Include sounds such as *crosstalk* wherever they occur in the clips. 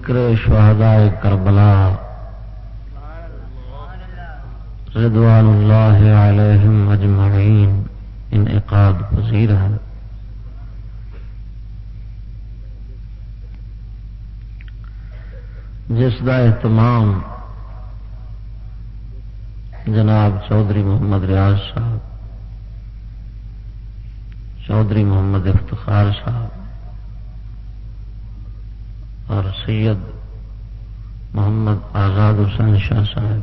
ذکر شہداء کربلا۔ رضوان اللہ علیہم اجمعین انعقاد پذیر ہے۔ جس کا اہتمام جناب چودھری محمد ریاض صاحب، چودھری محمد افتخار صاحب اور سید محمد آزاد حسین شاہ صاحب۔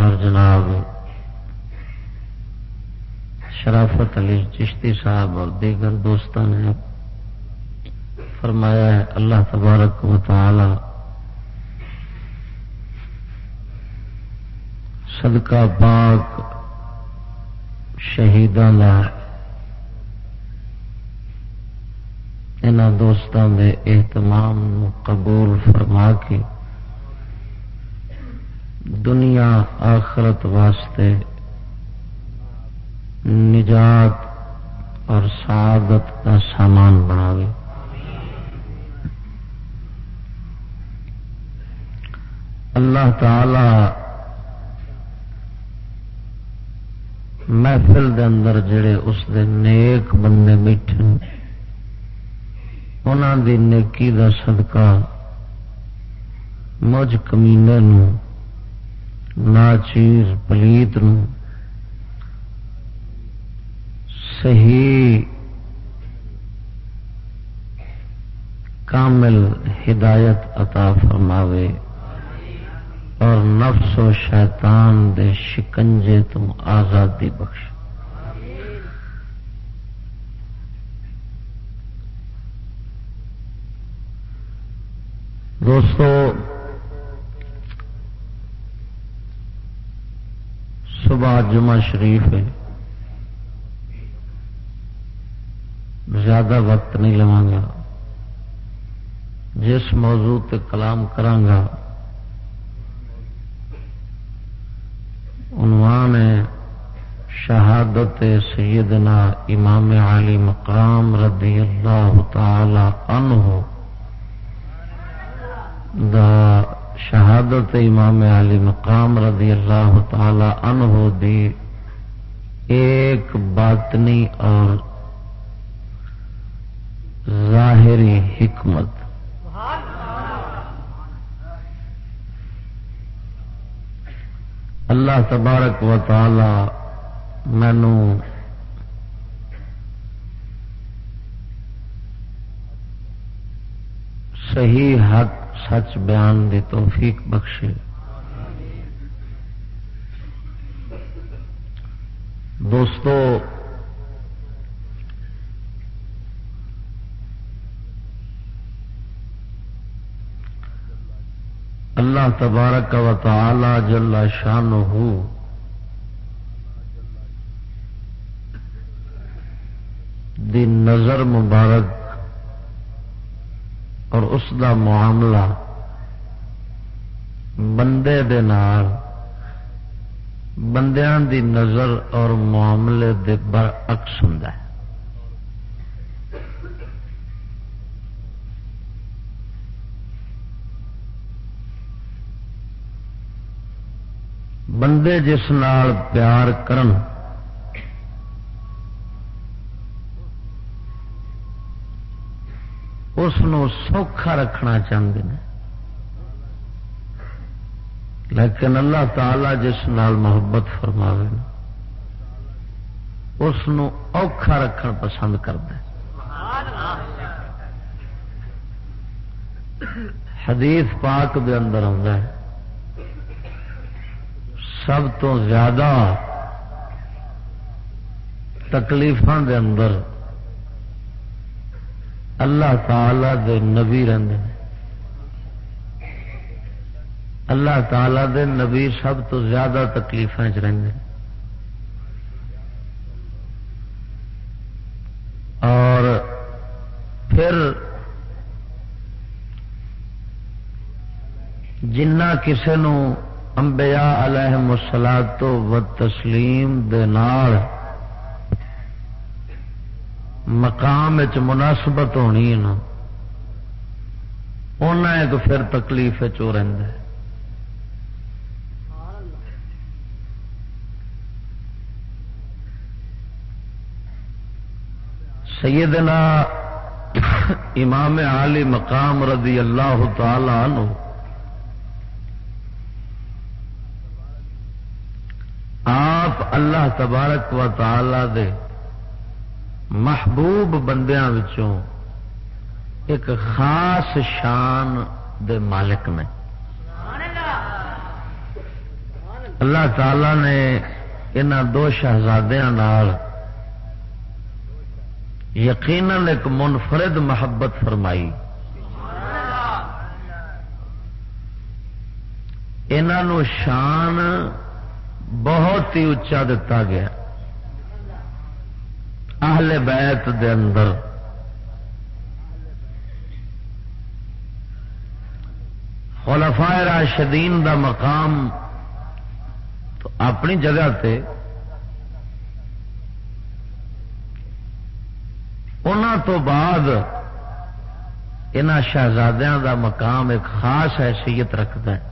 اور جناب شرافت علی چشتی صاحب اور دیگر دوستان نے فرمایا ہے، اللہ تبارک و تعالی صدقہ پاک شہیدان ان دوستوں کے اہتمام قبول فرما کے دنیا آخرت واسطے نجات اور سعادت کا سامان بناوے۔ اللہ تعالی محفل دے اندر جڑے اس دے نیک بندے بیٹھے انہوں دی نیکی دا صدقہ مجھ کمینے نو ناچیز پلیت نو صحیح کامل ہدایت عطا فرماوے اور نفس و شیطان دے شکنجے تم آزادی بخش دوستو، صبح جمعہ شریف ہے۔ زیادہ وقت نہیں لوا گا۔ جس موضوع تے کلام کرانگا عنوان ہے شہادت سیدنا امام علی مقام رضی اللہ تعالی عنہ۔ دا شہادت امام علی مقام رضی اللہ تعالی عنہ دی ایک باطنی اور ظاہری حکمت۔ اللہ تبارک و تعالی مینو صحیح حق سچ بیان دی توفیق بخشے۔ دوستو، اللہ تبارک و تعالی جل شان ہو دی نظر مبارک اور اس دا معاملہ بندے دے نال، بندیاں دی نظر اور معاملے دے برعکس ہوں بندے جس نال پیار کرن اس سوکھا رکھنا چاہتے ہیں لیکن اللہ تعالی جس نال محبت فرماوے اس اوکھا رکھن پسند کرتا حدیث پاک دے اندر آتا ہے سب تو زیادہ تکلیفوں دے اندر اللہ تعالی دے نبی رہتے ہیں اللہ تعالی دے نبی سب تو زیادہ تکلیف رہتے ہیں اور پھر جنہ کسے نو انبیاء علیہ مسلاد و تسلیم دے نار مقام مناسبت ہونی ہے نا ایک پھر تکلیف چو رہتا ہے۔ سیدنا امام علی مقام رضی اللہ تعالی عنہ آپ اللہ تبارک و تعالی دے محبوب بندیاں وچوں ایک خاص شان دے مالک نے۔ اللہ تعالی نے ان دو شہزادیاں یقیناً ایک منفرد محبت فرمائی۔ انہوں شان بہت ہی اچا دتا گیا۔ اہل بیت دے اندر۔ خلفائے راشدین دا مقام تو اپنی جگہ تے تو بعد ان شہزادیاں دا مقام ایک خاص حیثیت رکھتا ہے۔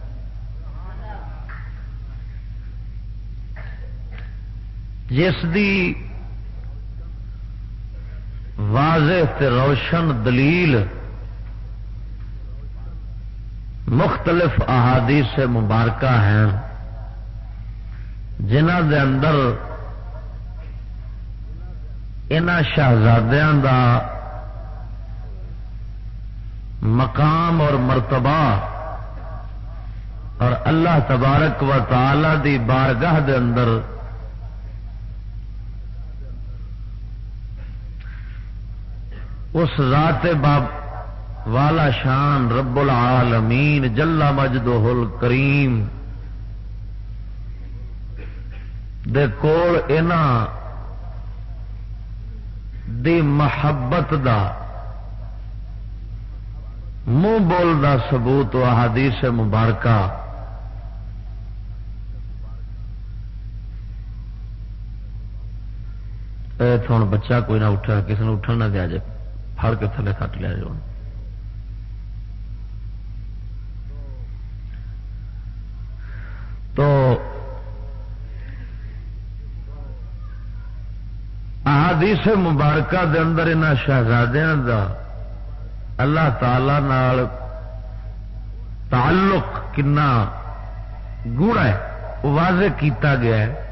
جس دی واضح تے روشن دلیل مختلف احادیث مبارکہ ہیں جنہ دے اندر ان شہزادیاں دا مقام اور مرتبہ اور اللہ تبارک و تعالی دی بارگاہ دے اندر اس ذات باب والا شان رب العالمین جلا مجدہ الکریم دے کول اینا دی محبت دا منہ بول دا ثبوت و حدیث مبارکہ ہوں بچہ کوئی نہ اٹھا کسی نے اٹھن نہ دیا جائے۔ پھڑ کے تھلے کٹ لیا جائے تو احادیث مبارکہ دے اندر ان شہزادیاں دا اللہ تعالی نال تعلق کنا گوڑا ہے واضح کیتا گیا ہے۔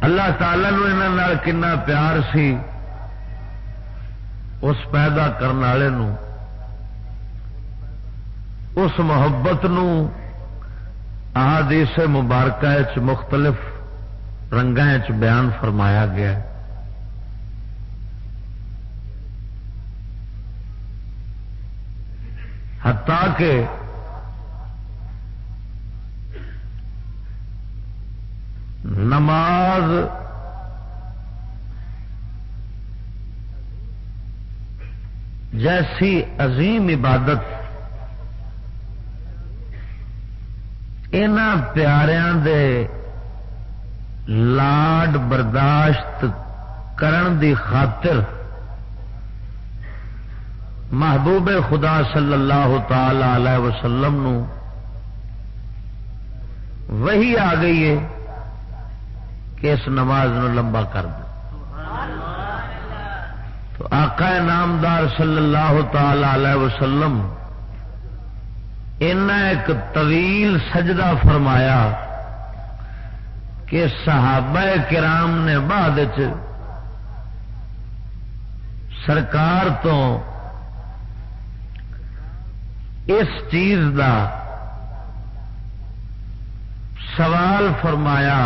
اللہ تعالی نو انہاں کنا پیار سی۔ اس پیدا کرنے والے اس محبت نو احادیث مبارکہ مختلف رنگا بیان فرمایا گیا ہتا کہ نماز جیسی عظیم عبادت ان پیاریاں دے لاڈ برداشت کرن دی خاطر محبوب خدا صلی اللہ تعالی علیہ وسلم نو وہی آ گئی ہے کہ اس نماز نو لمبا کر دو۔ تو آقا نامدار صلی اللہ تعالی علیہ وسلم ان ایک طویل سجدہ فرمایا کہ صحابہ کرام نے بعد سرکار تو اس چیز دا سوال فرمایا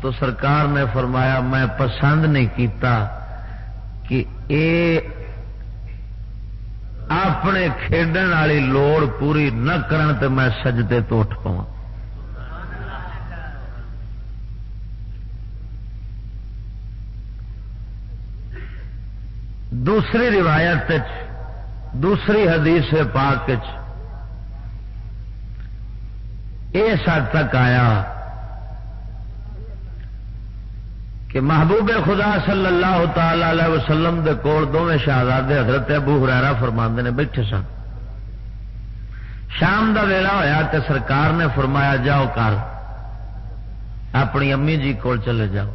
تو سرکار نے فرمایا میں پسند نہیں کیتا کہ اے اپنے کھیڈن والی لوڑ پوری نہ کرن تے میں سجدے تو اٹھ پاؤں دوسری روایت دوسری حدیث پاک اس حد تک آیا کہ محبوب خدا صلی اللہ تعالی علیہ وسلم دے کول دونوں شہزادے حضرت ابو ہرارا فرما نے بیٹھے سن۔ شام دا ویلا ہویا تے سرکار نے فرمایا، جاؤ کر اپنی امی جی کول چلے جاؤ۔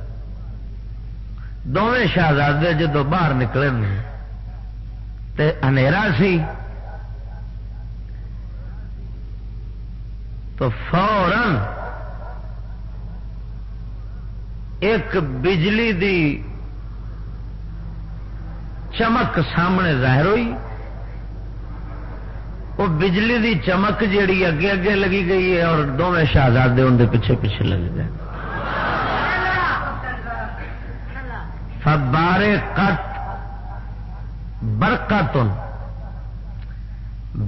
دونوں شہزادے جدو باہر نکلے تے سی۔ تو فورن ایک بجلی دی چمک سامنے ظاہر ہوئی۔ وہ بجلی دی چمک جیڑی اگے اگے لگی گئی ہے اور دونوں شہزادے اندر پیچھے پیچھے لگ گئے۔ فبارے کٹ برکاتن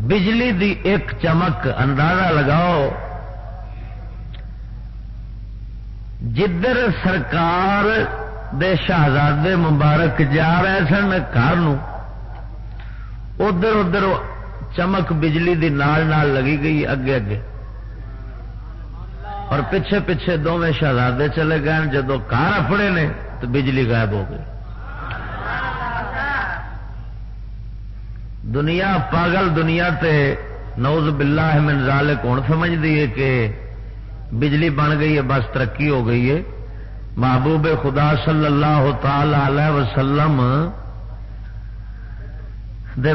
بجلی دی ایک چمک اندازہ لگاؤ۔ جدر سرکار دے شہزادے مبارک جا رہے سن گھر ادھر ادھر چمک بجلی دی نال نال لگی گئی اگے اگے۔ اور پیچھے پیچھے دونوں شہزادے چلے گئے جدو کار اپنے نے تو بجلی غائب ہو گئی۔ دنیا پاگل دنیا تے نوز باللہ من ذالک کون سمجھ دیے کہ بجلی بن گئی ہے، بس ترقی ہو گئی ہے۔ محبوب خدا صلی اللہ تعالی علیہ وسلم دے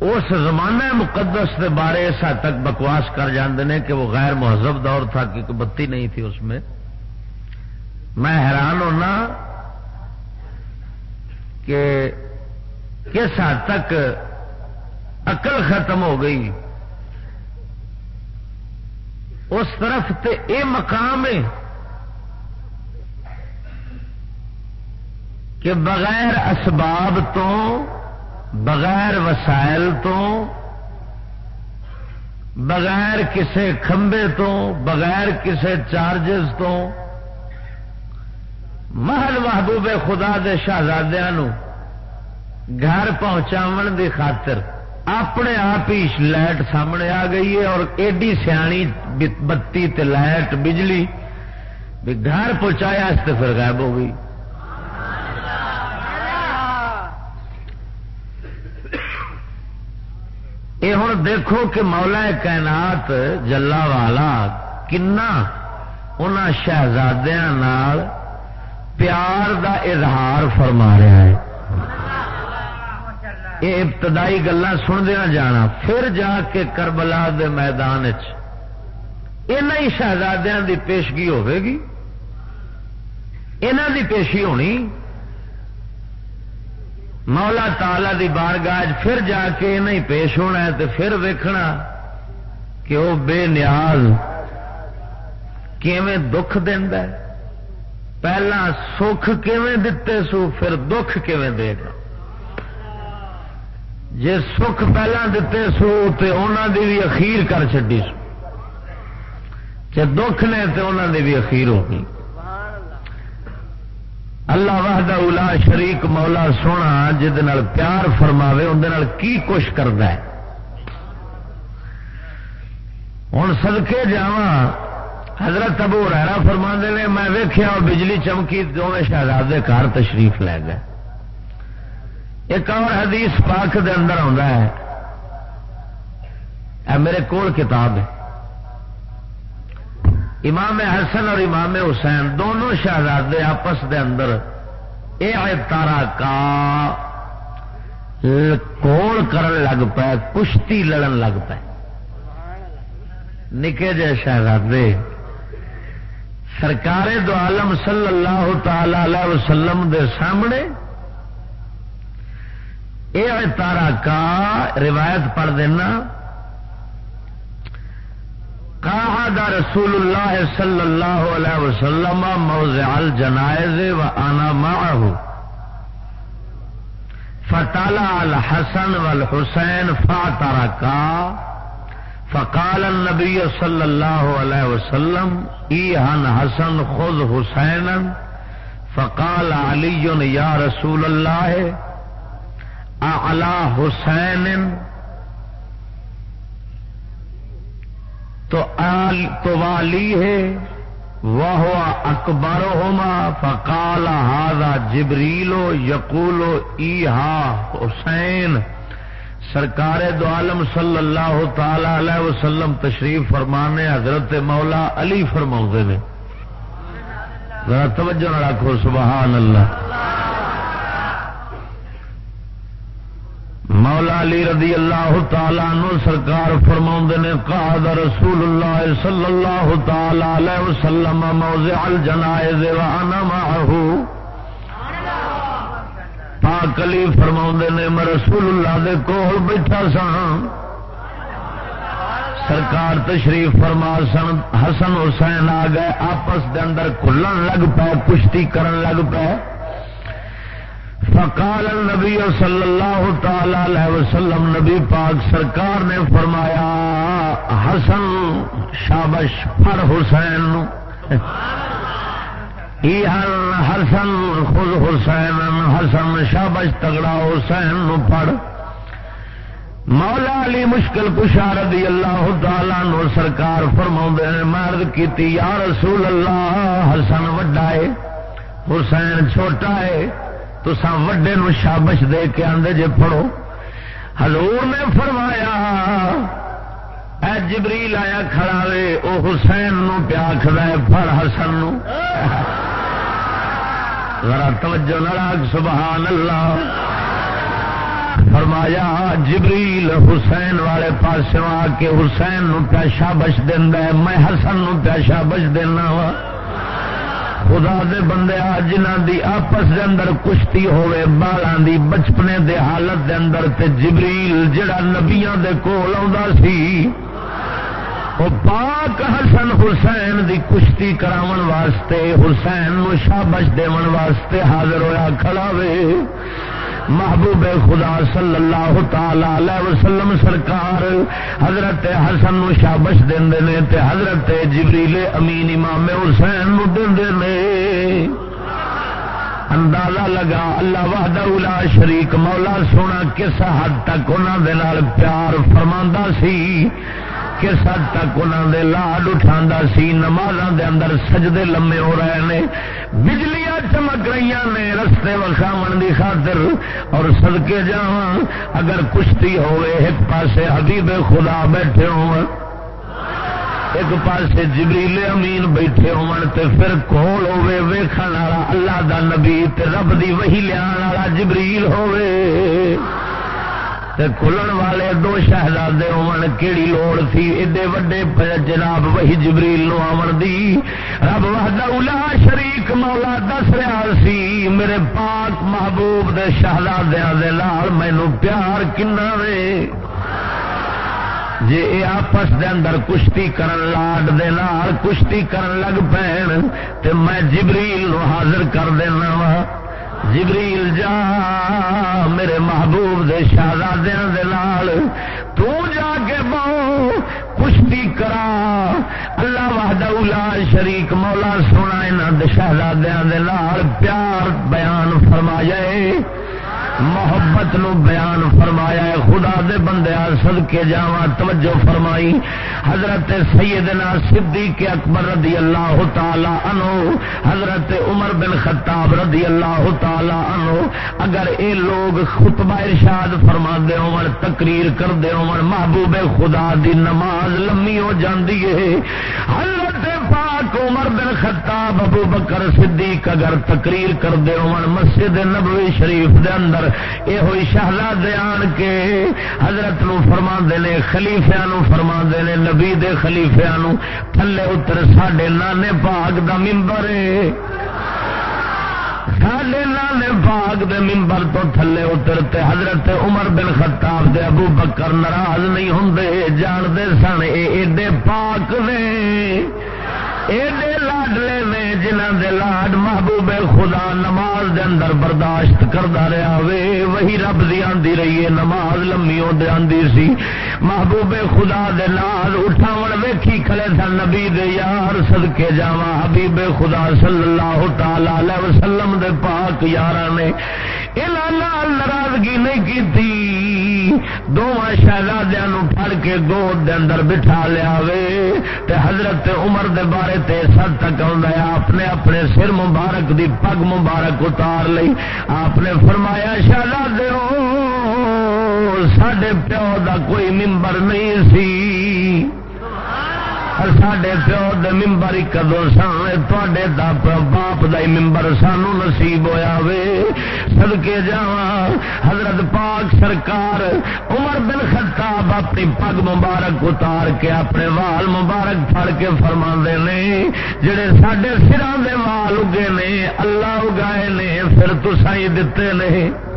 اس زمانہ مقدس کے بارے اس حد تک بکواس کر جاندے نے کہ وہ غیر مہذب دور تھا، کیونکہ بتی نہیں تھی اس میں۔ میں حیران ہونا کہ کس حد تک عقل ختم ہو گئی۔ اس طرف تے اے مقام ہے کہ بغیر اسباب تو، بغیر وسائل تو، بغیر کسے کھمبے تو، بغیر کسے چارجز تو، محل محبوب خدا دے شہزادیا گھر پہنچاو دی خاطر اپنے آپ ہی لائٹ سامنے آ گئی ہے اور ایڈی سیانی بتی تے لائٹ بجلی بھی گھر پہنچایا اس پھر غائب ہو گئی۔ یہ ہوں دیکھو کہ مولا کائنات جلا والا کنا ان پیار دا اظہار فرما رہا ہے۔ یہ ابتدائی گلا سندیا جانا، پھر جا کے کربلا دے میدان ہی شہزادیاں دی پیشگی ہوے گی۔ یہاں دی پیشی ہونی۔ مولا تالا دی بارگاہ پھر جا کے نہیں پیش ہونا ہے تو پھر ویکھنا کہ وہ بے نیاز کیویں دکھ دینا پہلا سکھ کیویں دتے سو، پھر دکھ کیویں دے گا جی سکھ پہلا دیتے سو تو انہوں دی بھی اخیر کر چڈی سو۔ جی دکھ نے تو انہوں دی بھی اخیر ہو گئی۔ اللہ وحدہ اولا شریک مولا سونا جہد پیار فرماوے اندر کی کچھ کرتا ہے؟ ہوں سدکے جا حضرت ابو رحرا فرما نے، میں ویخیا بجلی چمکی دونوں شہزادے کار تشریف لے گئے۔ ایک اور حدیث پاک دے اندر آتا ہے۔ اے میرے کول کتاب ہے۔ امام حسن اور امام حسین دونوں شہزادے آپس دے اندر یہ تارا کا کول کرن لگ پے، کشتی لڑن لگ پے۔ نکے جے شہزادے، سرکار دو عالم صلی اللہ تعالی علیہ وسلم دے سامنے یہ تارا کا روایت پڑھ دینا۔ قاعد رسول الله صلى الله عليه وسلم موضع الجنائز وانا معه۔ فطلع الحسن والحسين فاعتركا فقال النبي صلى الله عليه وسلم ايهن حسن، خذ حسينا فقال علي يا رسول الله اعلى حسين تو تو والی ہے وہ اکبر ہوما فکال ہاضا جبریلو یقولو ای حسین۔ سرکار دو عالم صلی اللہ تعالی علیہ وسلم تشریف فرمانے، حضرت مولا علی فرما نے۔ توجہ رکھو سبحان اللہ۔ مولا علی رضی اللہ تعالی نو سرکار فرما نے کہا رسول اللہ صلی اللہ تعالی علیہ وسلم موضع الجنائز وانا معه پاک علی فرما نے، میں رسول اللہ دے کول بیٹھا سا سرکار تشریف فرما سن، حسن حسین آ گئے، آپس دے اندر کھلن لگ پے، کشتی کرن لگ پے۔ فقال النبی صلی اللہ تعالی علیہ وسلم، نبی پاک سرکار نے فرمایا، حسن شابش پر حسین. حسن، خود حسین، حسن شابش تگڑا حسین نو پڑھ. مولا علی مشکل کشا رضی اللہ تعالی نو سرکار فرما نے مرد کی یا رسول اللہ، حسن وڈا ہے، حسین چھوٹا ہے تو سا وڈے نو شابش دے کے آدھے جے پڑھو۔ حضور نے فرمایا، اے جبریل آیا کھڑا وے، او حسین نو پیا کھڑا ہے، پڑھ حسن نو۔ ذرا توجہ نراگ سبحان اللہ۔ فرمایا، جبریل حسین والے پاس آ کے حسین نو پیا شابش دینا ہے، میں حسن نو پیا شابش دینا وا ہاں۔ خدا دے بندے جنہ دی آپس دے اندر کشتی ہوئے بالاں دی بچپنے دے حالت دے اندر تے جبریل جڑا نبیاں دے کول آ سی، او پاک حسن حسین دی کشتی کراون واسطے، حسین نو شابش دیون واسطے حاضر ہویا کھڑا وے۔ محبوب خدا صلی اللہ تعالی علیہ وسلم سرکار حضرت حسن نو شابش دے نے تے حضرت جبریل امین امام حسین نو دے نے۔ اندازہ لگا اللہ وحدہ لا شریک مولا سونا کس حد تک انہوں دے نال پیار فرماندا سی۔ کس حد تک انہوں دے لاڈ اٹھا سی نماز دے اندر سجدے لمے ہو رہے ہیں بجلیاں چمک رہی نے رستے وکھاو دی خاطر۔ اور سدکے جا اگر کشتی ہوئے، ایک پاسے حبیب خدا بیٹھے ہو ایک پاسے جبریل امین بیٹھے ہون تے پھر کول ہوے ویکھن والا اللہ دا نبی تے رب دی وہی لیان والا جبریل ہوے کھلن والے دو شہزادے ہون، کیڑی لوڑ تھی ایڈے وڈے جناب وہی جبریل نو آمن دی۔ رب وحدہ اولا شریک مولا دس رہا سی، میرے پاک محبوب دے شہزادیاں دے لال مینو پیار کنا وے؟ جے اے آپس دے اندر کشتی کرن لاڈ دے نال کشتی کرن لگ پین، تے میں جبریل نو حاضر کر دینا وا۔ جبریل جا میرے محبوب دے شہزادیاں دے لال تو جا کے بہو کشتی کرا۔ اللہ وحدہ لا شریک مولا سونا یہاں شہزادیاں دے لال پیار بیان فرما جائے محبت نو بیان فرمایا ہے۔ خدا دے بندے سد کے جا توجہ فرمائی۔ حضرت سیدنا صدیق اکبر رضی اللہ تعالی عنہ، حضرت عمر بن خطاب رضی اللہ تعالی عنہ۔ اگر اے لوگ خطبہ ارشاد فرما دے ہون، تقریر کر دے ہون، محبوب خدا دی نماز لمبی ہو جاندی ہے۔ حضرت پاک عمر بن خطاب، ابو بکر صدیق اگر تقریر کر دے ہون، مسجد نبوی شریف دے اندر یہ ہوئی شہزاد آن کے حضرت نو فرما نے خلیفیا نو فرما نے نبی دے خلیفیا نو تھلے اتر ساڈے نانے پاک دا ممبر ساڈے نانے پاک دے ممبر تو تھلے اترتے حضرت عمر بن خطاب دے ابو بکر ناراض نہیں ہوں جانتے سن ایڈے پاک نے ایڈے لاڈلے نے جنہ دے لاڈ محبوب خدا نماز دے اندر برداشت کرتا رہا وے، وہی رب دی آندی رہی ہے، نماز لمبی لمی آندی سی۔ محبوب خدا دے نال اٹھاون ویکھی کھڑے سن، نبی دے یار صدقے جاواں۔ حبیب خدا صلی اللہ تعالی علیہ وسلم دے پاک یاراں نے انہاں نال ناراضگی نہیں کیتی۔ دونوں شہزادیاں نو پھڑ کے گود دے اندر بٹھا لیا وے۔ تے حضرت عمر دے بارے تے سد تک آ آپ نے اپنے سر مبارک دی پگ مبارک اتار لی آپ نے فرمایا شہزاد سڈے پیو دا کوئی ممبر نہیں سی۔ سڈے پیو دے ممبر ہی کدو سن تے باپ دا ممبر سانو نصیب ہویا وے۔ سدکے جا حضرت پاک سرکار عمر بن خطاب اپنی پگ مبارک اتار کے اپنے وال مبارک پھڑ کے فرما نے، جڑے سڈے سران دے وال اگے نے، اللہ اگائے نے، پھر تو سائی دیتے نہیں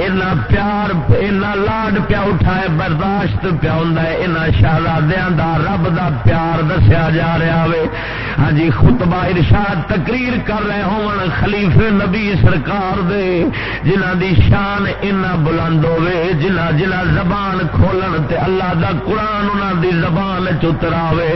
اینا پیار اینا لاڈ پیا اٹھائے، برداشت پیا ہوں یہاں شہزادیاں دا، رب دا پیار دسیا جا رہا وے۔ ہاں جی خطبہ ارشاد تقریر کر رہے ہون خلیفے نبی سرکار دے، جنہ دی شان اینا بلند ہوے جنہ جنہ زبان کھولن تے اللہ دا قرآن انہاں دی زبان چتراوے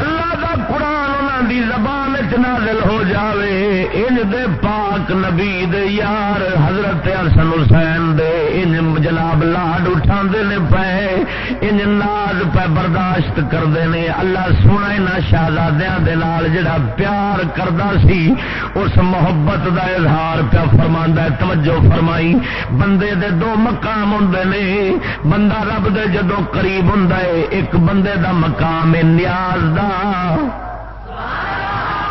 اللہ دا قرآن دی زبان نازل ہو جاوے، ان دے پاک نبی دے یار، حضرت حسن حسین دے، ان جناب لاڈ اٹھا نے پے، ان ناز پہ برداشت کرتے ہیں اللہ سونا یہاں شہزادیاں دے نال جڑا پیار کردا سی، اس محبت دا اظہار پیا فرما توجہ فرمائی۔ بندے دے دو مقام ہوں نے، بندہ رب دے جدو قریب ہوں ایک بندے دا مقام ہے نیاز دا۔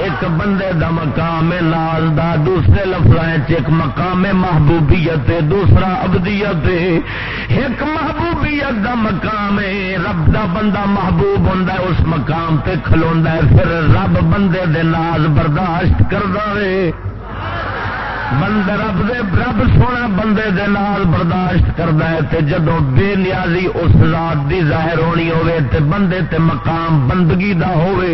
ایک بندے دا مقام لال دا، دوسرے لفظ ایک مقام محبوبیت دوسرا ابدیت ایک محبوبیت دا مقام ہے، رب دا بندہ محبوب ہوں اس مقام تے کھلوا پھر رب بندے دے ناز برداشت کردا ہے۔ بند رب دے رب سونا بندے دے نال برداشت کرتا ہے تے جدو بے نیازی اس ذات دی ظاہر ہونی ہوے تے بندے تے مقام بندگی دا ہوے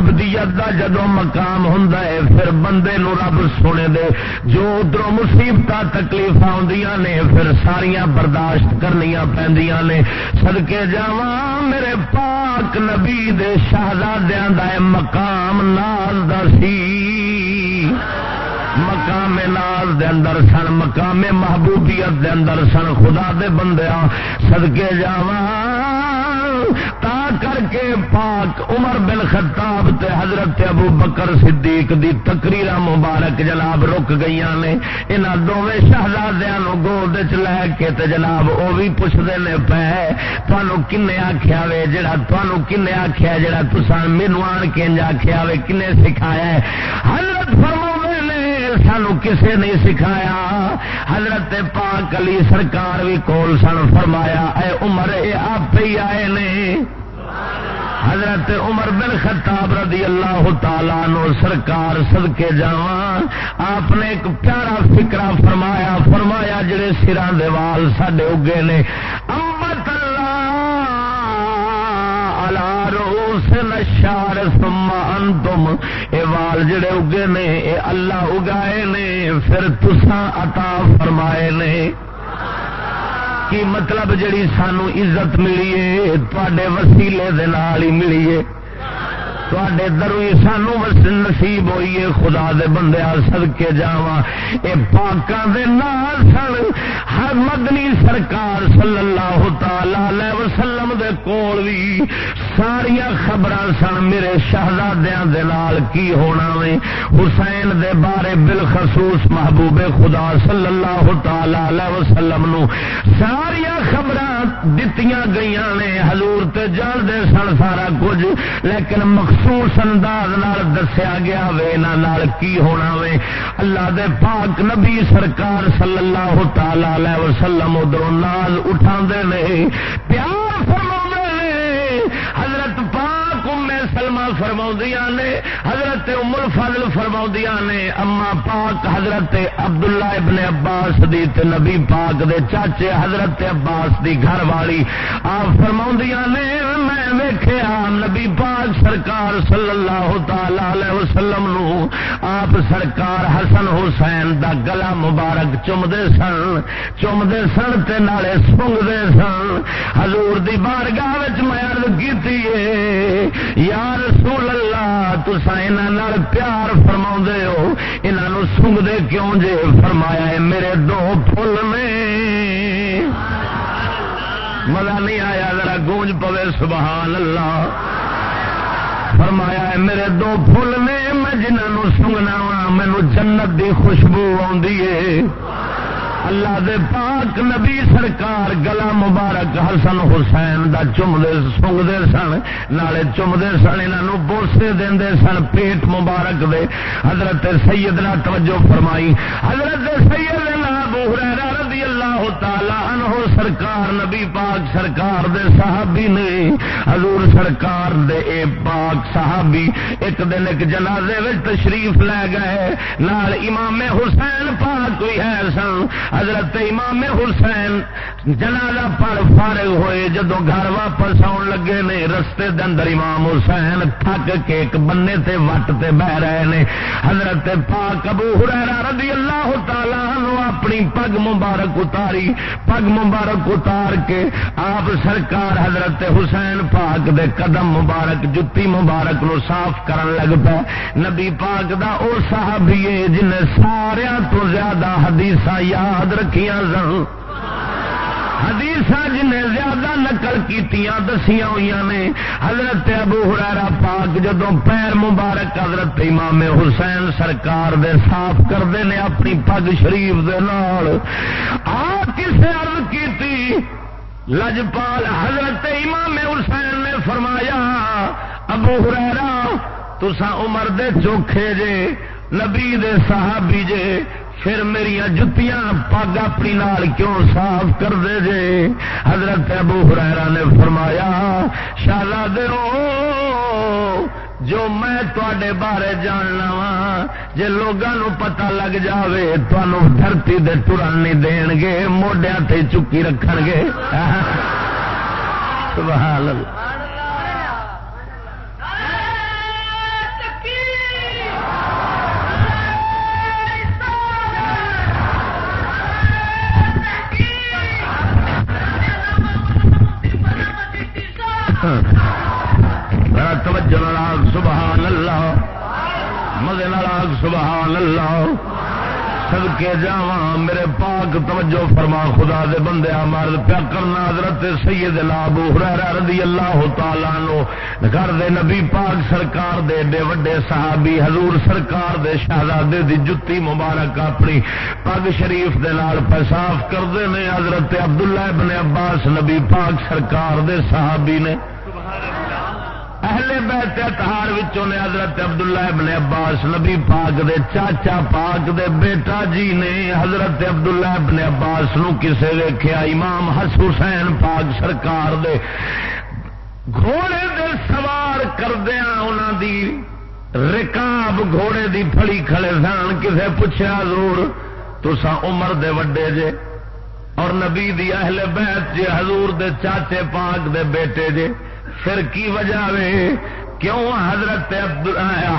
ابدیت دا جدو مقام ہوندا ہے، پھر بندے نو رب سونے دے جو ادھر مصیبت تکلیف آدیاں نے، پھر ساریاں برداشت کرنیاں پیندیاں نے۔ صدقے جاواں میرے پاک نبی دے شہزادیاں دا مقام نال دا سی۔ مقام ناز دے اندر سن، مقام محبوبیت دے اندر سن، خدا دے بندیا سدکے جاوا تا کر کے پاک عمر بن خطاب تے حضرت ابو بکر صدیق دی تقریر مبارک جناب رک گئی نے۔ انہاں دوویں شہزادیاں نو گود وچ لے کے تے جناب او بھی پوچھدے نے، پے، تانوں کنے آکھیا وے؟ جڑا تانوں کنے آکھیا جڑا تساں مینوں آن کے انج آکھیا وے؟ کنے سکھایا ہے؟ حضرت فرماؤ سانو کسے نہیں سکھایا۔ حضرت پاک علی سرکار بھی کول سن فرمایا، اے عمر، اے آپ ہی آئے نے۔ حضرت عمر بن خطاب رضی اللہ تعالی نو سرکار سد کے جا آپ نے ایک پیارا فکرا فرمایا فرمایا جڑے سران وال سڈے اگے نے۔ امت شار سما انتم۔ اے وال جڑے اگے نے، اے اللہ اگائے نے، پھر تساں عطا فرمائے نے۔ کی مطلب جڑی سانو عزت ملی ہے وسیلے دے نال ہی ملی ہے۔ تے دروی سانو نصیب ہوئی ہے خدا دے بندے سد کے جا یہ پاکوں دے نال سن، ہر مدنی سرکار صلی اللہ تعالی وسلم دے کول بھی ساریا خبر سن، میرے شہزادیاں دے نال کی ہونا وے؟ حسین دے بارے بالخصوص محبوب خدا صلی اللہ تعالی وسلم نو ساریا خبر دتیاں گئی نے۔ حضور تے جان دے سن سارا کچھ، لیکن مقصود مخصوص انداز دسیا گیا وے نال کی ہونا وے؟ اللہ دے پاک نبی سرکار صلی اللہ تعالی وسلم ادھر نال اٹھا دے پیار فرما سلمہ فرما نے، حضرت امر فضل فرما نے، اما پاک حضرت عبداللہ ابن عباس دی تے نبی پاک دے چاچے حضرت عباس دی گھر والی۔ آپ فرما نے، میں ویخیا نبی پاک سرکار صلی اللہ تعالی وسلم نو، آپ سرکار حسن حسین دا گلا مبارک چومتے سن چومتے سن تے نالے سنگتے سن۔ حضور دی بارگاہ میں عرض کی یا رسول اللہ تسا یہاں پیار فرما ہو۔ یہاں سنگتے کیوں جے؟ فرمایا ہے، میرے دو فل نے۔ مزہ نہیں آیا، ذرا گونج پوے، سبحان اللہ۔ فرمایا ہے، میرے دو فل نے، میں جنہوں سنگنا ہاں، وا مینو جنت دی خوشبو آدھی ہے۔ اللہ دے پاک نبی سرکار گلا مبارک حسن حسین دا چمدے سنگتے سن، نالے چمدے سن انہوں بوسے دے سن پیٹ مبارک دے۔ حضرت سیدنا توجہ فرمائی۔ حضرت سیدنا ابو ہریرہ رضی اللہ تعالی عنہ سرکار، نبی پاک سرکار دے صحابی نے۔ حضور سرکار دے اے پاک صحابی ایک دن ایک جنازے وچ تشریف لے گئے۔ نال امام حسین پاک کوئی ہے سن۔ حضرت امام حسین جنازہ پڑ فارغ ہوئے جدو گھر واپس آن لگے نے۔ رستے دے اندر امام حسین تھک کے ایک بننے تے وٹ تے بہ رہے نے۔ حضرت پاک ابو ہریرا رضی اللہ تعالی عنہ اپنی پگ مبارک اتاری، پگ مبارک اتار کے آپ سرکار حضرت حسین پاک دے قدم مبارک، جتی مبارک نو صاف کرن لگ پا نبی پاک دا او صحابی ہے جن سارا تو زیادہ حدیث یاد رکھیاں سن۔ حدیث جن زیادہ نقل کی دسیا ہوئی نے، حضرت ابو ہرارا پاک جدو پیر مبارک حضرت امام حسین سرکار دے صاف کرتے ہیں اپنی پگ شریف دے نال، آ کسے عرض کی لجپال حضرت امام حسین نے فرمایا، ابو ہرارا تسا عمر دے چوکھے جے، نبی دے صحابی جے پھر میری جتیاں پگ اپنی نال کیوں صاف کر دے جے؟ حضرت ابو حرا نے فرمایا شالا دے جو میں تے بارے جاننا وا جی لوگوں پتا لگ جائے تمہوں دھرتی دے ٹرن نہیں دین گے موڈیا تے چکی رکھ گے۔ سبحان اللہ۔ مزے ناگ سبحان اللہ۔ سب کے جا میرے پاک توجہ فرما، خدا دے بندے مرد پیا کرنا، حضرت سید لابو ہرا رضی اللہ تعالیٰ نو گھر دے نبی پاک سرکار دے دے وڈے صحابی، حضور سرکار دے، شہزادے دی جتی مبارک اپنی پگ شریف دے نال پیصاف کرتے ہیں حضرت عبداللہ ابن عباس، نبی پاک سرکار دے صحابی نے۔ سبحان اللہ اہل بیت اتہار نے حضرت عبداللہ ابن عباس، نبی پاک دے چاچا پاک دے بیٹا جی نے حضرت عبداللہ ابن عباس نو کسے ویکھیا امام حسین پاک سرکار دے گھوڑے دے سوار کردیا انہوں دی رکاب گھوڑے دی پھڑی کھڑے سن، کسے پوچھا ضرور تسا عمر دے وڈے جے اور نبی دی اہل بیت جے، حضور دے چاچے پاک دے بیٹے جے۔ پھر کی وجہ وے کیوں حضرت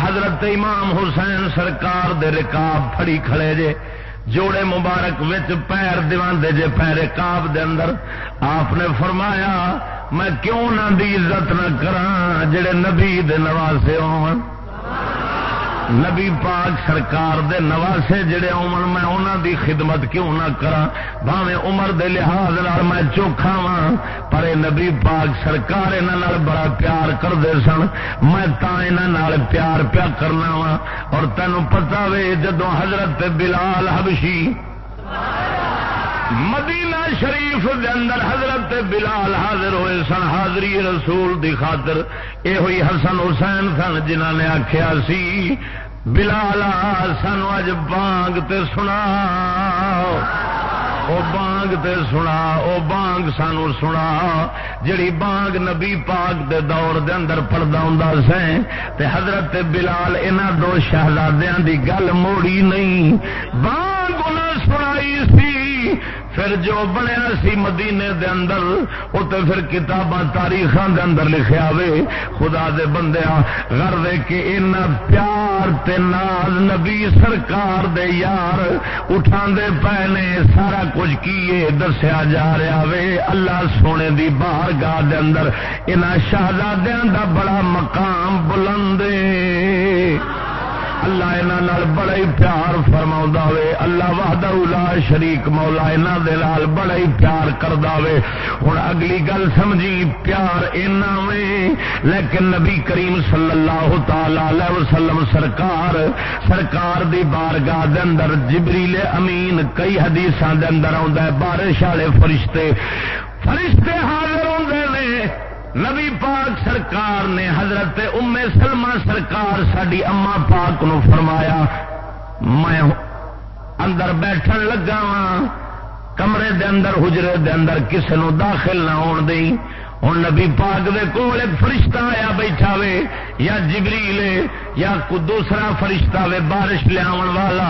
حضرت امام حسین سرکار دے رکاب پھڑی کھڑے جے؟ جوڑے مبارک وچ پیر دے جے، پیر رکاب دے اندر۔ آپ نے فرمایا، میں کیوں نہ دی عزت نہ کراں، جڑے نبی دے نواسے ہون۔ نبی پاک سرکار دے نواسے جڑے عمر میں انہوں دی خدمت کیوں نہ کرا بھاوے عمر دے لحاظ میں چوکھا وا پر نبی پاک سرکار انہوں بڑا پیار کرتے سن۔ میں تا انہوں پیار پیا کرنا وا اور تینوں پتا وے جدو حضرت بلال حبشی مدینہ شریف دے اندر حضرت بلال حاضر ہوئے سن، حاضری رسول دی خاطر یہ ہوئی حسن حسین سن جنہ نے آخیا سی، بلال سن اج بانگ تے سنا او بانگ تے سنا او بانگ سانو سنا جڑی بانگ نبی پاک دے دور دے اندر پڑدا ہوندا سیں تے حضرت بلال انہاں دو شہزادیاں دی گل موڑی نہیں۔ بانگ انہاں سنائی سی پھر جو بنیا سی مدینے دے اندر وہ تو پھر کتاباں تاریخ دے اندر لکھیا وے، خدا دے بندے گھر دے کے ان پیار تے ناز نبی سرکار دے یار اٹھا دے پے نے سارا کچھ کیے، دسیا جا رہا وے، اللہ سونے دی باہر گاہ دے اندر ان شہزادیاں دا بڑا مقام بلندے۔ اللہ یہاں بڑا ہی پیار فرما وے، اللہ وحدہ لا شریک مولا یہاں بڑا ہی پیار کردا وے۔ ہوں اگلی گل سمجھی، پیار اینا وے۔ لیکن نبی کریم صلی اللہ تعالی وسلم سرکار سرکار دی بارگاہ دے اندر جبریل امین، کئی حدیث دے اندر آ بارش والے فرشتے۔ فرشتے حاضر ہوتے ہیں نبی پاک سرکار نے حضرت ام سلمہ سرکار ساری اما پاک نو فرمایا، میں اندر بیٹھن لگا وا کمرے دے اندر، حجرے دے اندر کسے نو داخل نہ ہون دئی۔ ہوں نبی پاک دے کول ایک فرشتہ آیا بیٹھا وے، یا جبریل یا کو دوسرا فرشتہ وے، بارش لیا والا۔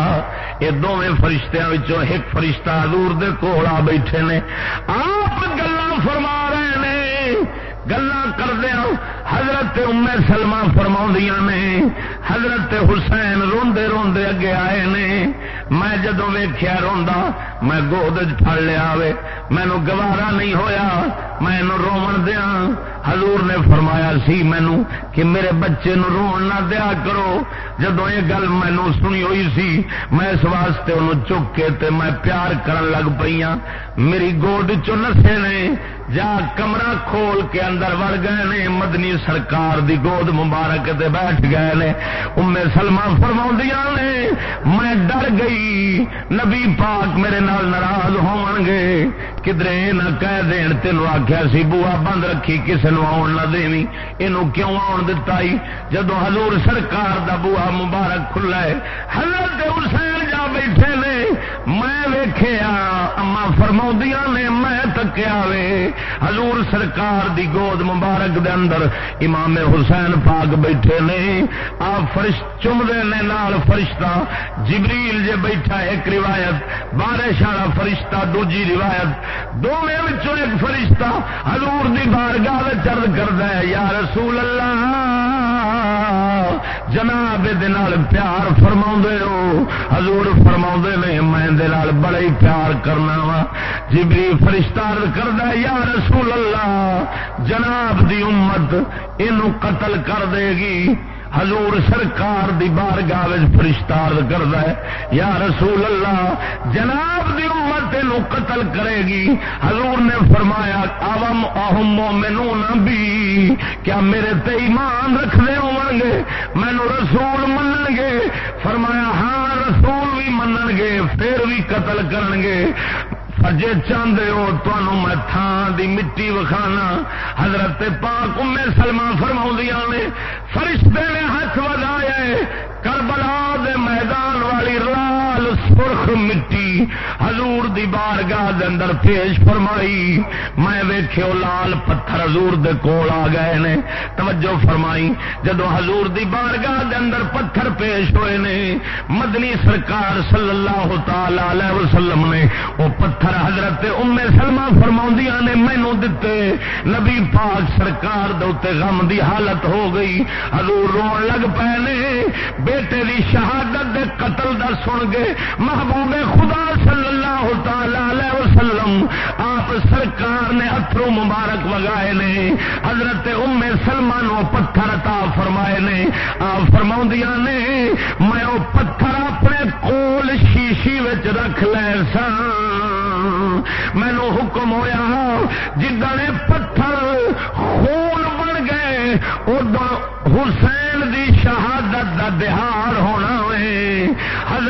یہ دونوں فرشتوں ایک فرشتہ حضور دے کول آ بیٹھے نے۔ آپ گلا فرما گلا کردیا حضرت ام سلمہ فرما نے، حضرت حسین روندے روندے اگے آئے نے۔ میں جدو ویخیا روا میں گود پڑ لیا مینو گوارا نہیں ہویا، میں رو دیا۔ حضور نے فرمایا سی مینو کہ میرے بچے نو رو نہ دیا کرو۔ جدو یہ گل مینو سنی ہوئی سی، میں اس واسطے انہوں چک کے تے میں پیار کرن لگ پی ہاں میری گود چ نسے نے جا کمرہ کھول کے اندر وڑ گئے نے، مدنی سرکار دی گود مبارک دے بیٹھ گئے نے۔ امے سلمہ فرما نے، میں ڈر گئی، نبی پاک میرے نال ناراض ہون گے۔ کدرے نہ کہہ دین تینو آخیا سی بوا بند رکھی کسی نو آن نہ دیں یہ کیوں آن دتا جدو حضور سرکار دا بوا مبارک کھلا ہے، حضرت حسین جا بیٹھے نے، میں ویخیا اما فرما نے، میں تکیا وے حضور سرکار دی گود مبارک دے اندر امام حسین پاک بیٹھے نے۔ آپ فرش چمدے نے نال فرشتہ جبریل جے بیٹھا ایک روایت، بارش والا فرشتہ دوجی روایت۔ دونوں ایک فرشتہ حضور دی بارگاہ چرد کرتا ہے، یا رسول اللہ، جناب پیار فرما ہو۔ حضور فرما نے، میں بڑا ہی پیار کرنا وا۔ جبری فرشتار کردہ یا رسول اللہ، جناب دی امت یہ قتل کر دے گی۔ حضور سرکار دی بارگاہ فرشتار کرتا ہے، یا رسول اللہ، جناب دی امت نو قتل کرے گی۔ حضور نے فرمایا اوم اہم مومنون بھی، کیا میرے تے ایمان رکھتے ہو گے؟ مینو رسول منن گے۔ فرمایا ہاں رسول بھی منن گے، پھر بھی قتل کرن گے۔ جے چاہتے ہو تمہوں میں تھان دی مٹی وکھانا۔ حضرت پاک امے سلمان فرما نے، فرشتے نے ہاتھ ودایا کربلا دے میدان والی لال سرخ مٹی حضور دی بارگاہ دے اندر پیش فرمائی۔ میں ویکھو لال پتھر حضور دے کول آ گئے نے۔ توجہ فرمائی۔ جدو حضور دی بارگاہ دے اندر پتھر پیش ہوئے نے، مدنی سرکار صلی اللہ تعالی علیہ وسلم نے وہ پتھر حضرت ام سلمہ فرما نے مینو دتے۔ نبی پاک سرکار دے اوتے غم دی حالت ہو گئی۔ حضور رو لگ پے نے۔ بیٹے دی شہادت دے قتل دا سن گے۔ محبوب خدا صلی اللہ تعالی وسلم، آپ سرکار نے اترو مبارک وگائے نے، حضرت ام سلمان پتھر عطا فرمائے نے، آپ فرما نے، میں وہ پتھر اپنے کول شیشی وچ رکھ لے سا۔ مینو حکم ہوا جدنے پتھر خون بن گئے ادو حسین دی شہادت دا دہار ہونا ہے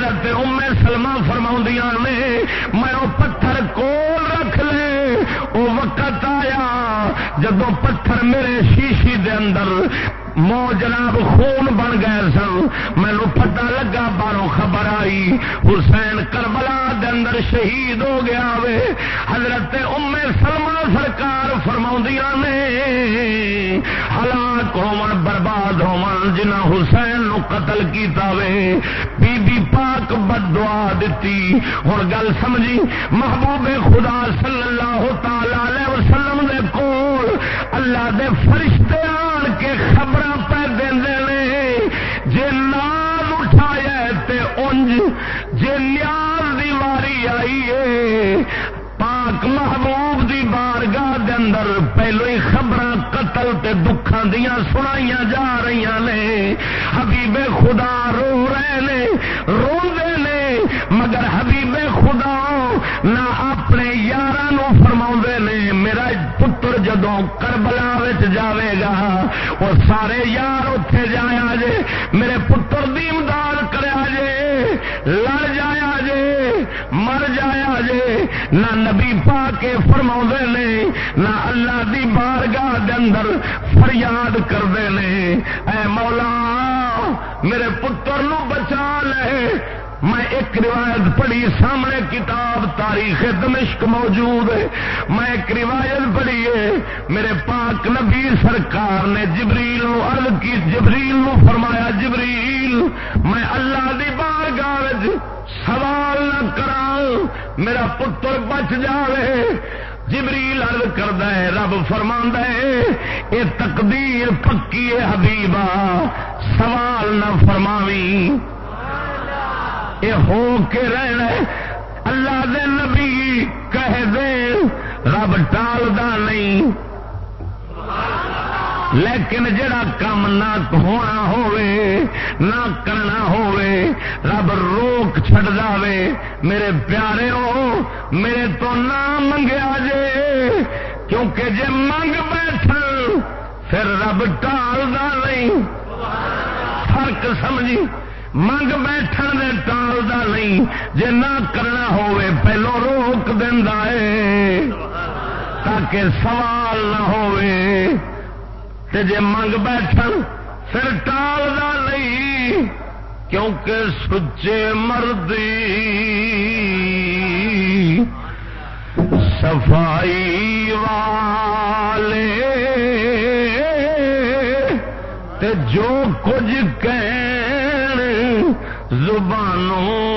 حضرت ام سلمہ فرما نے، میں وہ پتھر کول رکھ لے۔ وہ وقت آیا جب پتھر میرے شیشی دے اندر مو جناب خون بن گئے سن۔ مینو پتا لگا، باروں خبر آئی، حسین کربلا دے اندر شہید ہو گیا وے۔ حضرت ام سلمہ سرکار فرما نے، ہلاک ہون برباد ہون جنہ حسین نو قتل کیتا وے۔ بی بی پاک پاک بد دعا دیتی ہوں گل سمجھی۔ محبوب خدا صلی اللہ تعالی وسلم دے کول اللہ دے فرشتے آن کے خبر پہ دے جے نام اٹھایا تے انج جے نیاز دی واری آئی ہے پاک محبوب دی بارگاہ دے اندر پہلو ہی خبر قتل تے دکھان دیا سنائیاں جا رہی نے۔ حبیب خدا رو رہے نے رو دے نے۔ مگر حبیب خدا نہ اپنے یار فرما نے، میرا پتر جدو کربلا جاوے گا، وہ سارے یار اتے جایا جے، میرے پتر دی امداد کرا جے۔ لڑ جایا جے مر جایا جے، نہ نبی پا کے فرما نے، نہ اللہ دی بارگاہ دے اندر فریاد کرتے ہیں اے مولا، میرے پتر نو بچا لے میں ایک روایت پڑھی، سامنے کتاب، تاریخ دمشق موجود ہے۔ میں ایک روایت پڑھی ہے، میرے پاک نبی سرکار نے جبریل نو عرض کی، جبریل نو فرمایا، جبریل، میں اللہ دی بار سوال نہ کرا میرا پتر بچ جائے جبریل عرض کرتا ہے، رب فرما ہے یہ تقدیر پکی ہے حبیبا، سوال نہ فرماوی یہ ہو کے رہنا اللہ دے نبی کہہ دے، رب ٹالدا نہیں۔ لیکن جڑا کام نہ ہونا ہوئے، نہ کرنا ہوئے، رب روک چڑ دے میرے پیارے ہو میرے تو نہ منگیا جے۔ کیونکہ جے منگ بیٹھ پھر رب ٹالدا نہیں۔ فرق سمجھی۔ منگ بیٹھن دے ٹالدا نہیں، جے نہ کرنا ہوئے پہلو روک دینا ہے تاکہ سوال نہ ہوئے۔ تے جے منگ بیٹھن پھر ٹالدا نہیں، کیونکہ سچے مردی صفائی والے۔ تے جو کچھ کہن زبانوں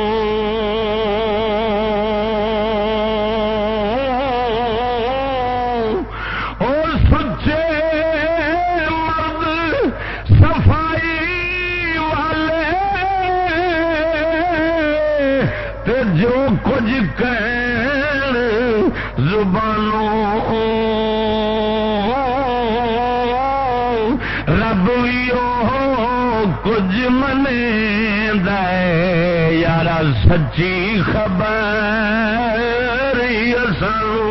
سچی خبر سانو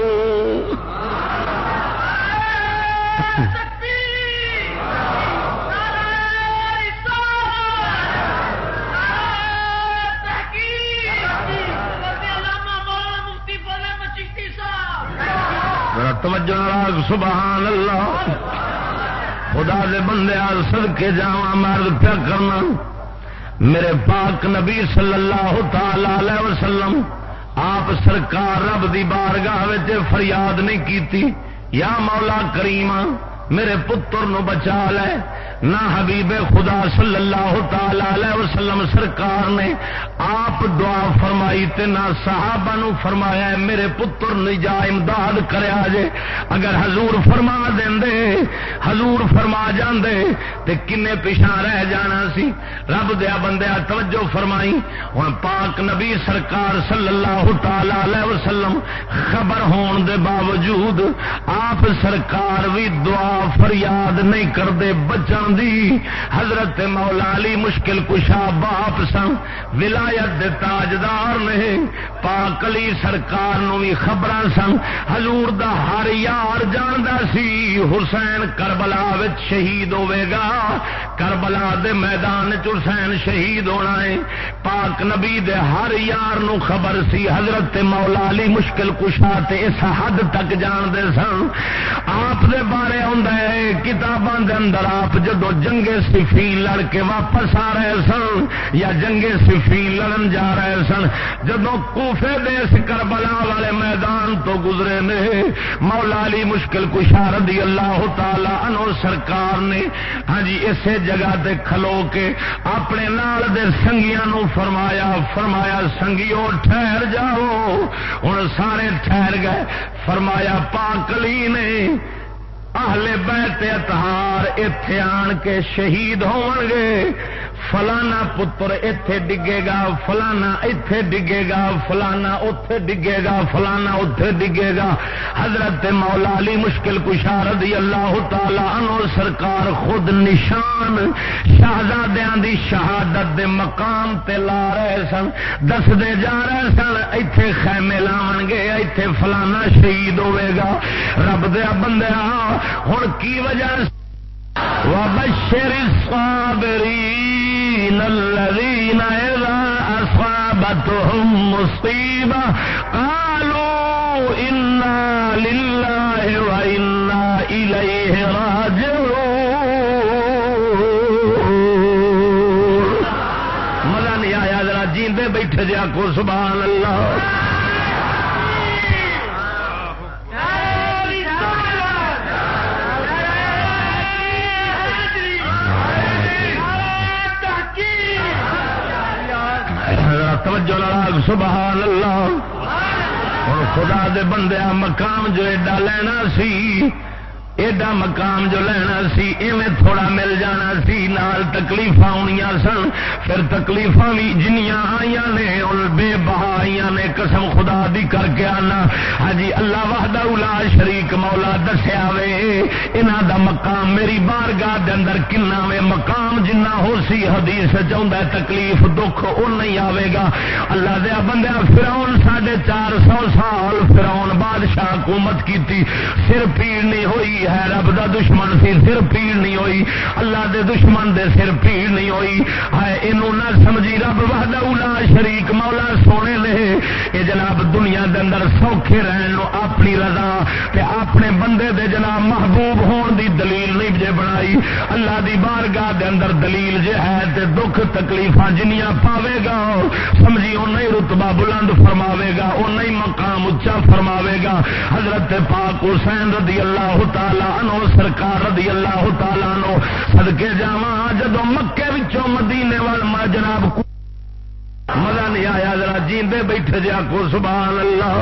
توجہ سبحان اللہ۔ خدا دے بندے سد کے جا مرد پیا کرنا۔ میرے پاک نبی صلی اللہ تعالی علیہ وسلم، آپ سرکار رب دی بارگاہ فریاد نہیں کیتی، یا مولا کریم میرے پتر نو بچا لے نہ حبیب خدا صلی اللہ تعالی علیہ وسلم سرکار نے آپ دعا فرمائی تے نہ صحابہ نو فرمایا ہے، میرے پتر نجا امداد کریا جے اگر حضور فرما دے حضور فرما جاندے تے کنے پیچھا رہ جانا سی۔ رب دیا بندیا توجہ فرمائی۔ ہوں پاک نبی سرکار صلی اللہ تعالی علیہ وسلم خبر ہون دے باوجود آپ سرکار بھی دعا فریاد نہیں کرتے بچن دی حضرت مولا علی مشکل کشا باپ سن ولایت دے تاجدار نے پاک علی سرکار نو بھی خبر سن حضور دا ہر یار جاندا سی حسین کربلا وچ شہید ہوے گا۔ کربلا دے میدان چ حسین شہید ہونا ہے۔ پاک نبی دے ہر یار نو خبر سی حضرت مولا علی مشکل کشا تے اس حد تک جان دے سن۔ آپ دے بارے ہوندا ہے، کتاباں دے اندر آپ جدو جنگے صفین لڑ کے واپس آ رہے سن یا جنگے صفین لڑن جا رہے سن، جدو کوفے دیس کربلا والے میدان تو گزرے نے، مولا علی مشکل کشا رضی اللہ تعالی عنہ سرکار نے ہاں جی اسے جگہ تے کھلو کے اپنے نال دے سنگیاں نو فرمایا فرمایا سنگیو ٹھہر جاؤ۔ ہوں سارے ٹھہر گئے۔ فرمایا، پاکلی نے اہل بیت اتہار اتے آن کے شہید ہون گے فلانا پتر اتے ڈگے گا، فلانا اتے ڈگے گا، فلانا اتے ڈگے گا، فلانا اتے ڈگے گا۔ حضرت مولا علی مشکل کشا رضی اللہ تعالی عنہ سرکار خود نشان شہزادیاں دی شہادت دے مقام تے لا رہے سن دس دے جا رہے سن، ایتھے خیمے لاون گے، ایتھے فلانا شہید ہوے گا۔ رب دیا بندیا ہن کی وجہ وبشر إن الذين إذا أصابتهم مصيبة قالوا إنا لله وإنا إليه راجعون۔ مزہ نہیں آیا، ذرا جیندے بیٹھے جا کو، سبحان اللہ۔ لڑا سبحان اللہ۔ اور خدا دے بندیاں مقام جو ایڈا لینا سی ایڈا مقام جو لینا سی، ایویں تھوڑا مل جانا سی، نال تکلیف آنی سن۔ پھر تکلیف بھی جنیاں آئی نے، اور بے بہائی نے۔ قسم خدا دی کر کے آنا۔ ہاں جی، اللہ وحدہ الا شریک مولا دسیا وے۔ انہاں دا مقام میری بارگاہ دے اندر کنا وے؟ مقام جنہ ہو سی، حدیث چاہتا ہے، تکلیف دکھ او نہیں آئے گا۔ اللہ دیا بندہ فراؤن ساڑھے چار سو سال فراؤن بادشاہ حکومت کی سر پیڑ نہیں ہوئی ہے، رب دا دشمن سی سر پیڑ نہیں ہوئی، اللہ دے دشمن دے سر پیڑ نہیں ہوئی۔ ہے یہ نہ سمجھی رب وحدہ اولا شریک، مولا سونے لے یہ جناب، دنیا دے اندر سوکھے رہن لو اپنی رضا تے اپنے بندے دے جناب محبوب ہون دی دلیل نہیں جے بنائی۔ اللہ دی بارگاہ دے اندر دلیل جے ہے تے دکھ تکلیفاں جنیاں پاوے گا۔ سمجھی او نہیں رتبہ بلند فرماوے گا او نہیں مقام اچا فرماوے گا۔ حضرت پاک حسین رضی اللہ تعالی تعالی سرکار رضی اللہ تعالی نو سدکے جا جدو مکے وچوں مدینے وال میں جناب مزہ نہیں آیا، ذرا جیندے بیٹھے جا کو سبحان اللہ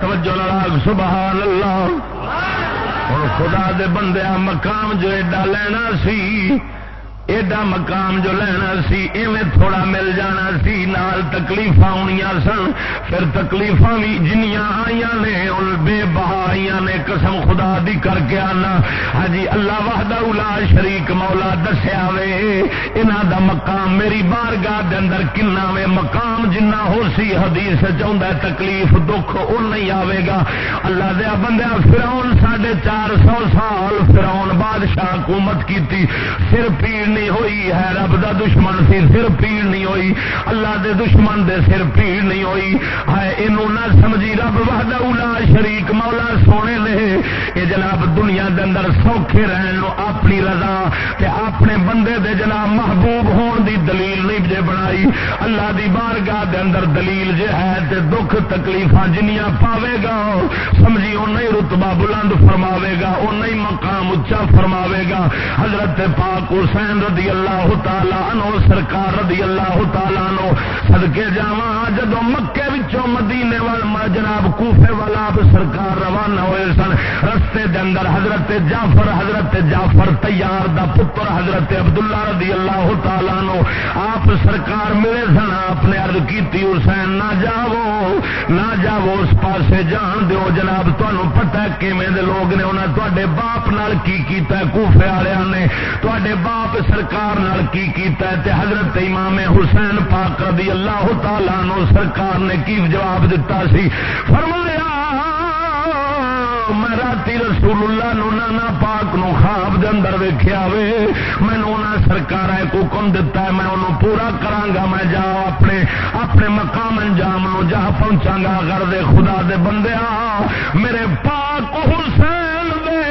توجہ لڑاگ سبحان اللہ ہوں خدا دے بندے مقام جو ایڈا لینا سی ایڈا مقام جو لینا سی، ایویں تھوڑا مل جانا سی، نال تکلیف آنی سن۔ پھر تکلیف بھی جنیاں آئی نے، اور بے بہائی نے۔ قسم خدا دی کر کے آنا۔ ہاں جی اللہ وحدہ الا شریک مولا دسیا وے۔ انہاں دا مقام میری بارگاہ دے اندر کنا وے؟ مقام جنہ ہو سی، حدیث چاہتا ہے، تکلیف، دکھ او نہیں آئے گا۔ اللہ دیا بندہ فراؤن ساڑھے چار سو سال فراؤن بادشاہ حکومت کی سر پیڑ نہیں ہوئی، ہے رب دا دشمن سی سر پیڑ نہیں ہوئی، اللہ دے دشمن دے سر پیڑ نہیں ہوئی۔ ہے یہ نہ سمجھی رب وحدہ اولا شریک مولا سونے لے یہ جناب، دنیا دے اندر سوکھے رہن لو اپنی رضا تے اپنے بندے دے جناب محبوب ہون دی دلیل نہیں جے بنائی۔ اللہ دی بارگاہ دے اندر دلیل جے ہے تے دکھ تکلیفاں جنیاں پاوے گا۔ سمجھی او نہیں رتبہ بلند فرماوے گا او نہیں مقام اچا فرماوے گا۔ حضرت پاک حسین رضی اللہ تعالی عنہ، سرکار رضی اللہ تعالی عنہ، صدقے جاواں جدو مکے وچوں مدینے وال جناب کوفے والا سرکار روانہ ہوئے سن، رستے دے اندر حضرت جعفر حضرت جعفر تیار دا پتر حضرت عبداللہ رضی اللہ تعالی عنہ، آپ سرکار ملے سن، آپ نے عرض کیتی، حسین، نہ جاؤ نہ جاؤ اس پاسے جان دیو جناب تمہیں پتہ کیویں دے لوگ نے، انہاں تواڈے باپ نال کی کیتا کوفے والےاں نے تواڈے باپ سرکار نال کی کیتا ہے تے حضرت امام حسین پاک رضی اللہ تعالی نو سرکار نے کی جواب دیتا سی؟ فرمایا، میں رات رسول اللہ نو نانا پاک نو خواب دے اندر ویخیا وے میں نو مینو سرکار ایک حکم دتا ہے، میں انہوں پورا کرانگا میں جا اپنے اپنے مقام انجام نو جا پہنچا گا گھر دے خدا دے بندے میرے پاک حسین دے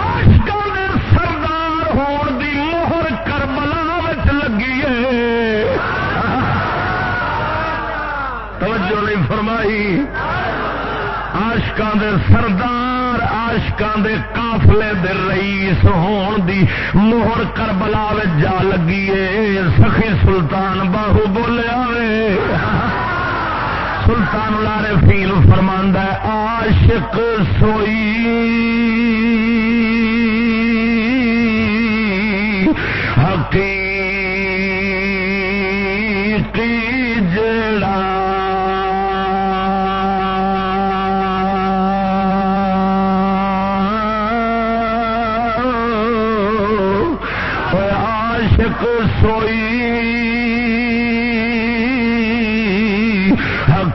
آشکا فرمائی آشکان دے سردار آشکان دے کافلے دے رئیس ہون دی مہر کربلا جا لگی سخی سلطان باہو بولیا وے سلطان لارے فیل فرماندہ عاشق سوئی۔ سوئی۔ حق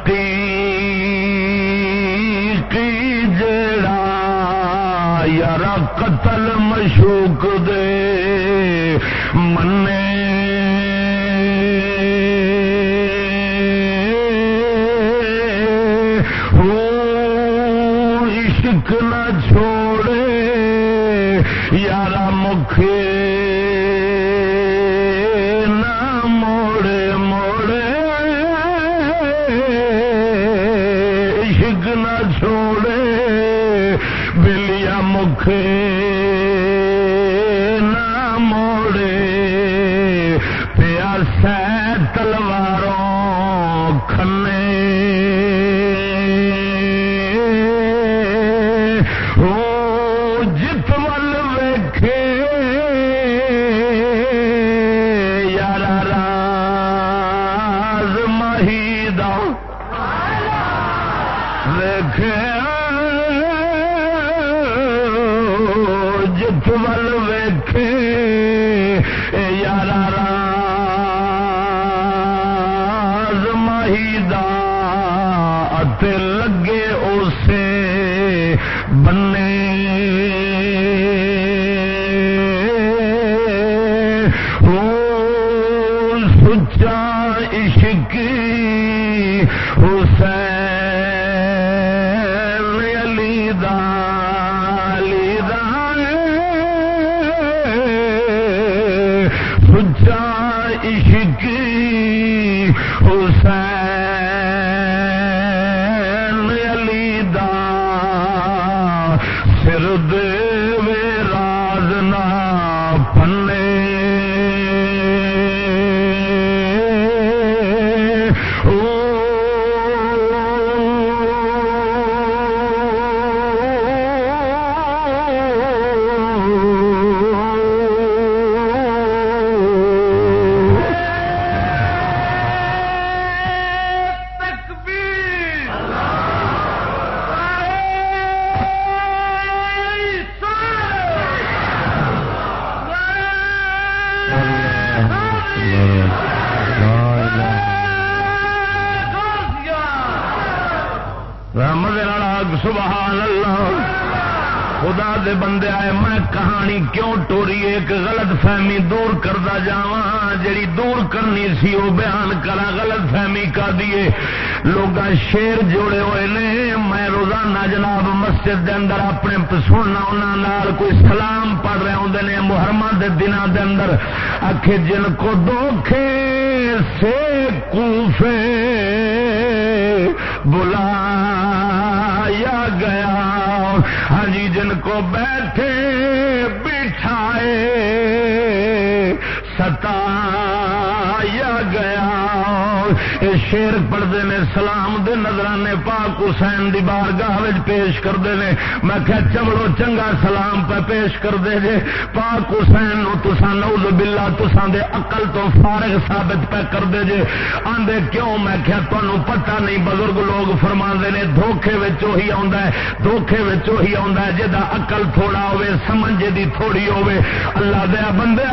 پاک حسین دی بارگاہ پیش کرتے ہیں میں کیا چمڑو چنگا سلام پہ پیش کرتے جے۔ پاک حسین نو تسا نوز بلا تسان دے عقل تو فارغ ثابت پہ کرتے جے۔ آندے، کیوں؟ میں کیا تمہیں پتہ نہیں، بزرگ لوگ فرما نے دھوکھے وہی ہے دھوکھے وہی ہے جا اقل تھوڑا ہوے سمجھ دی تھوڑی ہوے اللہ دیا بندے،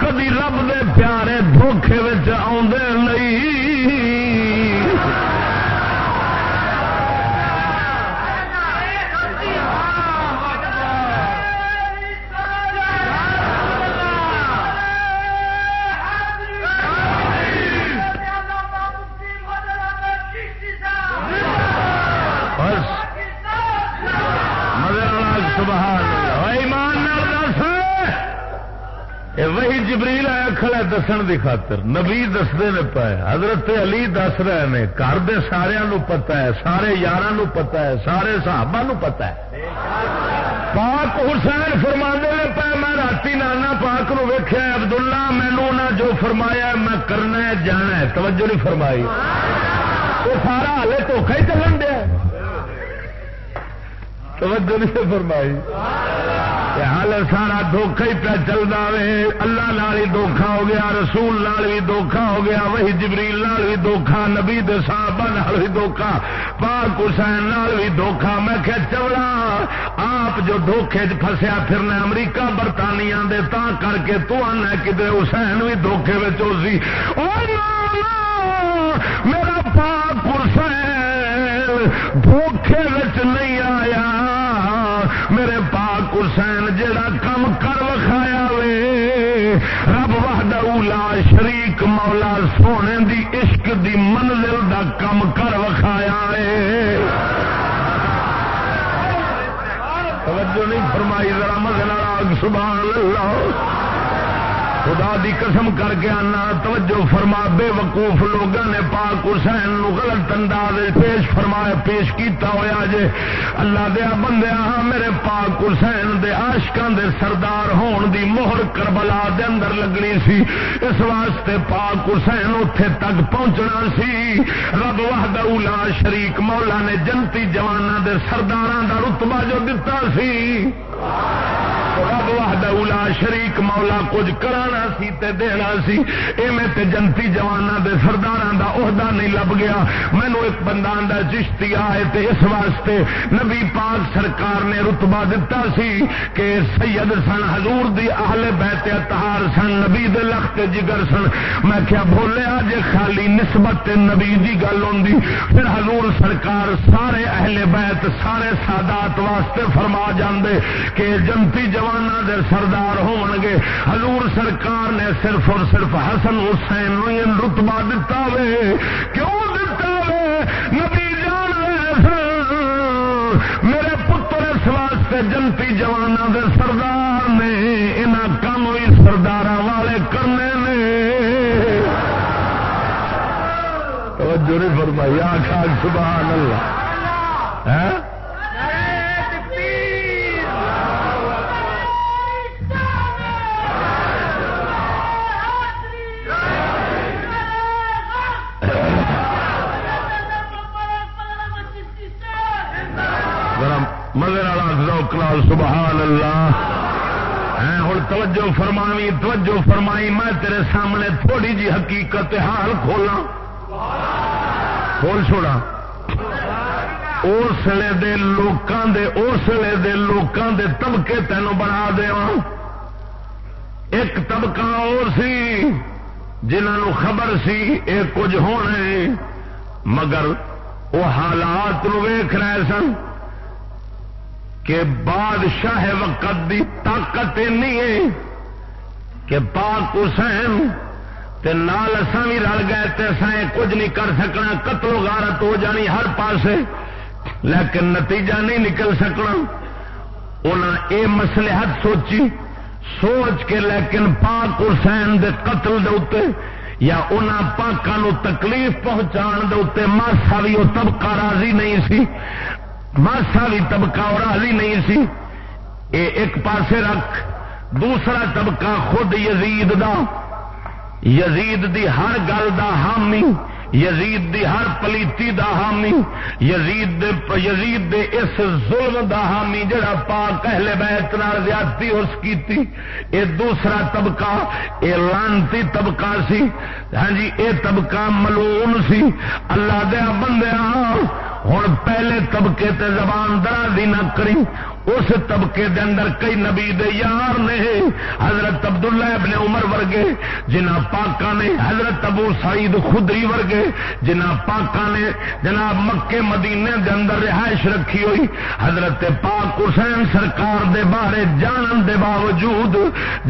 کدی رب دے پیارے دھوکھے آدھے نہیں۔ دسن دی خاطر۔ نبی دستے نے پائے حضرت علی دس رہے نے۔ گھر دے سارے نو پتا ہے، سارے یار پتا ہے، سارے صحابہ نو پتا ہے۔ پاک حسین فرما نے، پہ میں رات نانا پاک نو ویخیا عبد اللہ مینو نہ جو فرمایا میں کرنا ہے، جانا ہے۔ توجہ نہیں فرمائی۔ وہ سارا ہالے دھوکھا ہی چلن دیا۔ توجہ نہیں فرمائی۔ حال سارا دھوکھا ہی پہ چلتا وے۔ اللہ نال ہی دھوکھا ہو گیا، رسول نال بھی دھوکھا ہو گیا وہی جبریل نال بھی دھوکھا، نبی دے صحابہ نال بھی دھوکھا، پاک حسین نال بھی دھوکھا۔ میں کہ چوڑا آپ جو دھوکھے چ فسیا پھرنا امریکہ برطانیہ دے تا کر کے تو آنا کدے حسین بھی دھوکھے سی میرا پاک حسین دھوکھے نہیں آیا۔ ایک مولا سونے دی عشق دی منزل دا کم کر وکھایا ہے۔ توجہ نہیں فرمائی، ذرا مزہ سبحان اللہ۔ خدا دی قسم کر کے آنا، توجہ فرما، بے وقوف لوگوں نے پاک حسین نو غلط انداز پیش فرمایا، پیش کیتا ہوا جے۔ اللہ دیا بندیا ہاں میرے پاک حسین دے آشکان دے سردار ہون دی مہر کربلا دے اندر لگنی سی۔ اس واسطے پاک حسین اتے تک پہنچنا سی۔ رب وحدہ اولا شریک مولا نے جنتی جوانا دے سرداراں دا رتبہ جو دتا سی۔ رب وحدہ اولا شریک مولا کچھ کرانا سی تے دینا سی۔ ایویں تے جنتی جوانا دے سرداراں دا عہدہ نہیں لب گیا۔ مینو ایک بندہ دا چشتی آئے تے اس واسطے نبی پاک سرکار نے رتبہ دتا سی کہ سید سن حضور دی اہل بیت اتہار سن، نبی دے لخت جگر سن۔ میں کیا بولے آج خالی نسبت نبی دی گل ہوندی۔ پھر حضور سرکار سارے اہل بیت، سارے سادات واسطے فرما جاندے۔ کہ جنتی جوانا دے سردار ہون گے۔ حضور سرکار نے صرف اور صرف حسن حسین نو رتبہ دتا وے۔ کیوں دتا وے؟ نبی جان میرے پتر اس واسطے جنتی جوانا دے سردار نے انہاں کام بھی سردار والے کرنے نے۔ توجہ نہیں فرمائی آخا سبحان اللہ۔ ہے مگر والا سبحان اللہ۔ ہوں توجہ فرمائی توجہ فرمائی، میں تیرے سامنے تھوڑی جی حقیقت حال کھولا کھول چھوڑا۔ اسلے دے لوکاں دے اسلے دے لوکاں دے طبقے تینوں بنا دیا ایک طبقہ اور سی جنہوں خبر سی یہ کچھ ہونے مگر وہ حالات ویخ رہے سن۔ کہ بادشاہ وقت دی طاقت ہے کہ پاک حسین تے نال اساں بھی رل گئے تے اساں کچھ نہیں کر سکنا، قتل و غارت ہو جانی ہر پاسے، لیکن نتیجہ نہیں نکل سکنا۔ انہاں اے مسلحت سوچی، سوچ کے لیکن پاک حسین دے قتل دے اتے یا انہاں پاکوں تکلیف پہنچان دے اتے ماسا بھی وہ طبقہ راضی نہیں سی۔ ماسا بھی طبقہ اور راضی نہیں سی۔ اے ایک پاسے رکھ، دوسرا طبقہ خود یزید دا۔ یزید دی ہر گل دا حامی۔ یزید دی ہر پلیتی دا حامی، یزید دے یزید دے اس ظلم دا حامی جڑا پاک اہل بیت نال زیادتی اس کیتی۔ اے دوسرا طبقہ، اے لانتی طبقہ سی۔ ہاں جی اے طبقہ ملعون سی۔ اللہ دے بندیاں ہوں پہلے طبقے تے زبان درازی نہ کری اس طبقے دے اندر کئی نبی دے یار نے، حضرت عبداللہ ابن عمر ورگے جنہ پاکا نے، حضرت ابو سعید خدری ورگے جنہ پاکا نے، جناب مکے مدینے دے اندر رہائش رکھی ہوئی، حضرت پاک حسین سرکار دے بارے جانن دے باوجود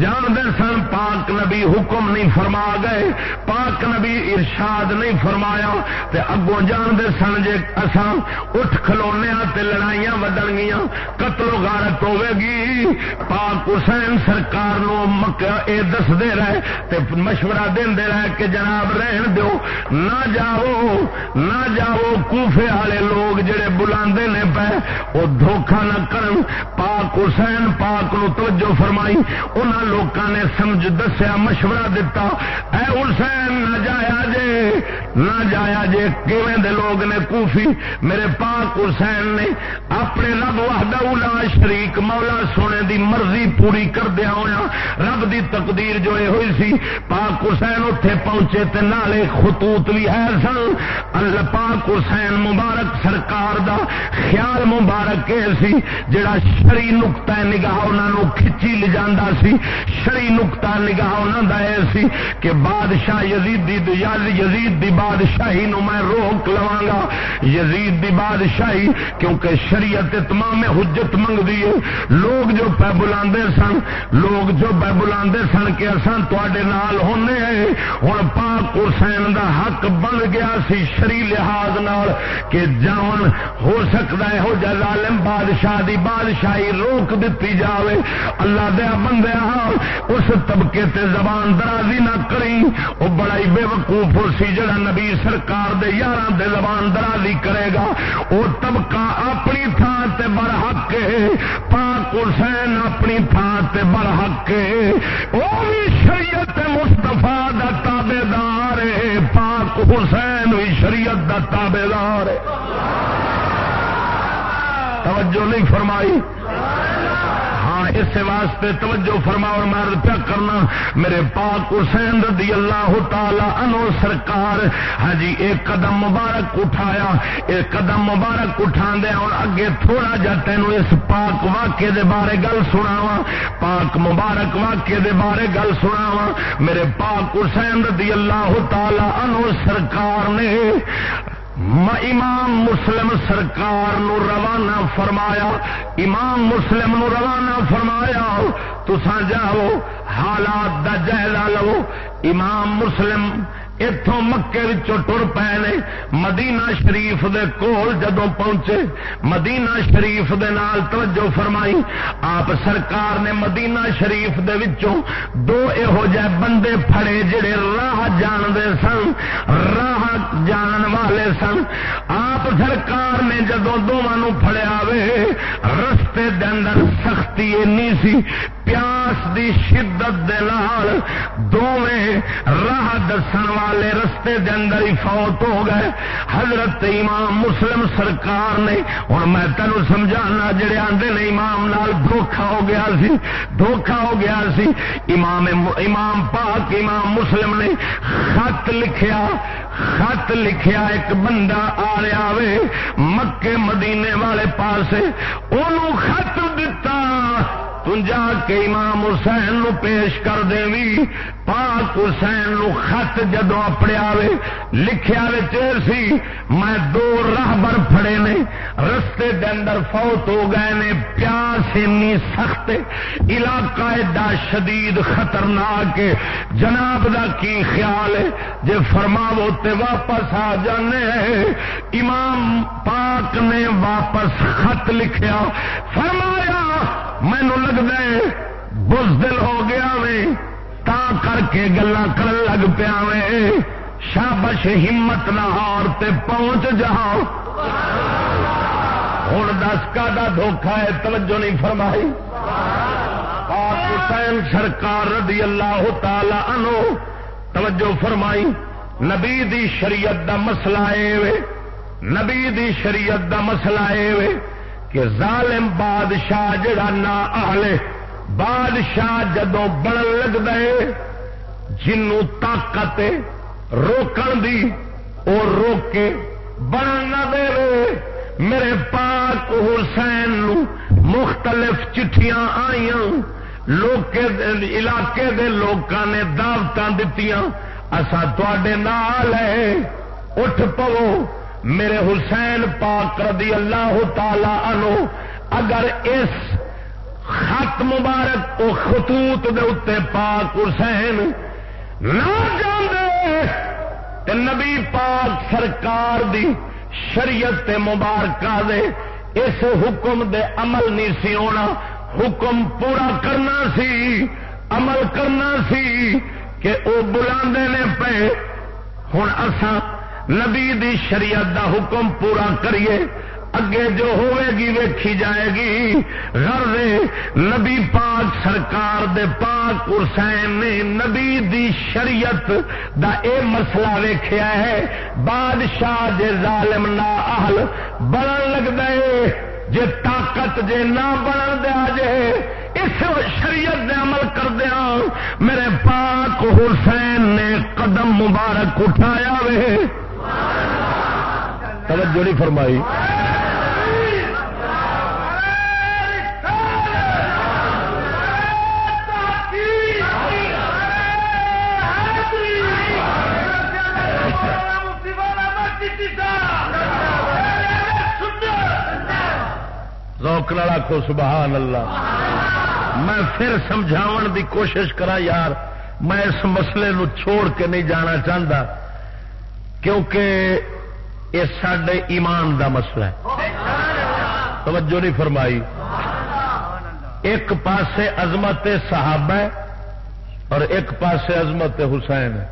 جان دے سن پاک نبی حکم نہیں فرما گئے، پاک نبی ارشاد نہیں فرمایا، تے اگوں جان دے سن جے اساں اٹھ کھلونے تے لڑائیاں ودن گیاں، قتل و غارت ہوے گی۔ پاک حسین سرکار نو مکہ اے دس دے رہے تے مشورہ دین دے رہے کہ جناب رہن دیو۔ نہ جاؤ نہ جاؤ کوفے والے لوگ جڑے بلاندے نے پے، او دھوکا نہ کرن۔ پاک حسین پاک نو توجہ فرمائی۔ انہاں لوکاں نے سمجھ دسیا، مشورہ دتا۔ اے حسین، نہ جایا جے، نہ جایا جے۔ کیویں دے لوگ نے کوفی؟ میرے پاک حسین نے اپنے رب وحدہ اولا شریک مولا سونے دی مرضی پوری کر دیا ہوا رب دی تقدیر جو یہ ہوئی سی، پاک حسین اتے پہنچے تے نالے خطوط بھی ہے سن۔ اللہ پاک حسین مبارک سرکار دا خیال مبارک یہ سی، جڑا شری نقطہ نگاہ انہوں کھچی لے جانا سی۔ شری نقطہ نگاہ انہوں دا یہ سی کہ بادشاہ یزید دی یزید دی بادشاہی نو میں روک لواں گا۔ یزید دی بادشاہی کیونکہ شریعت تمام حجت منگ دیے لوگ جو پہ بلا سن، لوگ جو پہ بلا سن کہ اصل تے ہونے ہوں پاک حسین دا حق بن گیا سی شری لحاظ نال کہ جان ہو سکتا ہے، ہو جا ظالم بادشاہ دی بادشاہی روک دیتی جاوے۔ اللہ دیا بندیا اس طبقے تے زبان درازی نہ کری۔ وہ بڑا ہی بے وقوف سی جڑا نبی سرکار دے یار دے زبان درازی کرے گا۔ وہ طبقہ اپنی تھان تے برحق ہے۔ پاک حسین اپنی تھان سے برحق کے وہ بھی شریعت مستفا دا تابے دار ہے، پاک حسین بھی شریعت دا تابے دار ہے۔ توجہ نہیں فرمائی؟ اس واسطے توجہ فرما اور مرد پیا کرنا۔ میرے پاک حسین رضی اللہ تعالی انو سرکار ہاں جی ایک قدم مبارک اٹھایا۔ ایک قدم مبارک اٹھا دیا اور اگے تھوڑا جا تینوں اس پاک واقعے دے بارے گل سناوا پاک مبارک واقعے دے بارے گل سناوا میرے پاک حسین رضی اللہ تعالی انو سرکار نے امام مسلم سرکار نو روانہ فرمایا، امام مسلم نو روانہ فرمایا تسان جاؤ، حالات دا جائزہ لو۔ امام مسلم اتوں مکے ٹر پے نے۔ مدینہ شریف دے کول جدو پہنچے، مدینہ شریف دے نال توجہ فرمائی۔ آپ سرکار نے مدینہ شریف دے وچوں دو یہو جہ بندے پھڑے جڑے راہ جانتے سن، راہ جان والے سن۔ آپ سرکار نے جدو دونوں فڑیا وے رستے دے اندر سختی اینی سی۔ پیاس دی شدت دے نال راہ دسن والے رستے دے اندر ہی فوت ہو گئے۔ حضرت امام مسلم سرکار نے ہوں میں تینوں سمجھانا جڑے آندے نے امام نال دھوکھا ہو گیا سی، دھوکھا ہو گیا سی۔ امام امام پاک، امام مسلم نے خط لکھیا خط لکھیا ایک بندہ آ رہا وے مکے مدینے والے پاسے انہوں خط دتا۔ جا کے امام حسین نو پیش کر دیں پاک حسین نو خط جدو اپنے آوے، لکھیا سی۔ میں دو راہبر پھڑے نے، رستے دے اندر فوت ہو گئے نے، پیاس اینی سخت، علاقہ ایڈا شدید، خطرناک۔ جناب دا کی خیال ہے؟ جے فرماو تے واپس آ جانے۔ امام پاک نے واپس خط لکھیا۔ فرمایا مینو لگتا ہے بزدل ہو گیا وے، تا کر کے گلا کر لگ پیا وے۔ شابش ہمت نہ پہنچ جاؤ۔ ہوں دس کا دھوکھا ہے، توجہ نہیں فرمائی۔ حسین سرکار رضی اللہ تعالی انو توجہ فرمائی۔ نبی دی شریعت دا مسئلہ اے نبی دی شریعت دا مسئلہ اے کہ ظالم بادشاہ جڑا نا آلے بادشاہ جدو بڑھ لگتا ہے جنو طاقت روکن دی اور روکے بڑھ نہ دے میرے پاک حسین نو مختلف چٹھیاں آئیاں لوگ علاقے دے لوکاں نے دعوت دیتی اصا تے نال ہے، اٹھ پو میرے حسین پاک رضی اللہ تعالی عنہ، اگر اس خط مبارک کو خطوط دے اتنے پاک حسین نہ جانے نبی پاک سرکار دی شریعت مبارکہ دے، اس حکم دے عمل نہیں سی ہونا۔ حکم پورا کرنا سی، عمل کرنا سی کہ وہ بلا نے پے۔ ہوں اسان نبی دی شریعت دا حکم پورا کریے، اگے جو ہوئے گی ویکھی جائے گی۔ غرض نبی پاک سرکار دے پاک حسین نے نبی دی شریعت دا اے مسئلہ ویکھیا ہے۔ بادشاہ جے ظالم نا اہل بڑھن لگ دے جے طاقت جے نہ بڑھن دیا جے۔ اس شریعت دے عمل کر دیا میرے پاک حسین نے قدم مبارک اٹھایا وے۔ توجہ نہیں فرمائی۔ روک آخو سبحان اللہ۔ میں پھر سمجھاو دی کوشش کرا یار، میں اس مسئلے نو چھوڑ کے نہیں جانا چاہتا کیونکہ یہ سڈے ایمان دا مسئلہ ہے۔ توجہ نہیں فرمائی۔ ایک پاسے عظمت صحابہ ہے اور ایک پاسے عظمت حسین ہے۔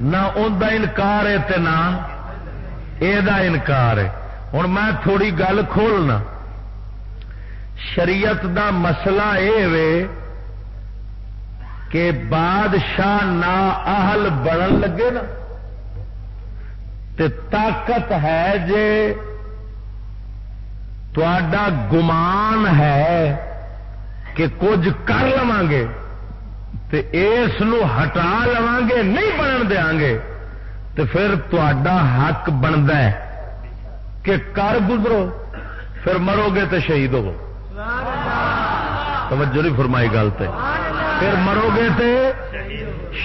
نہ ان کا انکار ہے تے نہ یہ انکار ہے۔ ہوں میں تھوڑی گل کھولنا۔ شریعت دا مسئلہ یہ کہ بادشاہ نا اہل بڑن لگے نا۔ تے طاقت ہے جے تا گمان ہے کہ کچھ کر لوا گے تو اس ہٹا لوا گے نہیں بنن دیا گے تو پھر تا حق بنتا ہے کہ کر گزرو، پھر مرو گے تو شہید ہو توجہ نہیں فرمائی گل تے۔ پھر مرو گے تو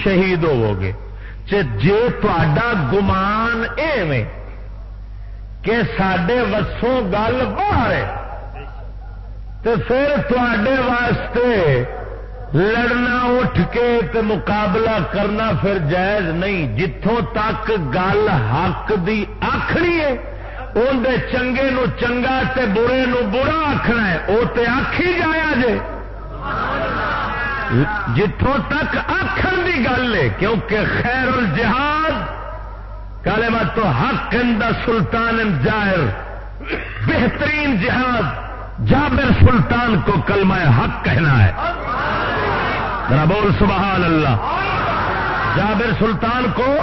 شہید ہوو گے۔ جی تا گمان ایویں کہ سڈے وسوں گل باہر تو پھر تے واسطے لڑنا اٹھ کے تے مقابلہ کرنا پھر جائز نہیں۔ جتوں تک گل حق دی آخری ہے اندر چنگے نو چنگا تے برے نو برا آخنا ہے وہ تے آخی جایا جے۔ جتوں تک آخر دی گل ہے، کیونکہ خیر الجہاد کالے مت تو حق دا سلطان جائر بہترین جہاد جابر سلطان کو کلمہ حق کہنا ہے۔ ذرا بول سبحان اللہ۔ جابر سلطان کو،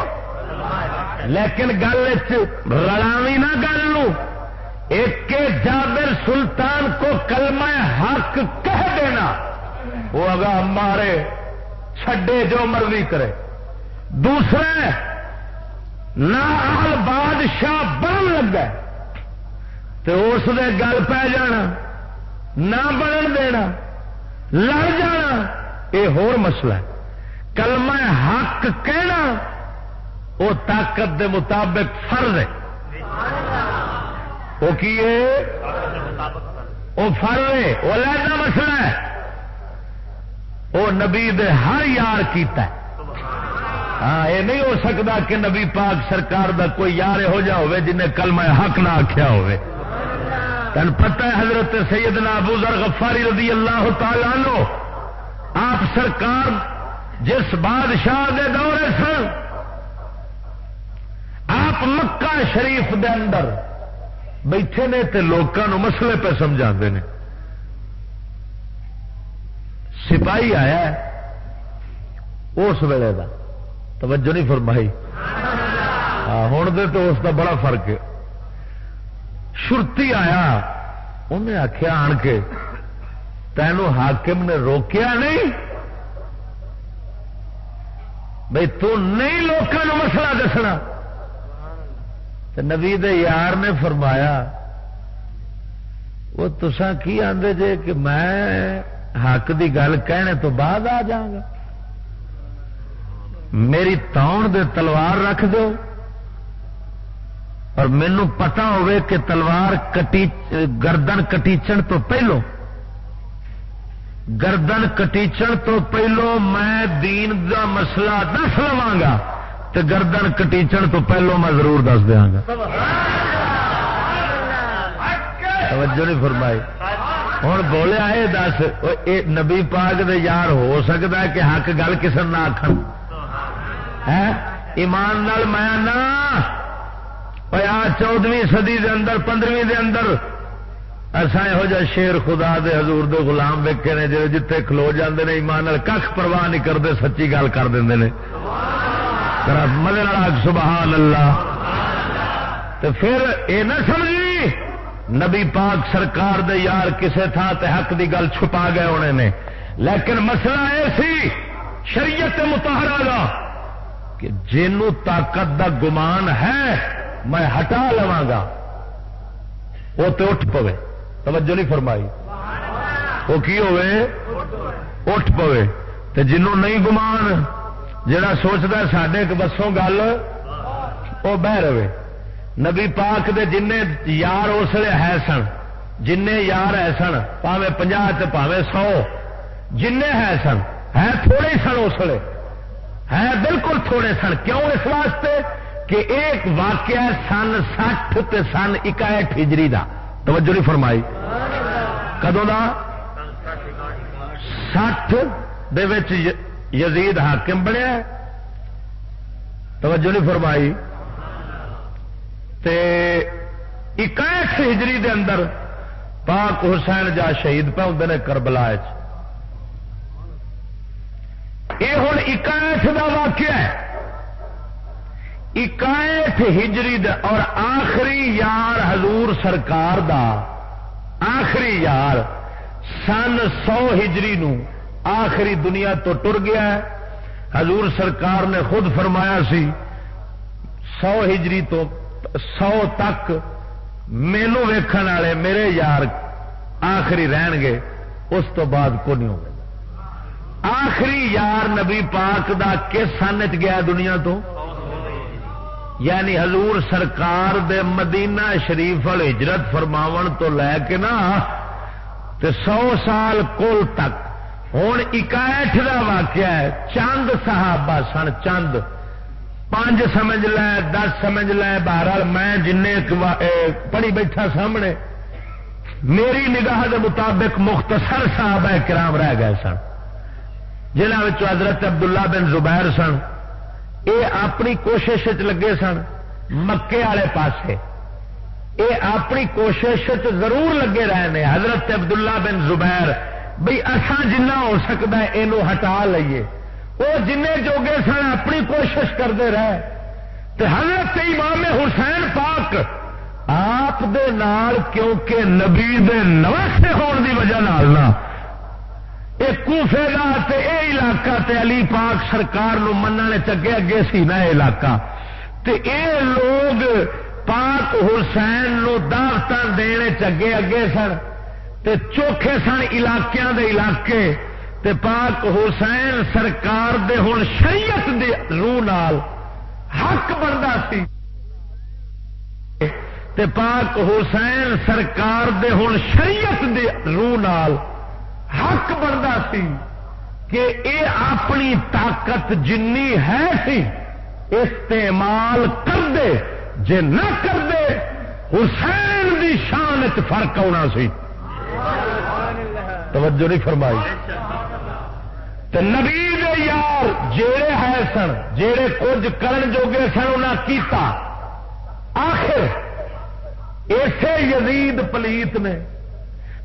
لیکن گل رڑاوی نہ گل ایک جابر سلطان کو کلمہ حق کہہ دینا۔ وہ اگا ہمارے چھڈے جو مرضی کرے۔ دوسرے نہ بادشاہ بن لگا تو اس نے گل پی جانا نہ بنن دینا لڑ جانا یہ ہور مسئلہ ہے۔ کلمہ حق کہنا وہ طاقت دے مطابق فرض ہے۔ وہ کی وہ فرض۔ ہے وہ لہذا مسئلہ ہے۔ وہ نبی دے ہر یار کیتا ہے۔ ہاں یہ نہیں ہو سکتا کہ نبی پاک سرکار دا کوئی یار ہو جا ہوئے جنہیں کل میں حق نہ آخیا ہوئے۔ تن پتہ ہے حضرت سیدنا ابو ذر غفاری رضی اللہ تعالی لو آپ سرکار جس بادشاہ دے دورے سن، آپ مکہ شریف دے اندر بیٹھے نے تے لوگوں مسئلے پہ سمجھا نے۔ سپاہی آیا اس ویلے کا توجہ نہیں فرمائی۔ ہوں دے تو اس کا بڑا فرق ہے۔ شرتی آیا انہیں آخیا آن کے تینوں حاکم نے روکیا نہیں؟ بھائی تو نہیں لوگوں مسئلہ دسنا۔ نبی دے یار نے فرمایا، وہ تسا کی آدھے جے کہ میں حق دی گل کہنے تو بعد آ جاگا میری تاؤن دے تلوار رکھ دو۔ اور مینو پتا ہوئے کہ تلوار کٹی گردن کٹیچن تو پہلو۔ گردن کٹیچن تو پہلو میں دین دا مسئلہ دس لوا گا تو گردن کٹیچن تو پہلو میں ضرور دس دیا گا۔ توجہ نہیں فرمائی۔ ہوں بولیا یہ دس نبی پاک دے یار ہو سکتا ہے کہ حق گل کسی نہ آخر ایمان نال میں نہ چودویں سدی دے اندر پندرہویں دے اندر ایسا یہو جہ شیر خدا دے حضور دے غلام ویکے نے جی جتے کھلو جاندے نے ایمان نال کھ پرواہ نہیں کرتے سچی گل کر دیں مدر سبحان اللہ تو پھر یہ نہ سمجھی نبی پاک سرکار دے یار کسے تھا تے حق دی گل چھپا گئے انہیں نے۔ لیکن مسئلہ یہ سی، شریعت متحرہ کا کہ جنوں طاقت دا گمان ہے، میں ہٹا لوا گا۔ وہ تو اٹھ پوے۔ توجہ نہیں فرمائی۔ وہ کی ہوئے اٹھ پوے۔ تے جنوں نہیں گمان، جڑا سوچتا سڈے بسوں گل، وہ بہ رہے۔ نبی پاک دے جن یار اس لیے ہے سن جن یار ہے سن، پاوے پناہ پاوے سو جن ہے سن، ہے تھوڑے سن اس لیے، ہے بالکل تھوڑے سن۔ کیوں اس واسطے کہ ایک واقعہ سن سٹھ سن اکاٹھ ہجری دا؟ توجہ نہیں فرمائی۔ کدو دا؟ سٹھ یزید حاکم بنیا توجہ نہیں فرمائی۔ تے ہجری دے اندر پاک حسین جا شہید پہ ہوں نے کربلا یہ ہوں اکاٹھ کا واقعہ ہے۔ اکاٹھ ہجری اور آخری یار حضور سرکار دا۔ آخری یار سن سو ہجری نو آخری دنیا تو ٹر گیا ہے۔ حضور سرکار نے خود فرمایا سی، سو ہجری تو سو تک مینو ویکھن والے میرے یار آخری رہن گے، اس تو بعد کو نہیں ہوگا۔ آخری یار نبی پاک دا کس سن چ گیا دنیا تو؟ یعنی حضور سرکار دے مدینہ شریف والے ہجرت فرماون تو لے کے نا، تے سو سال کول تک۔ ہوں اکاٹھ کا واقعہ ہے، چند صحابہ سن، چند۔ پانچ سمجھ لے، دس سمجھ لے، بہرحال میں جن پڑھی بیٹھا سامنے، میری نگاہ کے مطابق مختصر صاحب ہے کرام رہ گئے سن جنہوں حضرت عبداللہ بن زبیر سن۔ یہ اپنی کوشش لگے سن، مکے والے پاسے۔ یہ اپنی کوشش ضرور لگے رہے ہیں حضرت عبداللہ بن زبیر بھائی اسان جنہ ہو سکتا ہے یہ ہٹا لئیے۔ وہ جن جوگے سن اپنی کوشش کرتے رہے۔ تو حضرت امام حسین پاک آپ دے نال کیونکہ نبی دے نواسے ہون دی وجہ نال نا کوفے کا اے علاقہ تے علی پاک سرکار نو مننے چگے اگے سی نا علاقہ۔ تے اے لوگ پاک حسین نو دعوت دینے چگے اگے سن۔ تے چوکھے سن علاقیاں دے علاقے۔ تے پاک حسین سرکار دے ہن شریعت دے روح نال حق بنتا سی۔ تے پاک حسین سرکار دے ہن شریعت دے روح نال حق بنتا سی کہ اے اپنی طاقت جنی ہے سی، استعمال کر دے جے نہ کر دے حسین دی شان فرق آنا سی۔ توجہ نہیں فرمائی۔ تو نبی دے یار جڑے ہے سن جڑے کچھ کرن جوگے سن انہیں کیتا۔ آخر ایسے یزید پلیت نے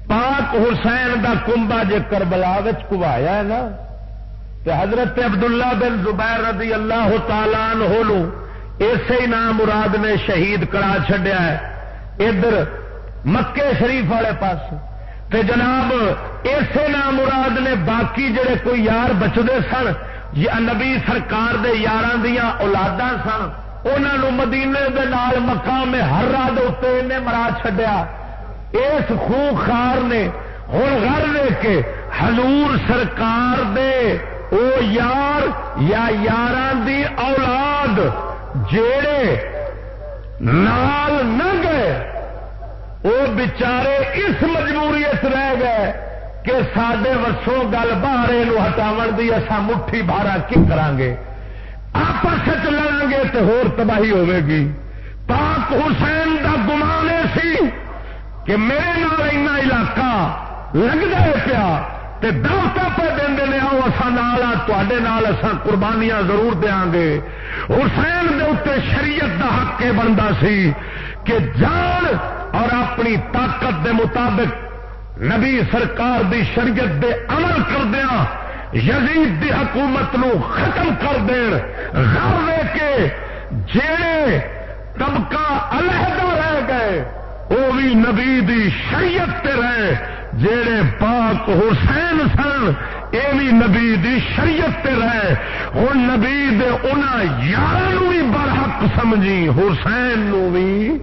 پاک حسین دا کمبا جے کربلا کوایا ہے نا تو حضرت عبداللہ بن زبیر رضی اللہ تعالی عنہ اسی نام مراد نے شہید کرا چڈیا ہے۔ ادھر مکے شریف والے پاس تے جناب اسی نام مراد نے باقی جڑے کوئی یار بچتے سن، یا نبی سرکار دے یار دیا اولادا سن انہوں مدینے دے نال مقام ہر رات اتنے مرا چڈیا اس خوخار نے ہوں گھر لے کے حضور سرکار دے او یار یا یار دی اولاد جیڑے نال نہ گئے وہ بچارے اس مجبوری رہ گئے کہ سڈے وسوں گل بارے ہٹاو کی اصا مٹھی بارہ کی کران گے آپس لڑیں گے تو ہور تباہی ہوے گی۔ پاک حسین کا گمانے سی کہ میرے نال اینا علاقہ لگتا ہے پیا دعوت پہ دے آؤ اصا تے نال قربانیاں ضرور دیا گے۔ حسین دے اتنے شریعت دا حق یہ بنتا سی کہ جان اور اپنی طاقت دے مطابق نبی سرکار دی شریعت دے عمل کردیا یزید دی حکومت نو ختم کر دین۔ غر لے کے جڑے طبقہ علیحدہ رہ گئے وہ بھی نبی دی شریعت تے رہے۔ جڑے پاک حسین سن یہ بھی نبی دی شریعت تے رہے۔ ہوں نبی دے انہاں یار بھی برحق سمجھی، حسین نو بھی۔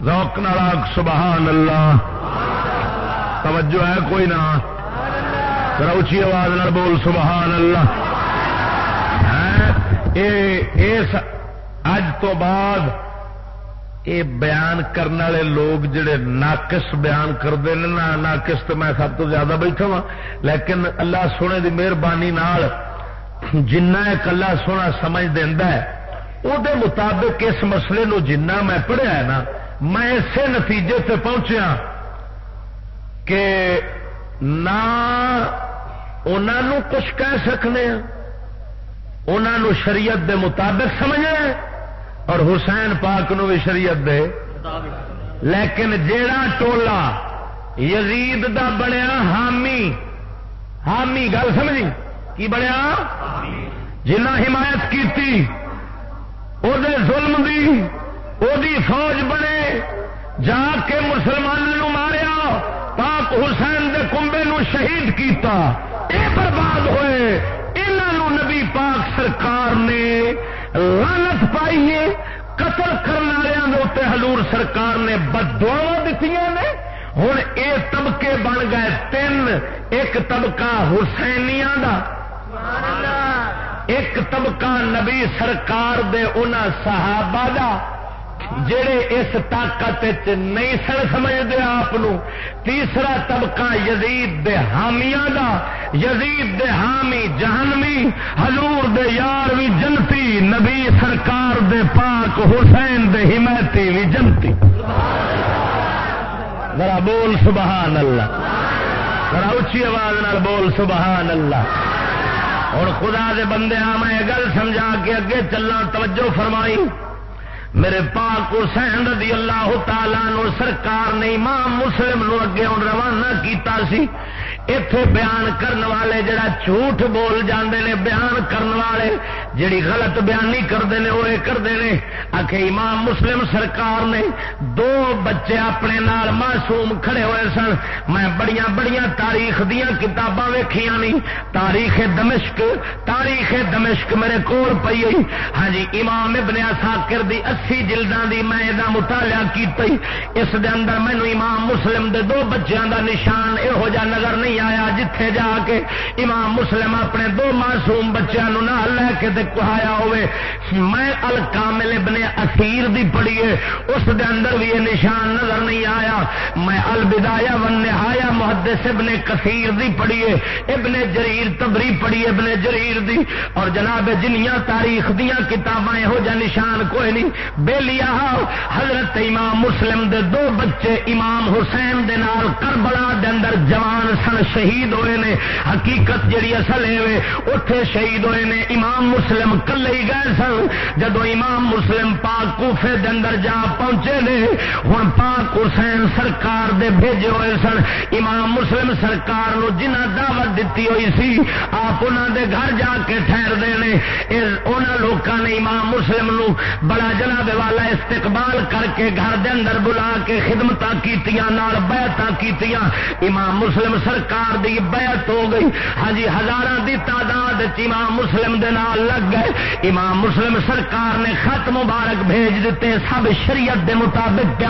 روک ناراگ سبحان اللہ۔ توجہ ہے کوئی نہ۔ اچھی آواز نہ بول، سبحان اللہ۔ ہاں، اج تو بعد یہ بیان کرنے والے لوگ جڑے ناقص بیان کرتے ہیں نا ناقص تو میں سب تو زیادہ بیٹھا وا لیکن اللہ سونے کی مہربانی جنہ ایک اللہ سونا سمجھ دینا ہے وہ مطابق اس مسئلے نو جنہ میں پڑھیا ہے نا، میں اسی نتیجے سے پہنچیا کہ نہ انہوں کچھ کہہ سکنے انہوں شریعت دے مطابق سمجھنا اور حسین پاک نو بھی شریعت دے۔ لیکن جیڑا ٹولا یزید دا بنیا حامی حامی، گل سمجھی؟ کی بنیا؟ جنہ حمایت کی ظلم دی، او دی فوج بنے، جا کے مسلمانوں ماریا، پاک حسین دے کمبے نو شہید کیتا۔ اے برباد ہوئے انہوں نبی پاک سرکار نے لانت پائی ہے قتل کرنے والوں ہلور سرکار نے بدوا دیتی نے۔ ہوں یہ طبقے بن گئے تین ایک طبقہ حسینیا دا۔ ایک طبقہ نبی سرکار دے صحابہ دا۔ جڑے اس طاقت نہیں سر سمجھتے آپ تیسرا طبقہ یزید دے حامیاں دا، یزید دے حامی جہنمی، حضور دے یار بھی جنتی، نبی سرکار دے پاک، حسین دے حمایتی بھی جنتی۔ ذرا بول سبحان اللہ۔ ذرا اچھی آواز نال بول سبحان اللہ۔ اور خدا دے بندے میں گل سمجھا کے اگے چلنا توجہ فرمائی۔ میرے پاک حسین رضی اللہ تعالیٰ نو سرکار نے امام مسلم نو اگے ہوں روانہ کیتا سی۔ اتے بیان کرن والے جڑا جھوٹ بول جاندے نے، بیان کرن والے جڑی غلط بیانی کرتے ہیں وہ کرتے ہیں آخ امام مسلم سرکار نے دو بچے اپنے نال معصوم کھڑے ہوئے سن۔ میں بڑیاں بڑیاں تاریخ دیا کتاباں ویخیا نہیں تاریخ دمشق تاریخ دمشق میرے کول پی ہاں جی امام ابن ساکر دی اسی جلدان دی میں یہ مطالعہ کی اس دے اندر مینو امام مسلم دے دو بچیاں دا نشان یہو جا نظر نہیں آیا جتھے جا کے امام مسلم اپنے دو معصوم بچوں نہ لے کے کہایا ہوئے، میں الکامل ابن اخیر دی پڑھیے اس دے اندر بھی یہ نشان نظر نہیں آیا۔ میں البدایا ون نہایا محدث ابن کثیر دی پڑھیے ابن جریر تبری پڑھی ابن جریر دی۔ اور جناب جنیاں تاریخ دیا کتاباں یہو جہ نشان کوئی نہیں بے لیا حضرت امام مسلم دے دو بچے امام حسین دے نال کربلا دے اندر جوان سن شہید ہوئے نے۔ حقیقت جڑی اصل ہے اتے شہید ہوئے نے۔ امام مسلم کلے ہی گئے سن۔ جدو امام مسلم پاک کوفے دے اندر جا پہنچے نے ہوں پاک حسین سرکار دے بھیجے ہوئے سن۔ امام مسلم سرکار نو جنہ دعوت دیتی ہوئی سی، آپ انہوں دے گھر جا کے ٹھہر دے لوگوں نے امام مسلم نو بڑا جناب والا استقبال کر کے گھر دے اندر بلا کے خدمت کی بہتا کی امام مسلم سرکار دی بیعت ہو گئی۔ ہاں جی ہزار دی تعداد امام مسلم دے نال لگ گئے۔ امام مسلم سرکار نے خط مبارک بھیج دیتے، سب شریعت دے مطابق پیا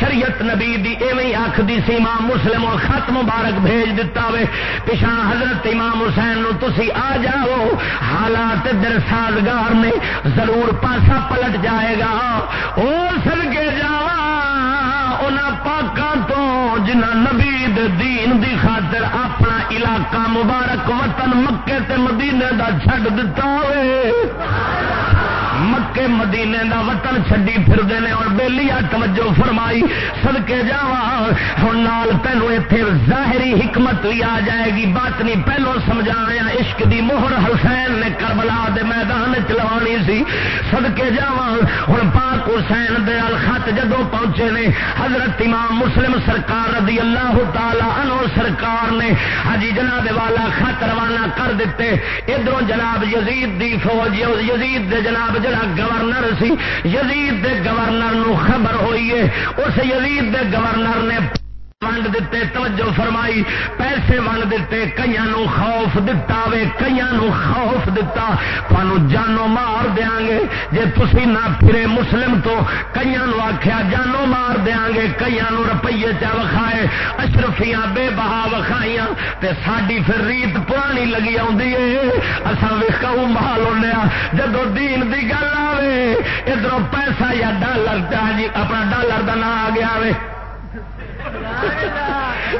شریعت نبی دی ایویں آخری سی امام مسلم اور خط مبارک بھیج دیتا وے۔ پچھا حضرت امام حسین نو تسی آ جاؤ، حالات در سازگار نے۔ ضرور پاسا پلٹ جا جائے گا۔ اور سر کے جا پاکاں تو جنہ نبی دین دی خاطر اپنا علاقہ مبارک وطن مکے تے مدینے دا چھڈ دتا ہوئے۔ مکے مدینے دا وطن چڈی پھرتے ہیں اور بہلی توجہ فرمائی سدکے جا ہوں نال پہلو اتنے ظاہری حکمت بھی آ جائے گی بات نہیں پہلو سمجھایا عشق دی موہر حسین نے کربلا دے میدان چلوانی سی۔ سدکے جا ہوں پاک حسین دے خط جدو پہنچے نے، حضرت امام مسلم سرکار رضی اللہ تعالی عنہ سرکار نے ہجی جناب والا خط روانہ کر دیتے۔ ادھر جناب یزید دی فوج، یزید دے جناب جڑا گورنر سی یزید دے گورنر نو خبر ہوئی ہے اس یزید دے گورنر نے ونڈ دیتے توجہ فرمائی پیسے ونڈ دیتے کئی خوف دتا وے کئی خوف دتا تمہوں جانو مار دیا گے جی تھی نہ پھرے مسلم تو کئی آخیا جانو مار دیا گے کئی روپیے چا وکھائے اشرفیاں بے بہا وکھائیاں تے ساری پھر ریت پرانی لگی آسان ویکو محال ہونے جدو دین دی گل آئے ادھر پیسہ یا ڈالر جی اپنا ڈالر کا نام آ گیا وے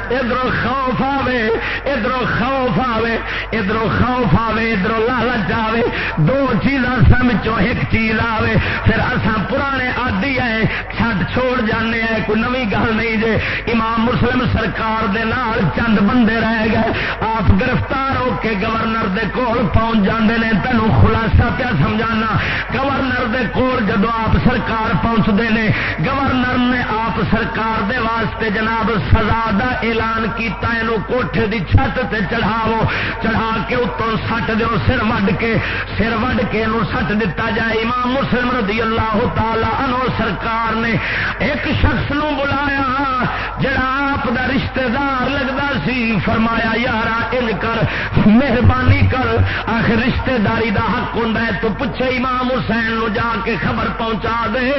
ادھر خوف آوے، ادھر خوف آوے، ادھر خوف آوے، ادھر لالچ آوے۔ دو چیزاں سمجھو ایک چیز آوے۔ پھر اصا پرانے آدھی آئے چھٹ چھوڑ جانے ہیں، کوئی نوی گل نہیں جے۔ امام مسلم سرکار دے نال چند بندے رہ گئے۔ آپ گرفتار ہو کے گورنر دے کول پہنچ جاندے نے تینوں خلاصہ پیا سمجھانا۔ گورنر دے کول جدو آپ سرکار پہنچتے ہیں گورنر نے آپ سرکار دے واسطے جناب، سزا دا اعلان کیتا ہے کوٹھے دی چھت تے چڑھاو، چڑھا کے اتوں سٹ دو سر وڈ کے، سر وڈ کے انہوں سٹ دتا جائے۔ امام مسلم رضی اللہ تعالی عنہ سرکار نے ایک شخص نو بلایا، جڑا آپ دا رشتہ دار لگتا سی فرمایا یار ان کر، مہربانی کر آخر رشتہ داری دا حق ہوں تو پوچھے امام حسین نو جا کے خبر پہنچا دے.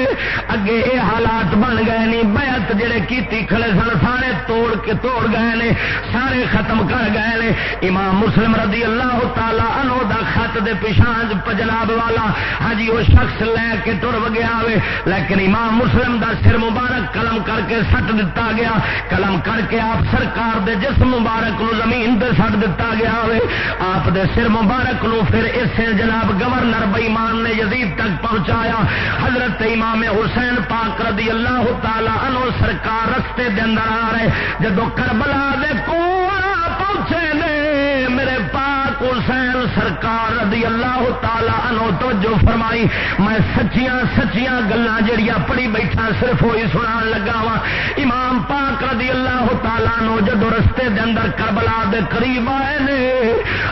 اگے یہ حالات بن گئے نہیں بیعت جڑے کیتی کھڑے سن، سارے توڑ کے توڑ گئے نے، سارے ختم کر گئے نے۔ امام مسلم رضی اللہ تعالی انو دا خط دے پیشان جناب والا ہاں جی وہ شخص لے کے ٹر گیا ہوئے لیکن امام مسلم دا سر مبارک قلم کر کے سٹ دتا گیا۔ قلم کر کے آپ سرکار دے جسم مبارک نو زمین دے سٹ دتا گیا ہوئے، آپ دے سر مبارک نو پھر اسے جناب گورنر بئیمان نے یزید تک پہنچایا۔ حضرت امام حسین پاک رضی اللہ تعالی انو سرکار رستے دے اندر آ رہے جدو کربلا دے کول پہنچے نے، میرے پاس سرکار رضی اللہ تعالی عنہ توجہ فرمائی۔ میں سچیاں سچیاں گلاں جڑیاں پڑھی بیٹھا صرف وہی سنان لگا وا۔ امام پاک رضی اللہ تعالی عنہ جدو رستے دے اندر کربلا دے قریب آئے نے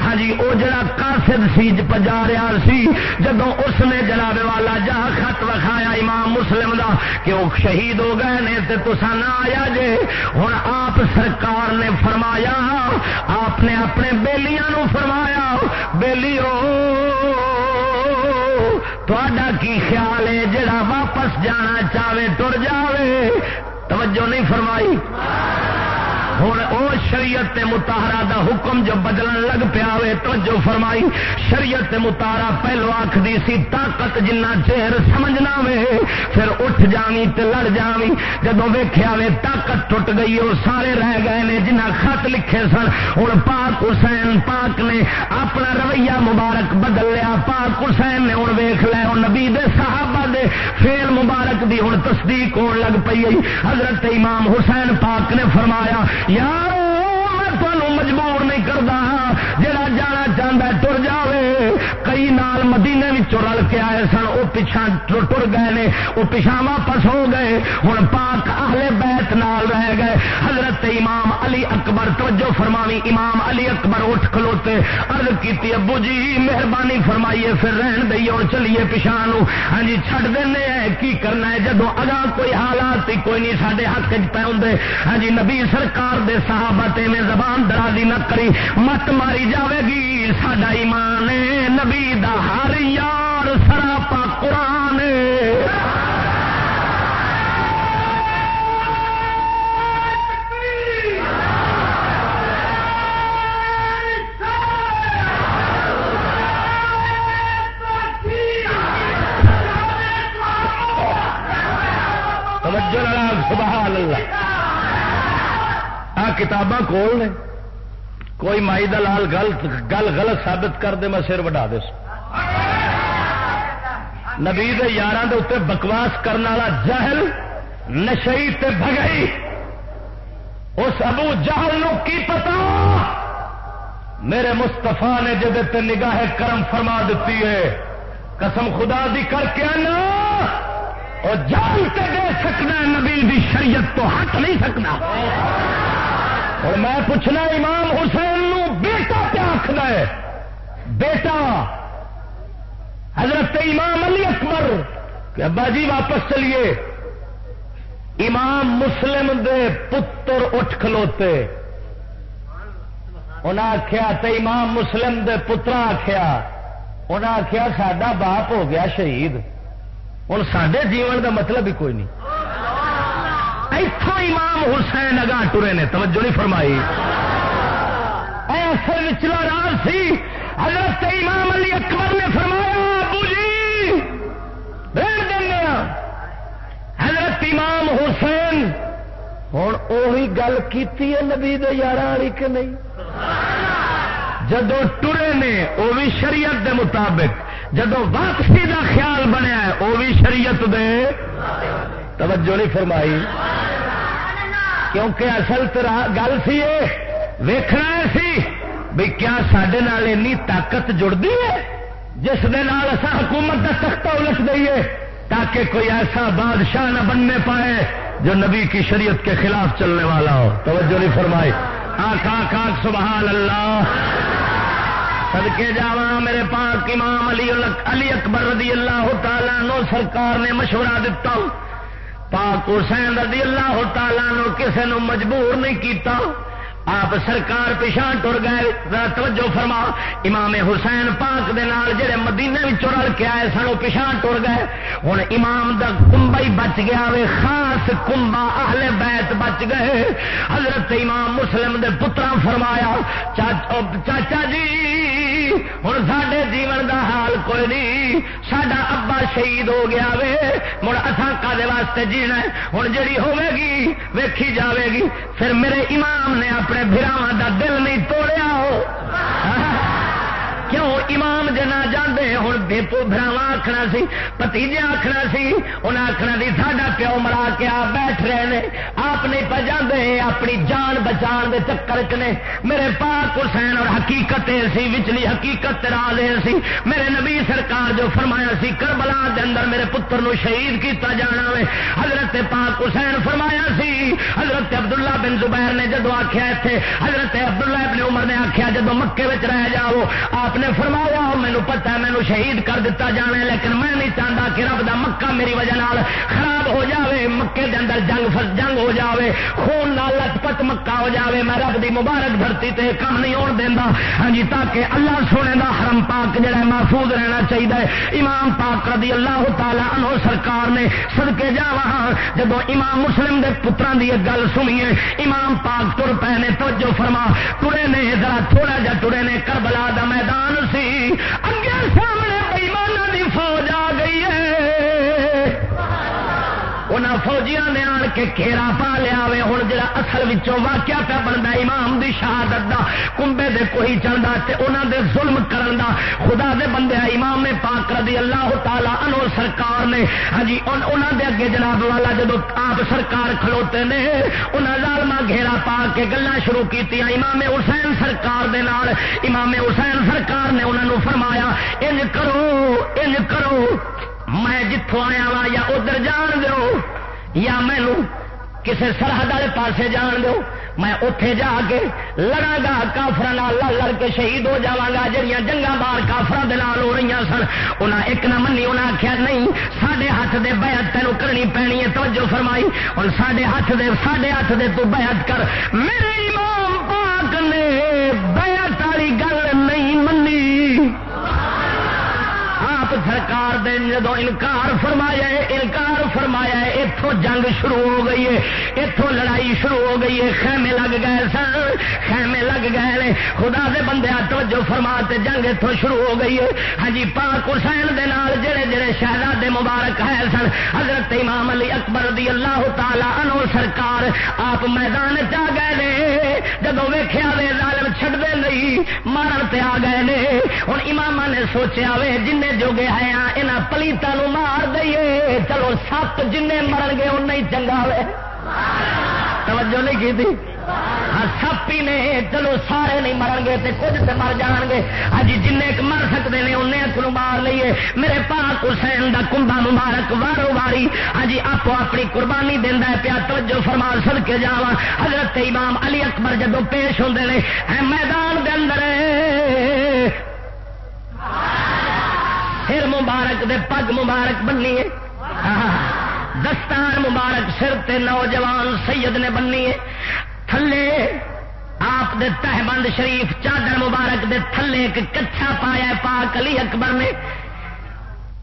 ہاں جی او جڑا قاصد سی جی پجا رہا سی، جدو اس نے جناب والا جا خط وکھایا امام مسلم دا کہ وہ شہید ہو گئے نے تے تسا نہ آیا جے۔ ہن آپ سرکار نے فرمایا، آپ نے اپنے بیلیاں نو فرمایا بیلیو تھوڑا کی خیال ہے جڑا واپس جانا چاہے تر جاوے؟ توجہ نہیں فرمائی؟ ہوں او شریعت متارا دا حکم جو بدلن لگ پیا توجہ فرمائی۔ شریعت متارا پہلو آخری سی، طاقت جنہ چیر سمجھنا وے پھر اٹھ جاوی تے لڑ جاوی جدو ویخیا وے طاقت ٹوٹ گئی وہ سارے رہ گئے نے، جنہ خط لکھے سن۔ ہوں پاک حسین پاک نے اپنا رویہ مبارک بدل لیا۔ پاک حسین نے ہوں ویخ لیا نبی دے صحابہ دے فیل مبارک دی ہوں تصدیق ہون لگ پی حضرت امام حسین پاک نے فرمایا یار میں تمہوں مجبور نہیں کرتا جڑا جانا چاہتا ہے تر جائے کئی نال مدینے رل کے آئے سن وہ پچھا ٹر گئے نے وہ پچھا واپس ہو گئے۔ ہوں پاک اہل بیت نال رہ گئے۔ حضرت امام علی اکبر، توجہ فرماوی، امام علی اکبر اٹھ کھلوتے ارد کی ابو جی مہربانی فرمائیے، پھر رہن دئیے اور چلیے پچھا ہاں جی چڈ دینے کی کرنا ہے؟ جدو اگا کوئی حالات ہی کوئی نہیں سارے حق پہ ہوں ہاں جی نبی سرکار دے صحابت میں زبان درازی نہ کری، مت ماری جاوے گی سڈا ایمان نبی دا ہر یار سراپا قرآن سبحان اللہ۔ آ کتاباں کھول نے۔ کوئی مائی دلال گل گل غلط ثابت کر دے، میں سر وڈا دے نبی یار اتنے بکواس کرنے والا جہل، نشئی تے بگئی اس ابو جہل نو کی پتا میرے مستفا نے جب نگاہ کرم فرما دیتی ہے۔ قسم خدا دی کر کے آنا۔ اور جان کے دے سکنا نبی دی شریعت تو ہٹ نہیں سکنا۔ اور میں پوچھنا امام حسین نو بیٹا پیا آخر ہے؟ بیٹا حضرت امام علی اکبر کہ ابا جی واپس چلیے۔ امام مسلم دے پتر اٹھ کھلوتے۔ انہیں آخیا تو امام مسلم دے پترا آخیا انہیں آخیا سڈا باپ ہو گیا شہید۔ ہوں سڈے جیون دا مطلب ہی کوئی نہیں۔ اتوں امام حسین اگاں ٹرے نے، توجہ نہیں فرمائی۔ ایسے وچلا راز سی۔ حضرت امام علی اکبر نے فرمایا حضرت امام حسین۔ ہوں اہی گل کی نبی یار والی کہ نہیں؟ جدو ٹرے نے وہ بھی شریعت دے مطابق۔ جدو واپسی دا خیال بنیا ہے وہ بھی شریعت دے۔ توجہ نہیں فرمائی۔ کیونکہ اصل گل سی ویخنا سی بھی کیا سڈے اینی طاقت جڑتی ہے؟ جس اصا حکومت کا سخت الٹ دئیے۔ تاکہ کوئی ایسا بادشاہ نہ بننے پائے جو نبی کی شریعت کے خلاف چلنے والا ہو۔ توجہ نہیں فرمائی۔ آخ آخ آخ سبحان اللہ۔ سدکے جا میرے پاک امام علی علی اکبر رضی اللہ تعالیٰ نو سرکار نے مشورہ دتا۔ پاک حسین رضی اللہ تعالیٰ نو کسے نو مجبور نہیں کیتا۔ آپ سرکار پچھا ٹر گئے۔ توجہ فرما۔ امام حسین پاک دے نال جڑے مدینے رل کے آئے سن پچھا ٹر گئے۔ ہوں امام دا کمبا ہی بچ گیا وے، خاص کمبا اہل بیت بچ گئے۔ حضرت امام مسلم دے پترا فرمایا، چاچا جی ہوں سڈے جیون دا حال کوئی نہیں سڈا ابا شہید ہو گیا وے۔ مڑ اصا کا واسطے جینا ہوں جی ہوے گی، ویکھی جاوے گی۔ پھر میرے امام نے اپنے اپنے براواں دا دل نہیں توڑیا ہو۔ کیوں امام جنا جانے ہوں دیپو براوا آخنا سی، پتیجے آخنا سی انہیں آخنا سی، ساڈا پیو مرا کے آپ بیٹھ رہے ہیں آپ نہیں پہ جانے اپنی جان بچان دے چکر چ نے میرے پاک حسین، اور حقیقت سی، وچلی حقیقت را دے سی۔ میرے نبی سرکار جو فرمایا سی، کربلا دے اندر میرے پتر نو شہید کیتا جانا وے۔ حضرت پاک حسین فرمایا سی، حضرت عبداللہ بن زبیر نے جدو آخیا اتنے حضرت عبداللہ ابن عمر نے آخیا جدو مکے رہ جاؤ، آپ نے فرمایا مینو پتا مینو شہید کر دیتا جانا لیکن میں نہیں چاہتا کہ رب دا مکہ میری وجہ نال خراب ہو جاوے، مکے دے اندر جنگ جنگ ہو جاوے، خون نال لت پت مکہ ہو جاوے، میں رب دی مبارک دھرتی تے کم نہیں ہون دینا ہاں جی تاکہ اللہ سونے دا حرم پاک جڑا محفوظ رہنا چاہیے امام پاک رضی اللہ تعالی عنہ سرکار نے سدکے جا وہاں جب امام مسلم دے پترا دی گل سنیے، امام پاک تر پے نے توجہ فرما، ٹرے نے، ذرا تھوڑا جا ٹرے نے کربلا دا میدان سی اگے سامنے بےمانہ کی انہوں فوجیاں نے آن کے گھیرا پا لیا ہوں جا اصل واقعہ پہ بنتا امام دی شہادت دا کمبے دے کوئی چلتا انہوں دے ظلم کرن دا۔ خدا دے بندے امام پاک رضی اللہ تعالی انو سرکار نے۔ ہاں جی انہوں دے اگے جناب والا جدو آپ سرکار کھلوتے نے انہیں لالما گھیرا پا کے گلا شروع کی امام حسین سرکار دے نال، امام حسین سرکار نے انہوں فرمایا، انج کرو انج کرو۔ میں جتوں آیا وا یا ادھر جان دو یا مینو کسی سرحد والے پاسے جان دو میں اتے جا کے لڑا گا کافر لڑ لڑ کے شہید ہو جا گا جہیا جنگا بار کافر ہو رہی سن انہیں ایک نہ منی انہیں آخیا نہیں سڈے ہاتھ دے بیعت تینوں کرنی پینی ہے، توجہ فرمائی، اور سڈے ہاتھ دے سڈے ہاتھ دے تو بیعت کر۔ میرے امام پاک نے بیعت والی گل نہیں منی۔ سرکار دے جدو انکار فرمایا ہے، انکار فرمایا ہے اتوں جنگ شروع ہو گئی ہے اتوں لڑائی شروع ہو گئی ہے، خیمے لگ گئے سن۔ خیمے لگ گئے خدا دے بندے توجہ فرما تے جنگ اتوں شروع ہو گئی ہے۔ ہاں جی پاک حسین دے نال جڑے جڑے شہزادے مبارک ہے سن، حضرت امام علی اکبر دی اللہ تعالی عنہ سرکار آپ میدان چ گئے نے۔ جدو ویخیا وے ظالم چھڈ دے نہیں، مارن تے آ گئے نے۔ ہوں امام نے سوچیا وے جن جو گے یہاں ہاں، پلیتوں مار دئیے۔ چلو سات جن مرن گے ان چنگا ہوئے توجہ نہیں کی تھی ہاں ہی نے چلو سارے نہیں مرن گے تے کچھ تے مر جان گے۔ ہاں جن مر سکتے ہیں انہیں کو مار لیے میرے پاک حسین دا کمبا مبارک وارو واری۔ ہاں آپ اپنی قربانی دینا پیا، توجہ فرما سد کے جا حضرت امام علی اکبر جدو پیش ہوتے ہیں میدان دے اندر سر مبارک دے پگ مبارک بنی ہے۔ دستار مبارک سر تے نوجوان سید نے بنی ہے۔ تھلے۔ آپ دے تہبند شریف چادر مبارک دے تھلے ایک کچھا پایا پاک علی اکبر نے۔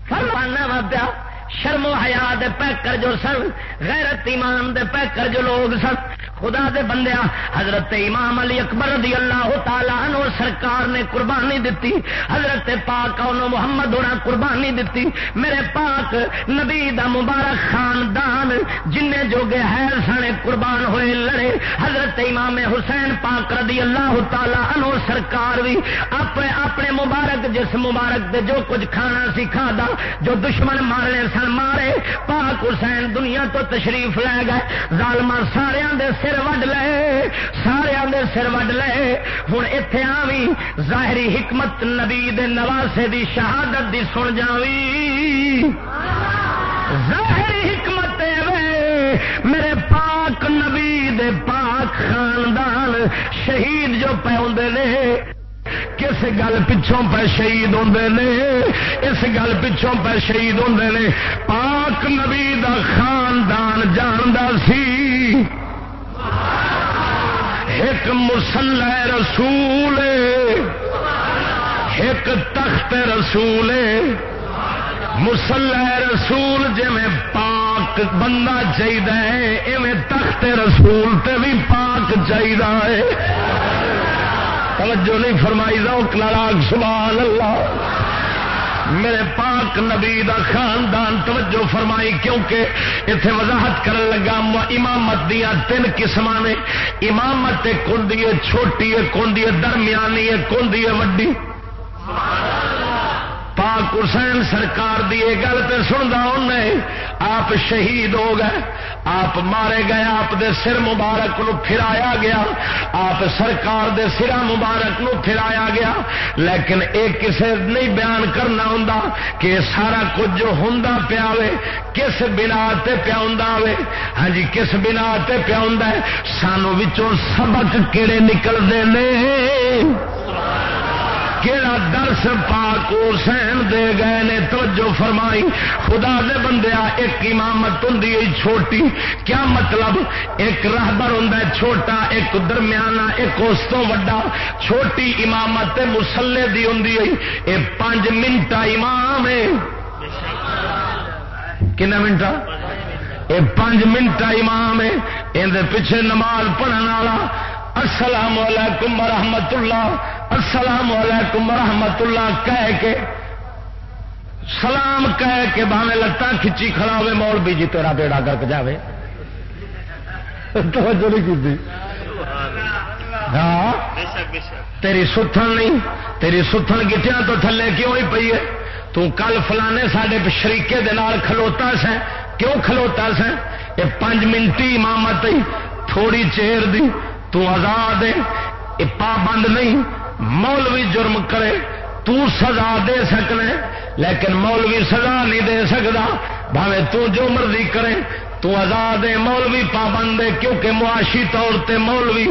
فرمانا وا پیا، شرم و حیا دے پیکر جو سن، غیرت ایمان دے پیکر جو لوگ سن۔ خدا دے بندیا حضرت امام علی اکبر رضی اللہ تعالیٰ عنہ سرکار نے قربانی دیتی، حضرت پاک انہوں محمد ہونا قربانی دیتی، میرے پاک نبی دا مبارک خاندان جن جو گے ہے سنے قربان ہوئے لڑے، حضرت امام حسین پاک رضی اللہ تعالیٰ عنہ سرکار بھی اپنے اپنے مبارک، جس مبارک دے جو کچھ کھانا سی کھا دا جو دشمن مارنے سن مارے، پاک حسین دنیا تو تشریف لے گئے ظالمان سارے دے سر وڈ لے، سارے سر وڈ لے۔ ہوں اتے آوی ظاہری حکمت نبی دے نواسے دی شہادت دی سن جاوی ظاہری حکمت میرے پاک نبی دے پاک خاندان شہید جو پہ نے، کس گل پچھوں پہ شہید ہوں نے؟ اس گل پچھوں پہ شہید ہوں نے۔ پاک نبی دا خاندان جاندا سی۔ ایک مسلح رسول، ایک تخت رسول۔ مسلح رسول جی میں پاک بندہ چاہیے ایویں تخت رسول تے بھی پاک چاہیے توجہ نہیں فرمائی روک ناراگ سبحان اللہ۔ میرے پاک نبی دا خاندان توجہ فرمائی، کیونکہ اتنے وضاحت کرن لگا امامت دیا تین قسم نے۔ امامت ایک چھوٹی ایک ہوں درمیانی کندی ہے، وڈی۔ پاک حسین سرکار دی یہ گل تو سنتا انہیں آپ شہید ہو گئے، آپ مارے گئے، آپ دے سر مبارک نو پھرایا گیا، آپ سرکار دے سرا مبارک نو پھرایا گیا، لیکن ایک کسے نہیں بیان کرنا ہوں کہ سارا کچھ جو ہوں پیا کس بنا تے پیا ہوں ہاں جی کس بنا تے پیا ہوں سانو سبق کہڑے نکلتے ہیں کہڑا درس پاک حسین دے گئے نے توجہ فرمائی۔ خدا دے بندیا ایک امامت ہوں چھوٹی۔ کیا مطلب؟ ایک راہبر ہوں چھوٹا، ایک درمیانہ، ایک اس تو وڈا۔ چھوٹی امامت مسلے دی ہوں یہ پانچ منٹ امام ہے۔ کن منٹ یہ پانچ منٹ امام ہے۔ یہ پیچھے نماز پڑھنے والا السلام علیکم ورحمت اللہ، السلام علیکم ورحمت اللہ، کہہ کے، سلام کہہ کے باوے لتاں کھچی کھڑا ہوئے، مول بھی جی تیرا بیڑا گرک جائے توجہ نہیں کی ہاں؟ تیری ستھن نہیں، تیری ستھن گٹیا تو تھلے کیوں ہی پی ہے؟ تو کل فلانے سڈے شریقے دے نال کھلوتا سیں کیوں کھلوتا سیں یہ پانچ منٹی امامت تھوڑی چیر دی تو آزاد ہے پابند نہیں، مولوی جرم کرے، تو سزا دے سکنے لیکن مولوی سزا نہیں دے سکتا بھاوے تو جو مرضی کرے، تو آزاد مولوی پابند ہے، کیونکہ معاشی طور تے مولوی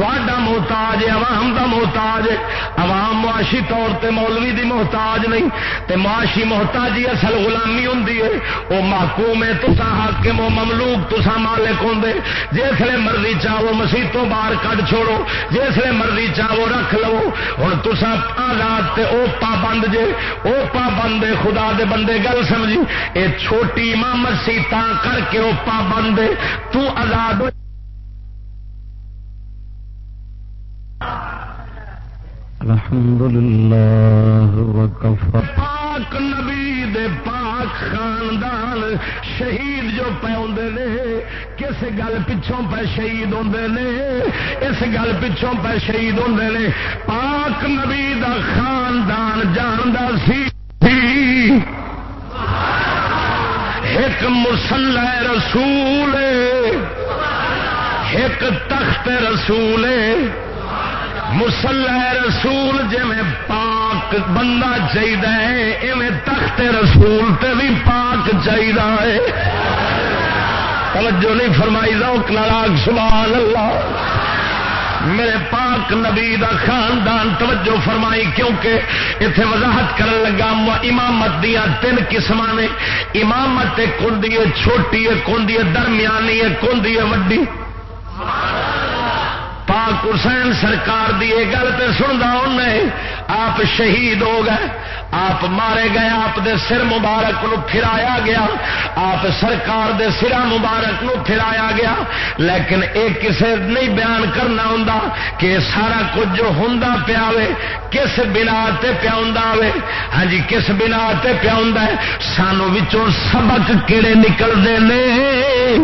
محتاج عوام دا محتاج عوام معاشی طور تے مولوی دی محتاج نہیں، تے معاشی محتاجی اصل غلامی ہوں وہ محکوم ہے تسا حاکم و مملوک تسا مالک ہوں جسے مرضی چاہو مسیح تو باہر کٹ چھوڑو جسے مرضی چاہو رکھ لو۔ ہوں تسا آزاد تے او پابند جے، او پابند خدا دے بندے گل سمجھی۔ اے چھوٹی امامت سی تا کر کے او پابند تو آزاد الحمد للہ وکفا پاک نبی دے پاک خاندان شہید جو پہ نے، کس گل پچھوں پہ شہید ہوں نے؟ اس گل پچھوں پہ شہید ہوں نے۔ پاک نبی دا خاندان جاندا سی۔ ایک مسلح رسول، ایک تخت رسول مسلح رسول جی پاک بندہ چاہیے ایویں تخت رسول تے بھی پاک چاہیے توجہ نہیں فرمائی روک ناراگ سبحان اللہ میرے پاک نبی دا خاندان، توجہ فرمائی، کیونکہ اتنے وضاحت کرن لگا امامت دیا تین قسم نے۔ امامت ایک ہوں چھوٹی ایک ہوں درمیانی ایک ہوں وڈی۔ پاک حسین سرکار دی یہ گل تو سنتا انہیں آپ شہید ہو گئے، آپ مارے گئے، آپ دے سر مبارک نو پھرایا گیا، آپ سرکار دے سرا مبارک نو پھرایا گیا، لیکن ایک کسے نہیں بیان کرنا ہوں کہ سارا کچھ جو ہوں پیا کس بنا پیا ہاں جی کس بنا پیا سانو سبق کہڑے نکلتے ہیں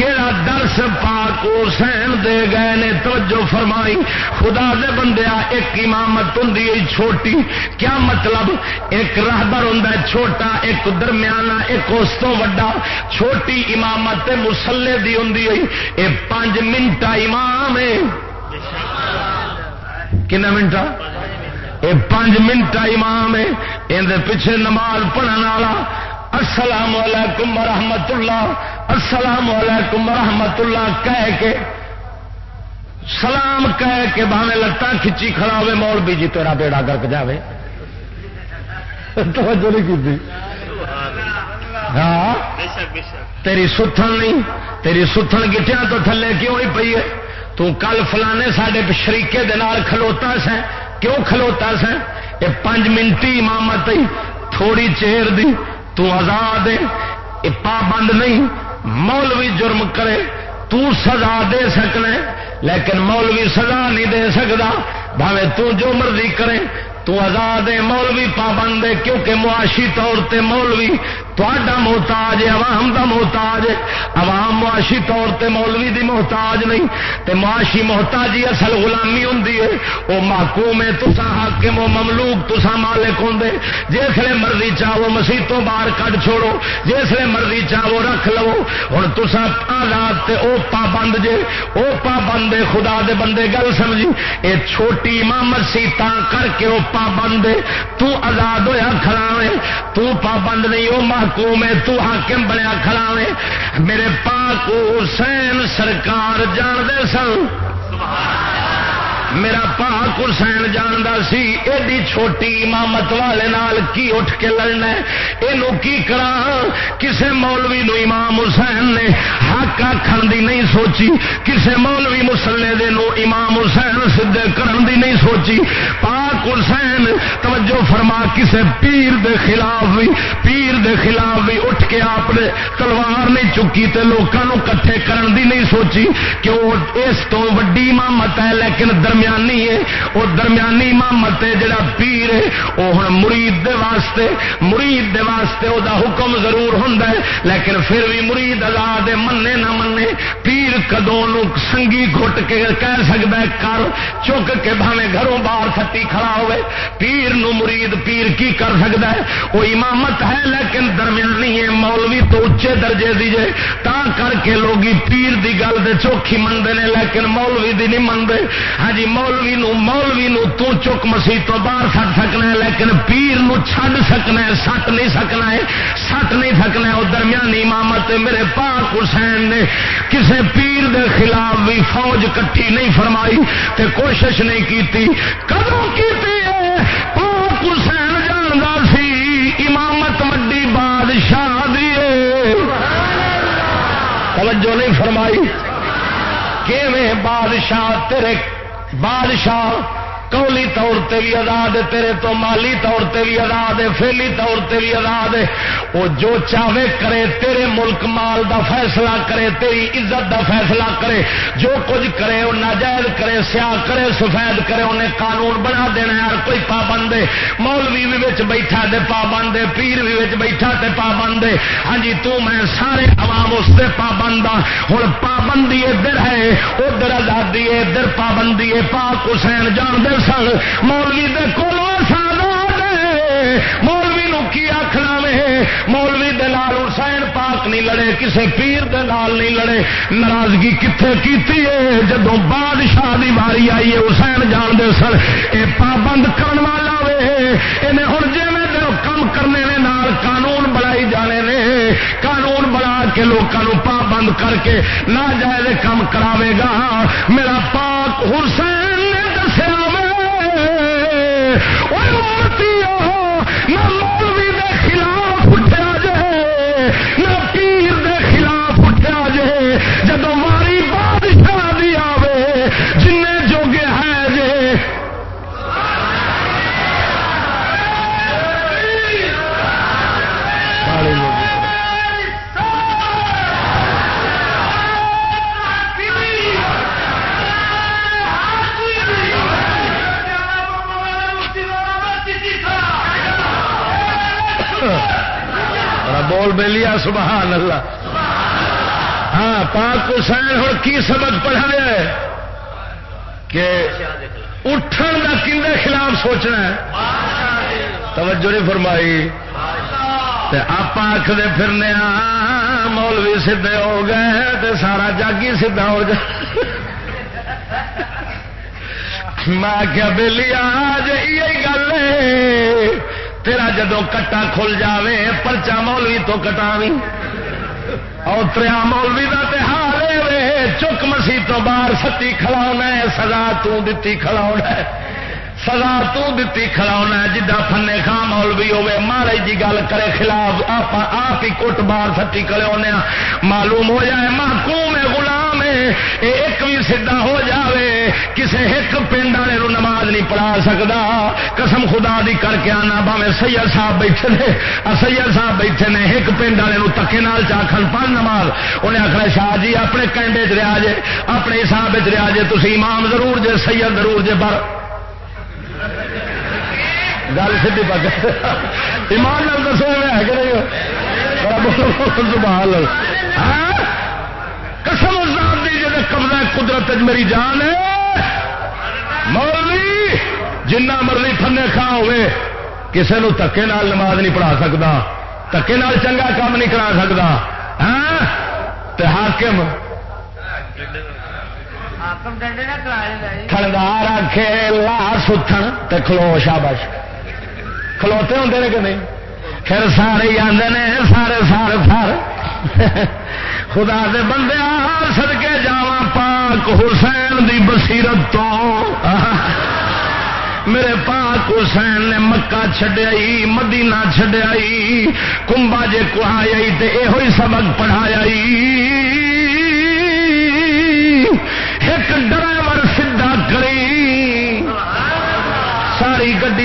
کہڑا درس پاک حسین دے گئے نے توجہ فرمائی، خدا دے بندیا ایک امامت ہوں چھوٹی۔ کیا مطلب؟ ایک راہبر ہوں چھوٹا، ایک درمیانہ، ایک اس تو وڈا۔ چھوٹی امامت مسلے دی ہوں یہ پانچ منٹ امام ہے۔ کن منٹ یہ پانچ منٹ امام ہے۔ اندر پیچھے نماز پڑھنے والا السلام علیکم ورحمت اللہ السلام علیکم ورحمت اللہ کہہ کے، سلام کہہ کے باہیں لتاں کھچی کھڑا ہوئے مول بھی جی تیرا بیڑا گرک جائے توجہ نہیں کی ہاں؟ تیری ستھن نہیں، تیری ستھن گٹیا تو تھلے کیوں نہیں پی ہے؟ تو کل فلانے سڈے شریقے دے نال کھلوتا سیں کیوں کھلوتا سیں یہ پانچ منٹی امامت تھوڑی چیر دی تو آزاد ہے یہ پابند نہیں، مولوی جرم کرے، تو سزا دے سکنے، لیکن مولوی سزا نہیں دے سکتا بھاوے تو جو مرضی کرے، تو آزاد ہے، مولوی پابند ہے، کیونکہ معاشی طور تے مولوی محتاج ہے، عوام دا محتاج ہے۔ عوام معاشی طور تے مولوی دی محتاج نہیں، تے معاشی محتاجی اصل غلامی ہوں وہ محکوم ہے تسا حاکم و مملوک تسا مالک ہوں جسے مرضی چاہو مسیح تو باہر کٹ چھوڑو جسے مرضی چاہو رکھ لو۔ ہوں تسا آزاد تے او پابند جے، او پابند خدا دے بندے گل سمجھی۔ اے چھوٹی امامت سی تا کر کے وہ پابند تو آزاد ہوا کھڑا ہے، تو پابند نہیں وہ محکوم ہے تو حاکم بنیا کھڑا ہے میرے پاک حسین سرکار جان دے سن۔ میرا پاک حسین جانتا سی، ایڈی چھوٹی امامت والے نال کی اٹھ کے لڑنا یہ کی کرا کسے مولوی نو امام حسین نے حق آخر دی نہیں سوچی، کسے مولوی مسلے دے نو امام حسین سدھے کرن دی نہیں سوچی۔ پاک حسین، توجہ فرما، کسے پیر دے خلاف بھی پیر دے خلاف بھی اٹھ کے آپ نے تلوار نہیں چکی تے لوگوں کٹھے کرن دی نہیں سوچی۔ کہ وہ اس تو وڈی امامت ہے، لیکن درمیان درمیانی ہے، وہ درمیانی امامت ہے، جڑا پیر ہے، وہ ہوں مرید دے واسطے، مرید دے واسطے وہ حکم ضرور ہوں لیکن پھر بھی مرید آزاد منے نہ منے پیر کدوں سنگھی گھٹ کے کہہ سکتا ہے، کر چک کے بھاوے گھروں باہر تھتی کھڑا ہوئے، پیر نو مرید پیر کی کر سکتا ہے، وہ امامت ہے، لیکن درمیانی ہے، مولوی تو اچے درجے دیجیے تا کر کے لوگ پیر دی گل دے چوکھی منگے لیکن مولوی دی نہیں منگے ہاں جی مولوی نو مولوی نو تو چک مسیح تو باہر سٹ سکنا ہے، لیکن پیر نو چھڈ سکنا ہے، سٹ نہیں سکنا ہے، سٹ نہیں سکنا ہے۔ وہ درمیانی امامت میرے پاک حسین نے کسے پیر دے خلاف بھی فوج کٹھی نہیں فرمائی تے کوشش نہیں کیتی۔ کدوں کیتی ہے؟ پاک حسین جاندا سی، امامت وڈی بادشاہ دی توجہ نہیں فرمائی۔ کیویں بادشاہ تیرے بادشاہ کولی طور تے بھی آزاد تیرے تو مالی طور تے بھی آزاد ہے فیلی طور تے بھی آزاد وہ جو چاہے کرے، تیرے ملک مال دا فیصلہ کرے، تیری عزت دا فیصلہ کرے۔ جو کچھ کرے، وہ ناجائز کرے، سیاہ کرے، سفید کرے، انہیں قانون بنا دینا یار کوئی پابند مولوی بھی بچ بیٹھا دے، پابند پیر بھی بچ بیٹھا تے پابند ہاں جی تو میں سارے عوام اس سے پابند ہاں۔ ہوں پابندی ادھر ہے، ادھر آزادی ادھر پابندی ہے۔ پاک حسین جان دے سن مولوی دے کولو مولوی نو کی آخنا وے؟ مولوی دے لال حسین پاک نہیں لڑے، کسے پیر دے لال نہیں لڑے۔ ناراضگی کتنے کی جدو بادشاہ دی باری آئی ہے، حسین جان دے سر اے پابند کرن والا وے۔ انہیں ہوں جی کم کرنے نے نال قانون بنائی جانے نے قانون بنا کے لوگوں پابند کر کے نہ جائے کام کراوے گا۔ میرا پاک حسین بول بے لیا، سبحان اللہ۔ ہاں پاک حسین ہوں کی سبق پڑھایا ہے؟ کہ اٹھن کا کھے خلاف سوچنا ہے۔ توجہ نہیں فرمائی۔ آپ آخر پھرنے مولوی سیدے ہو گئے تو سارا جگ ہی سیدھا ہو جائے میں کیا بہلی آج یہ گل ہے۔ تیرا جدو کٹا کھل جاوے، پرچا مولوی تو کٹاوی اوتریا مولوی کا تے حال وے، چک مسیح تو باہر ستی کھلاونا ہے، سزا تھی کھلاونا ہے۔ سزا تھی کھلاونا ہے جدا فنے خان مولوی ہوے مارے جی گل کرے خلاف آپ آپ ہی کٹ بار سٹی کلے ہاں۔ معلوم ہو جائے، محکوم ہے، غلام ایک بھی سیدا ہو جاوے، کسے ایک پنڈ والے نماز نہیں پڑھا سکتا قسم خدا دی کر کے آنا باوے سید صاحب بیٹھے نے۔ سید صاحب بیٹھے نے، ایک پنڈ والے تکے نال چاخن پڑھ نماز۔ انہیں آخر شاہ جی اپنے کینڈے چ رہا جے، اپنے حساب چ رہا جے تھی امام ضرور جے، سید ضرور جے، پر گل سی پک ایمان لال دسو ہے کہ نہیں؟ سبحان قسم ازاد قبضہ قدرت میری جان ہے۔ مولوی جنہ مرضی فنے کھا ہوئے کسی نو تکے نال نماز نہیں پڑھا سکتا تکے نال چنگا کام نہیں کرا سکتا حاکم تھندار آخے لا ستھن تے کھلو شابش کھلوتے ہوں کہ نہیں؟ پھر سارے آدھے نے، سارے سارے سارے۔ خدا دے بندے سدکے جا پاک حسین دی بصیرت تو۔ میرے پاک حسین نے مکہ چڈیا مدینہ چڈیا کمبا جے کہایا یہ سبق پڑھایا ایک ڈرائیور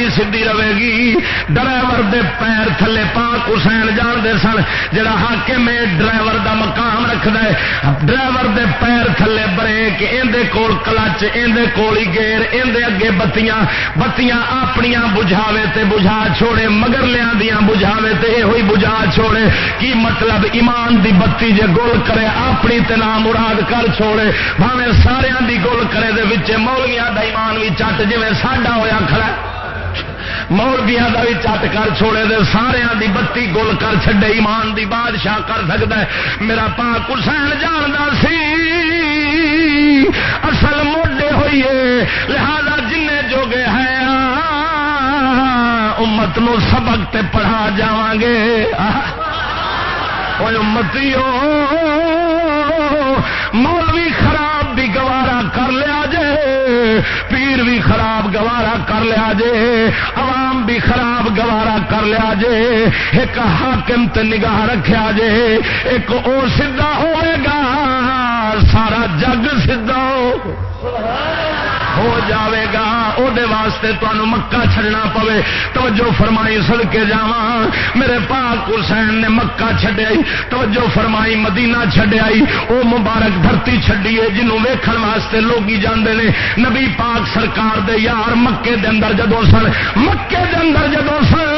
ساری گڈی سی رہے گی۔ ڈرائیور دے پیر تھلے پاک حسین جانتے سن، جڑا ہاکے میں ڈرائیور دا مقام رکھد ڈرائیور دے پیر تھلے بریک اندے کول کلچ اندے کول ہی گیر اندے اگے بتیاں بتیاں اپنیاں بجھاوے تے بجھا چھوڑے، مگر لیا دیاں بجھاوے تے اے ہوئی بجھا چھوڑے۔ کی مطلب؟ ایمان دی بتی جے گول کرے، اپنی تے نام مراد کر چھوڑے۔ بھاوے سارے دی گول کرے دے وچے مولویاں دا ایمان بھی چٹ، جویں ساڈا ہویا کھڑا مولبیا کا بھی چٹ کر چھوڑے دے سارے دی بتی گل کر چڈے ایمان دی بادشاہ کر سکتا ہے۔ میرا پاک حسین جانتا سی، اصل موڈے ہوئیے۔ لہذا جن جوگے ہے امت نو سبق تے پڑھا جا گے۔ امتی مولوی خراب بھی گوارا کر لیا جے۔ بھی خراب گوارا کر لیا جے، عوام بھی خراب گوارا کر لیا جے، ایک حاکم تے نگاہ رکھیا جے، ایک او سیدھا ہوئے گا، سارا جگ سیدھا ہو۔ ہو جاوے گا او دے واسطے تمہیں مکہ چھڑنا پوے۔ توجہ فرمائی سد کے جا میرے پاک حسین نے مکہ چھڈیا توجہ فرمائی، مدینہ چھڈیا او مبارک دھرتی چھڈی ہے جنوں ویکھن واسطے لوگ جاندے نے۔ نبی پاک سرکار دے یار مکے دے اندر جدو سن، مکے دے اندر جدو سن،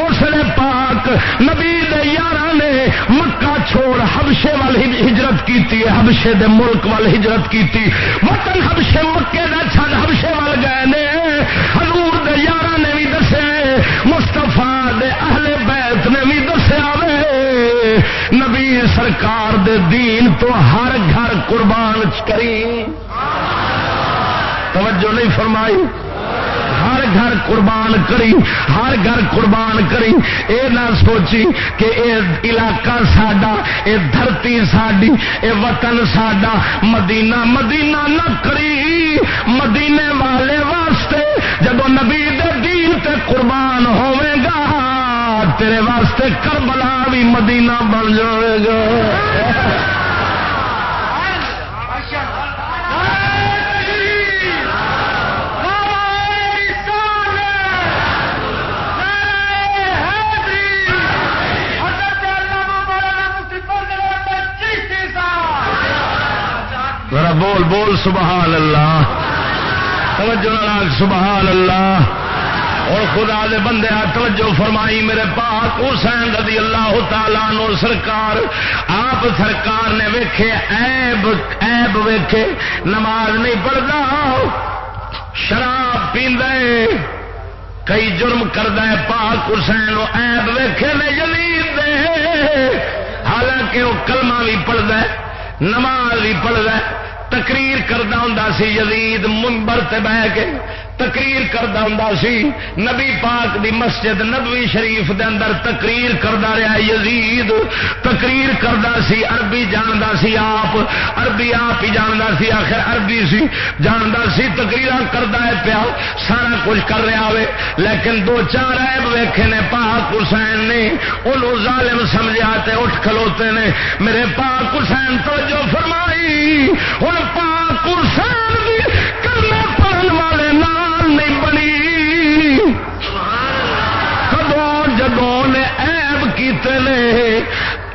اس نے پاک نبی دے یار نے مکہ چھوڑ حبشے وال ہجرت کیتی ہے۔ حبشے دے ملک وال ہجرت کیتی۔ وطن حبشے مکے دا چھڈ ہبشے وال گئے نے۔ حضور دے یار نے بھی دسے۔ مستفا دے اہل بیت نے بھی دسیا وے نبی سرکار دے دین تو ہر گھر قربان کری توجہ نہیں فرمائی۔ ہر گھر قربان کری، ہر گھر قربان کری۔ اے نہ سوچی کہ اے علاقہ ساڈا، اے دھرتی ساڈی، اے وطن ساڈا۔ مدینہ مدینہ نہ کری۔ مدینے والے واسطے جب نبی دین تے قربان ہوے گا، تیرے واسطے کربلا بھی مدینہ بن جائے گا۔ بول بول سبحان اللہ توجہ سبحان اللہ اور خدا دے بندے توجہ فرمائی میرے پاک حسین رضی اللہ تعالیٰ نو سرکار آپ سرکار نے ویکھے ایب ایب ویکھے نماز نہیں پڑھتا شراب پیندے کئی جرم کرتا ہے، پاک حسین ایب ویکھے نے جلیل دے۔ حالانکہ وہ کلمہ بھی پڑھتا ہے، نماز بھی پڑھتا ہے تقریر کرتا ہوں سی یزید منبر تے بہ کے تقریر کرتا ہوں سی۔ نبی پاک دی مسجد نبوی شریف دے اندر تقریر کرتا رہا یزید۔ تقریر کرتا سی، عربی جانتا سی آپ۔ عربی آپ ہی جانتا سی، آخر عربی سی جانتا سی۔ تقریر کرتا ہے پیا، سارا کچھ کر رہا ہوئے۔ لیکن دو چار ایب ویکھے نے، پاک حسین نے۔ انہوں ظالم سمجھا تے اٹھ کھلوتے نے۔ میرے پاک حسین تو جو فرمائی۔ ہوں پاک حسین نے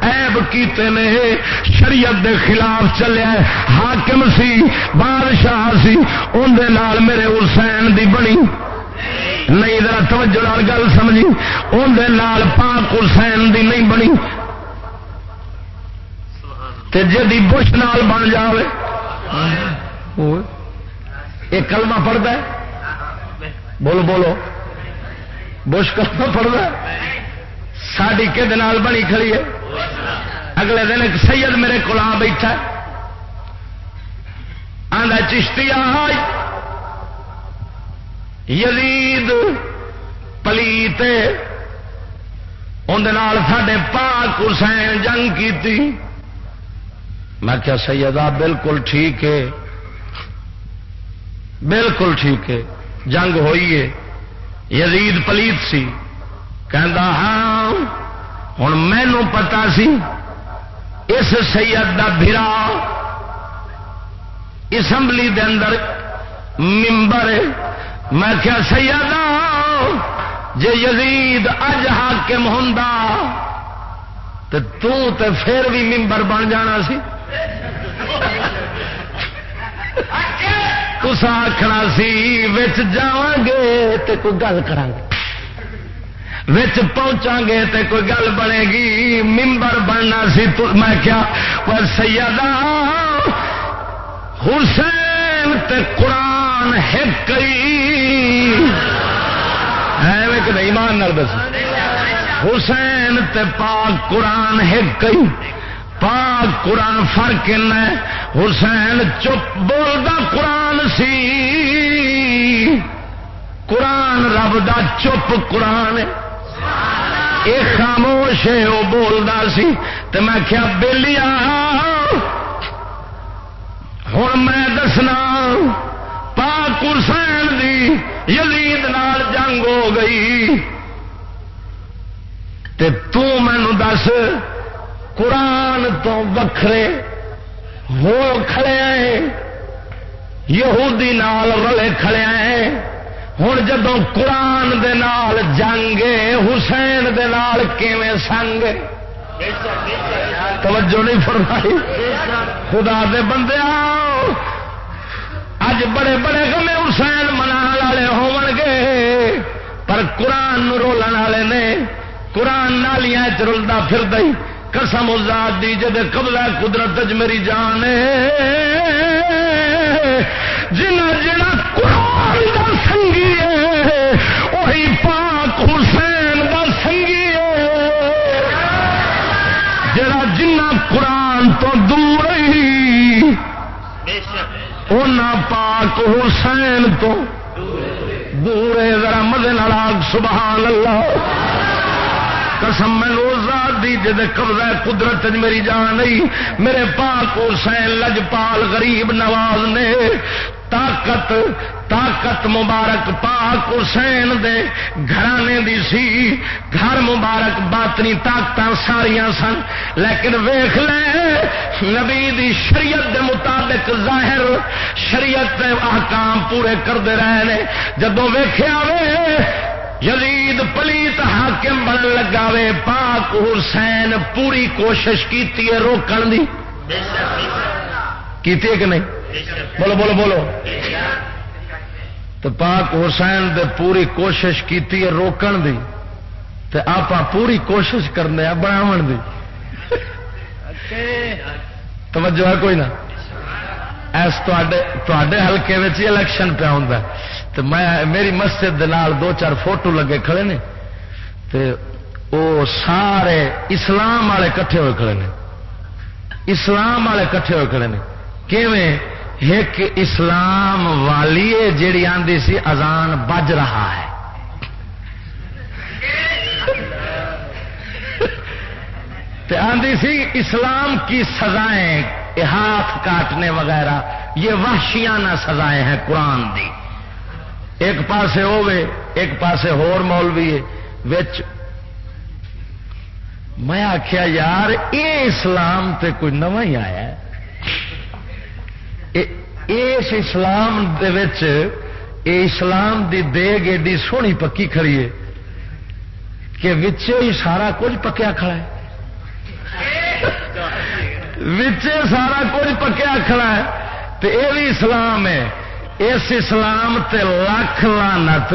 ایب کیتے نے، شریعت دے خلاف چلیا حاکم سی، بادشاہ سی اندر نال میرے حسین دی بنی۔ نہیں، ذرا توجہ لال گل سمجھی۔ اندر نال پاک حسین دی نہیں بنی۔ تے جی بش نال بن جائے یہ کلمہ پڑھتا ہے۔ بولو بولو۔ بش کلمہ پڑھتا ہے۔ ساری کہ بنی کھڑی ہے؟ اگلے دن ایک سید میرے کو بیٹھا آدھا چشتی یزید پلیت اندر سڈے پاک حسین جنگ کی میں کیا سیدہ بالکل ٹھیک ہے۔ بالکل ٹھیک ہے۔ جنگ ہوئی ہے۔ یزید پلیت سی۔ ہاں ہوں مینو پتا سی، اس سید دا بھرا اسمبلی دے اندر ممبر میں کیا سید جے یزید اج حاکم ہوں تو تے پھر بھی ممبر بن جانا سی۔ کس آخنا سی جا گے تو کوئی گل کر پہنچا گے تو کوئی گل بنے گی ممبر بننا سی تو میں کیا، پر سیدہ حسین تے قرآن ایک نہیں مان دس حسین تے پاک قرآن ایک پاک قرآن فرق حسین چپ بولتا قرآن سی۔ قرآن رب دا چپ قرآن یہ خاموش ہے، وہ بولتا سی تو میں کیا بہلی ہوں میں دسنا، پاک حسین دی یزید نال جنگ ہو گئی۔ تے تو مینو دس، قرآن تو وکھرے، ہو کھڑے ہیں، یہودی نال رلے کھڑے ہیں۔ ہوں جدو قرآن دے نال جنگ حسین دے نال کیویں سنگ توجہ نہیں فرمائی؟ خدا دے بندے اج بڑے بڑے گمے حسین منا والے ہو گے، پر قرآن رولن والے نے، قرآن نالیاں چلتا پھر دئی قسم ازاد دی جد قبضہ قدرت میری جان جنا جنا پاک حسین تو۔ دورے ذرا مزے ناراگ سبحان اللہ۔ قسم، میں ذات دی جد قبضہ قدرت میری جان نہیں۔ میرے پاک حسین لجپال غریب نواز نے طاقت طاقت مبارک پاک حسین دے گھرانے دی سی۔ گھر مبارک باطنی طاقت ساریاں سن۔ لیکن ویخ لے، نبی دی شریعت دے مطابق ظاہر شریعت دے احکام پورے کرتے رہے جدو ویخیا وے، یزید پلیت حاکم بن لگا وے۔ پاک حسین پوری کوشش کی روکن دی۔ کی کہ نہیں؟ بولو بولو بولو۔ تو پاک حسین دے پوری کوشش کی روکن دی تے آپ پوری کوشش کرنے بناو دی۔ توجہ ہے کوئی نہ؟ ایس تے ہلکے الیکشن پہ ہوں تو میں میری مسجد نال دو چار فوٹو لگے کھڑے نے۔ تے او سارے اسلام والے کٹھے ہوئے کھڑے نے۔ اسلام والے کٹھے ہوئے کھڑے نے۔ کیویں؟ ایک اسلام والی جیڑی آندی سی اذان بج رہا ہے۔ آندی سی اسلام کی سزائیں ہاتھ کاٹنے وغیرہ، یہ وحشیانہ سزائیں ہیں قرآن دی۔ ایک پاسے ہوے ایک پاسے ہور مولوی وچ میں آخیا یار، یہ اسلام تے کوئی نو ہی آیا ہے۔ اس اسلام دے وچ اے اسلام دی دیگ ایڈی سونی پکی کھڑی ہے کہ وچے ہی سارا کچھ پکیا کھڑا ہے وچے سارا کچھ پکیا کھڑا ہے تو یہ بھی اسلام ہے اس اسلام تے لکھ لانت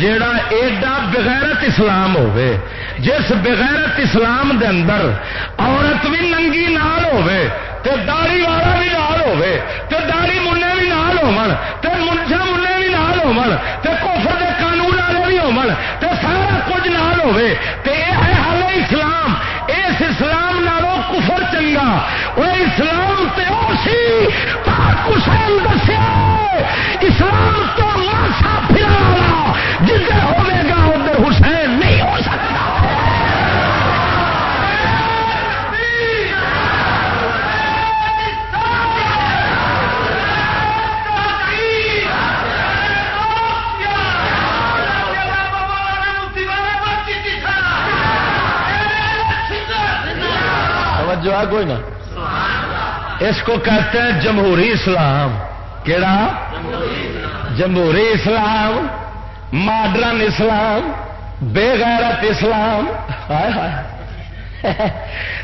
جیڑا ایڈا بغیرت اسلام ہوئے جس بغیرت اسلام دے اندر عورت بھی ننگی نال ہوئے تے داڑی والا بھی نال ہوئے تے داڑی منے بھی نال ہون تے منجا منے بھی نال ہون تے کفر دے قانون والے بھی ہون تے سارا کچھ نال ہوئے تے اے ہے حال اسلام۔ اس اسلام نالوں کفر چنگا، وہ اسلام تے او سی پاک حسین دسیا۔ اسلام تو ماسا پھرا جدھر ہوے گا ادھر حسین نہیں ہو سکتا۔ جو ہے کوئی نا اس کو کہتے ہیں جمہوری اسلام۔ کیڑا؟ جمہوری اسلام، ماڈرن اسلام بے غیرت اسلام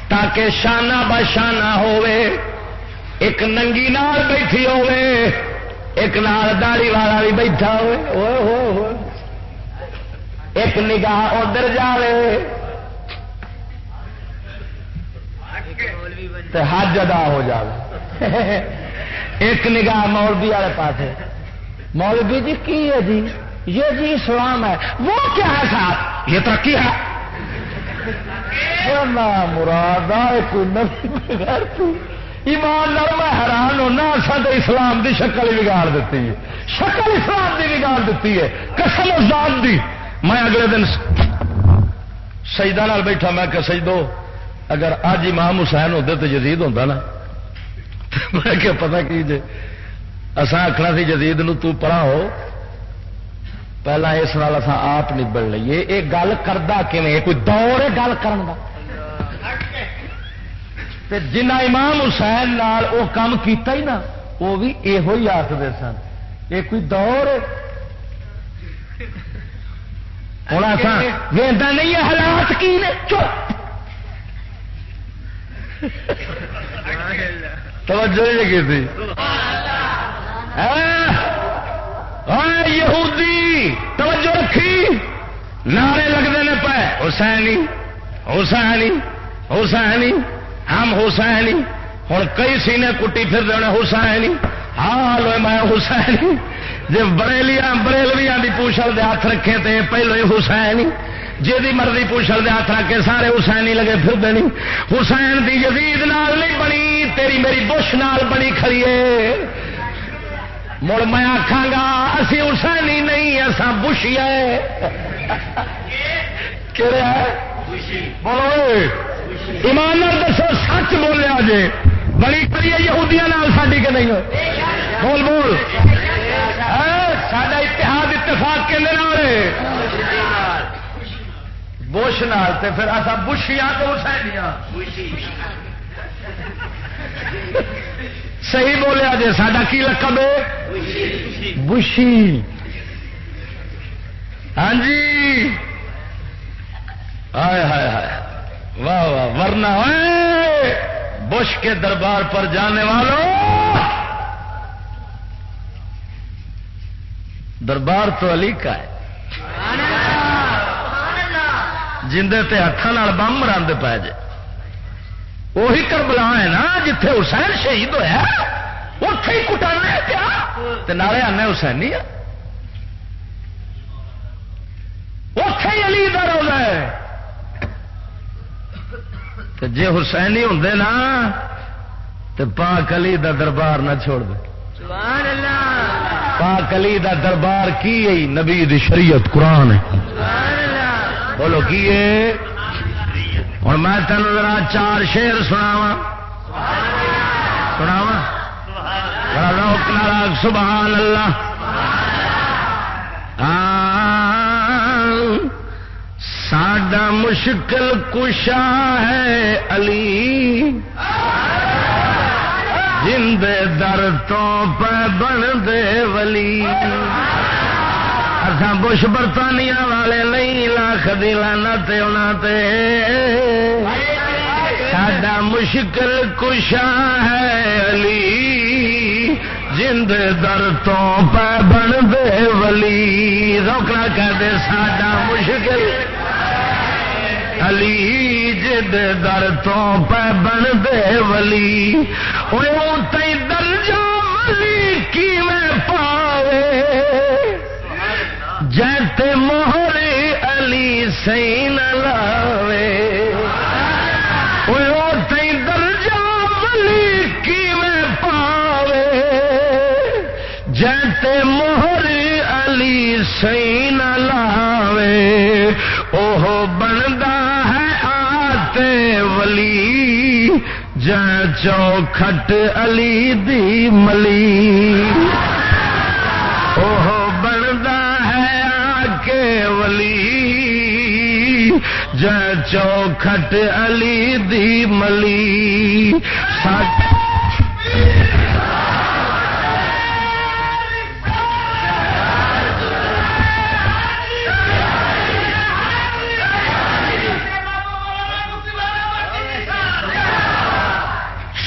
تاکہ شانہ بشانہ ہوئے ایک ننگی نال بیٹھی ہوئے ایک نال داڑی والا بھی بیٹھا ہوئے ایک نگاہ ادھر جائے حج ادا ہو جائے *laughs* ایک نگاہ مولوی والے پاس مولوی جی کی ہے جی؟ یہ جی اسلام ہے۔ وہ کیا ہے صاحب؟ یہ ترقی ہے۔ مراد ایمان میں حیران ہونا اصل تو اسلام دی شکل ہی بگاڑ دیتی ہے۔ شکل اسلام دی بگاڑ دیتی ہے۔ قسم ازاد دی۔ میں اگلے دن سجدہ بیٹھا، میں کہ سجدو اگر اج امام حسین ہوتے تو جزید ہوتا نا، میں کیا پتا کی جی اصا آخنا سی جزید نرا ہو، پہلا اس نال آپ نبڑ لیے یہ گل کرتا کوئی دور ہے گل جنا امام حسین نال وہ کام کیتا ہی نا وہ بھی یہ آخر سن۔ یہ کوئی دور ہوں ایسا نہیں حالات کی نے؟ چپ! توجہ نہیں کی تھی؟ یہودی، توجہ رکھی؟ نعرے لگتے ہیں پہ، حسینی حسینی حسینی، ہم حسینی ہوں کئی سینے کٹی پھر دینے حسینی۔ ہاں لو میں حسینی۔ جی بریلیاں، بریلویاں کی پوچھل دے ہاتھ رکھے تے پہلو ہی حسینی۔ جی مرضی پوچھل دے ہاتھ رکھ کے سارے حسین ہی لگے پھر دینی حسین دی یزید نال نہیں بنی، تیری میری بش نال بنی کھڑی مڑ میں آخا گا، اسی حسینی نہیں اصا بشیا بولو ایماندار دسو، سچ بولیا جی بڑی کریے یہودیاں نال ساری کے نہیں؟ بول بول۔ ہاں، سڈا اتحاد، اتفاق کے بش نال پھر اصا بشیاں تو حسینیاں صحیح بولیا جی سڈا کی لقب ہے؟ بشی ہاں جی۔ ہائے ہائے ہائے۔ واہ واہ، ورنہ بش کے دربار پر جانے والوں۔ دربار تو علی کا ہے۔ جندے تے ہاتھوں بم مرا پائے جائے وہی کربلا ہے نا جتھے حسین شہید ہوا اتے ہی کٹانا پیا نالے آنے حسینی اتے ہی علی روزہ ہے جی حسینی ہوں نا تو پاک علی دا دربار نہ چھوڑ دے پاک علی دا دربار کی نبی دی شریعت قرآن ہے بولو، کی ہوں میں تین ذرا چار شیر سناوا سناوا سبحان اللہ۔ ساڈا مشکل کشا ہے علی۔ جند در تو پہ بن دے ولی۔ اصا بش برطانیہ والے نہیں، لاکھ دلانا ساڈا مشکل کشا ہے علی جند در تو پہ بن دے ولی۔ روکنا کہہ دے ساڈا مشکل۔ علی جد در تو پہ بن دے ولی۔ تی درجہ ولی کی میں پاوے؟ جیتے موہرے علی سی لاوے۔ تی درجہ ولی کی میں پاوے؟ جیتے موہرے علی سی لاوے اوہ بندا ہے آتے ولی۔ جن چوکھٹ علی دی ملی۔ اوہ چوکھٹ علی دی ملی۔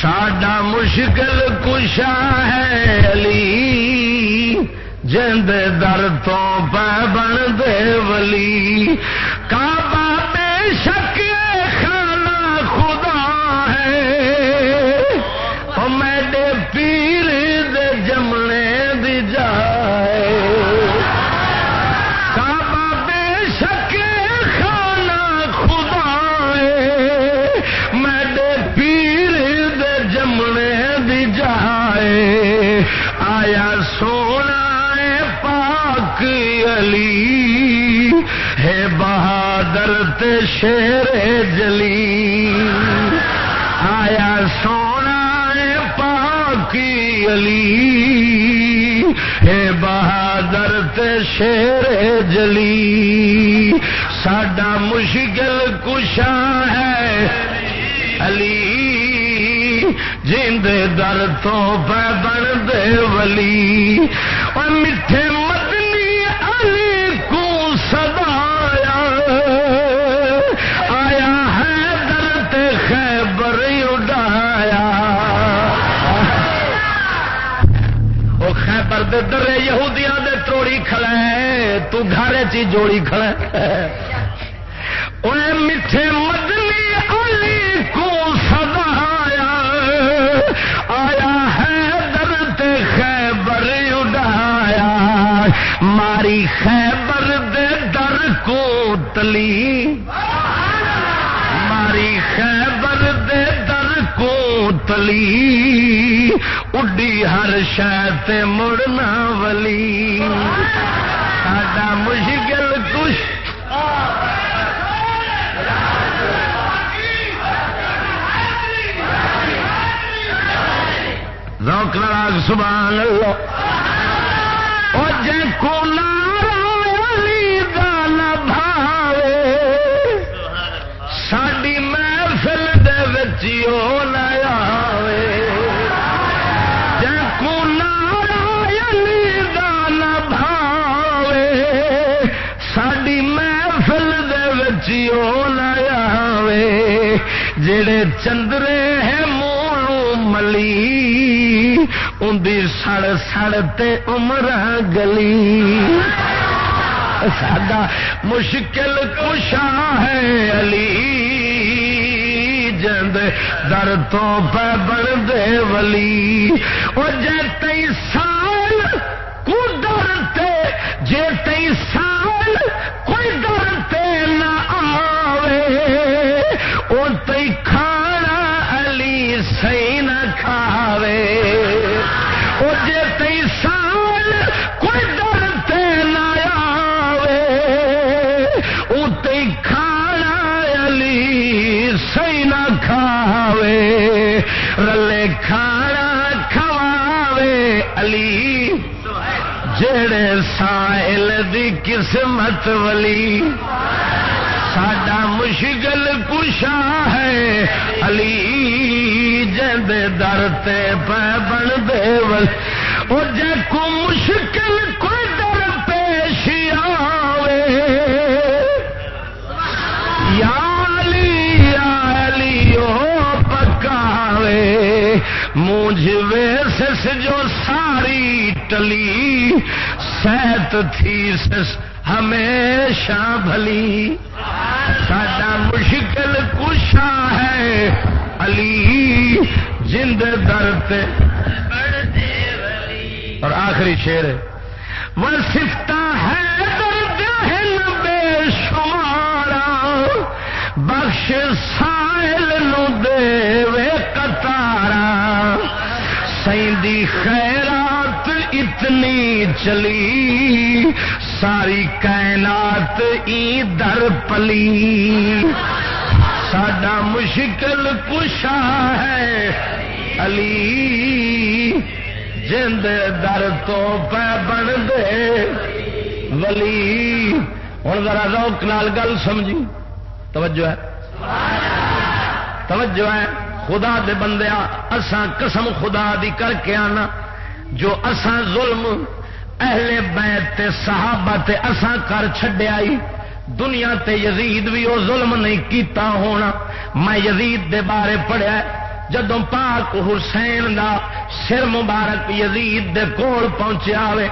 ساڈا مشکل کشا ہے علی۔ جند در تو پہ بن دے ولی۔ پاک علی ہے بہادر تے شیر جلی۔ آیا سونا ہے پاک علی ہے بہادر تے شیر جلی۔ ساڈا مشکل کشا ہے علی۔ جند در تو پہ بن دے ولی۔ دے درے یہودیاں دے توڑی کھڑے تو گھر چی جوڑی کھڑے انہیں میٹھے مدنی علی کو سدایا آیا ہے درد خیبر اڈایا ماری خیبر دے در کو تلی۔ پلی اڈی ہر شاید مڑنا ولی۔ ساڈا مشکل کچھ روک راگ سبحان اللہ۔ او جے کو نارالی دا بھاوے، ساڈی محفل دے وچ جڑے چندرے ہیں مولو ملی اندی سڑ سڑ تے عمر گلی۔ ساڈا مشکل کشا ہے علی۔ جند در تو پہ بن دے ولی۔ او جے قسمت ولی۔ ساڈا مشکل کشا ہے۔ علی جند در تے پہ بن دے ول او جے کو مشکل کوئی در پیش آوے۔ یا علی یا علی، او پکاوے۔ مونج ویسس جو ساری ٹلی۔ سہت تھی سس ہمیشہ بھلی۔ ساڈا مشکل کشا ہے۔ علی، جند درد اور آخری شیر وہ سفتا ہے درد بے شمارا۔ بخش سائل نو دے وے کتارا سیندی خیرات اتنی چلی۔ ساری کائنات ای در پلی۔ ساڈا مشکل کشا ہے علی۔ جند در تو پہ بن دے ولی۔ ہوں ذرا روک نال گل سمجھی۔ توجہ ہے۔ توجہ ہے۔ خدا دے بندیا اساں قسم خدا دی کر کے آنا۔ جو اساں ظلم اہل بیت تے صحابہ تے اساں کر چھڈیا ای دنیا تے یزید بھی وہ ظلم نہیں کیتا ہونا۔ میں یزید دے بارے پڑھیا جدوں پاک حسین دا سر مبارک یزید دے کول پہنچیا وے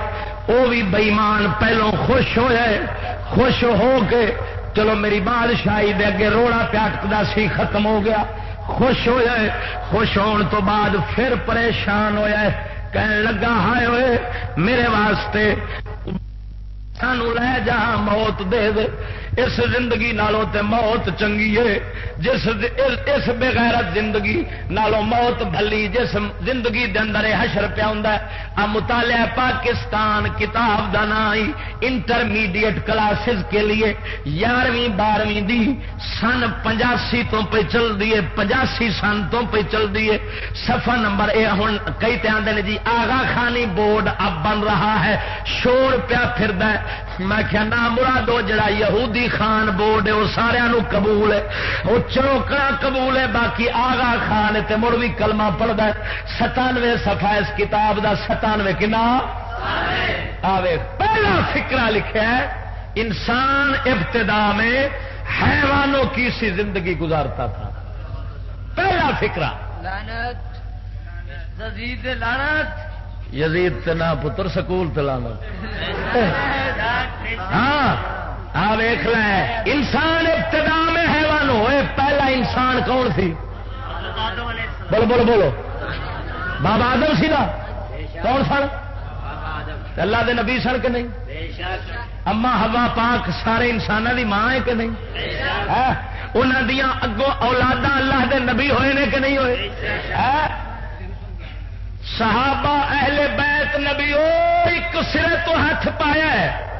وہ بھی بےمان پہلو خوش ہویا ہے، خوش ہو کے چلو میری بادشاہی دے اگے روڑا پیاٹکتا سی ختم ہو گیا۔ خوش ہویا ہے، خوش ہون تو بعد پھر پریشان ہویا کہن لگا ہائے ہوئے میرے واسطے سانو لے جا موت دے دے اس زندگی نالوں تے موت چنگی ہے۔ جس اس بغیرت زندگی نالوں موت بھلی۔ جس زندگی دے اندر حشر پیا ہوندا ہے۔ مطالعہ پاکستان کتاب دا نام انٹرمیڈیٹ کلاسز کے لیے یارویں بارہویں دی سن پنجاسی تو پہ چل دیے پنجاسی سن تو پہ چل دیے صفحہ نمبر اے ہن کئی تے آندے نے جی آغا خانی بورڈ اب بن رہا ہے۔ شور پیا پھردا ہے۔ میں کیا نا مرادو جڑا یہودی خان بورڈ ہے وہ سارا قبول ہے۔ وہ چروکڑا قبول ہے باقی آگا خان تے مڑ بھی کلمہ پڑھتا ہے۔ ستانوے سفا اس کتاب دا ستانوے کنا؟ آوے پہلا فکرہ لکھا ہے انسان ابتدا میں حیوانوں کی سی زندگی گزارتا تھا۔ پہلا فکرہ۔ لعنت زید لعنت۔ یزید تے نا پتر سکول تلانا *laughs* ہاں۔ آ ویخ انسان ابتدا میں حیوان ہوئے، پہلا انسان کون سی؟ بولو بولو بولو۔ بابا آدم سی نا؟ کون سن؟ اللہ دے نبی سن کے نہیں؟ اما ہوا پاک سارے انسانوں دی ماں ہے کہ نہیں؟ ہاں؟ انہوں دیا اگوں اولادا اللہ دے نبی ہوئے نے کہ نہیں ہوئے؟ ہاں؟ صحابہ اہل بیت نبی ایک سرے تو ہاتھ پایا ہے۔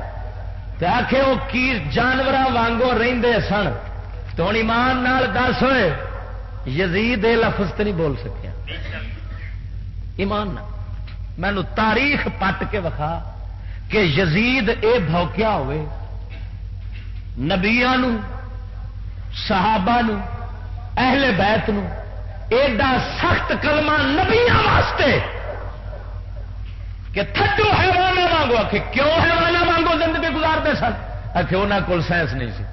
آخ وہ کی جانور وانگو ریندے سن؟ تو ہوں ایمان نال دس ہوئے، یزید لفظ تو نہیں بول سکیا۔ ایمان مینو تاریخ پٹ کے وکھا کہ یزید اے بھوکیا ہوئے نبیا صحابہ نو اہل بیت نو ایڈا سخت کلمہ نبیا واسطے کہ تھڈو حیوانا مانگو آخ کیوں حیوانا مانگو زندگی گزارتے سن؟ آخ انہوں کو سائنس نہیں سی۔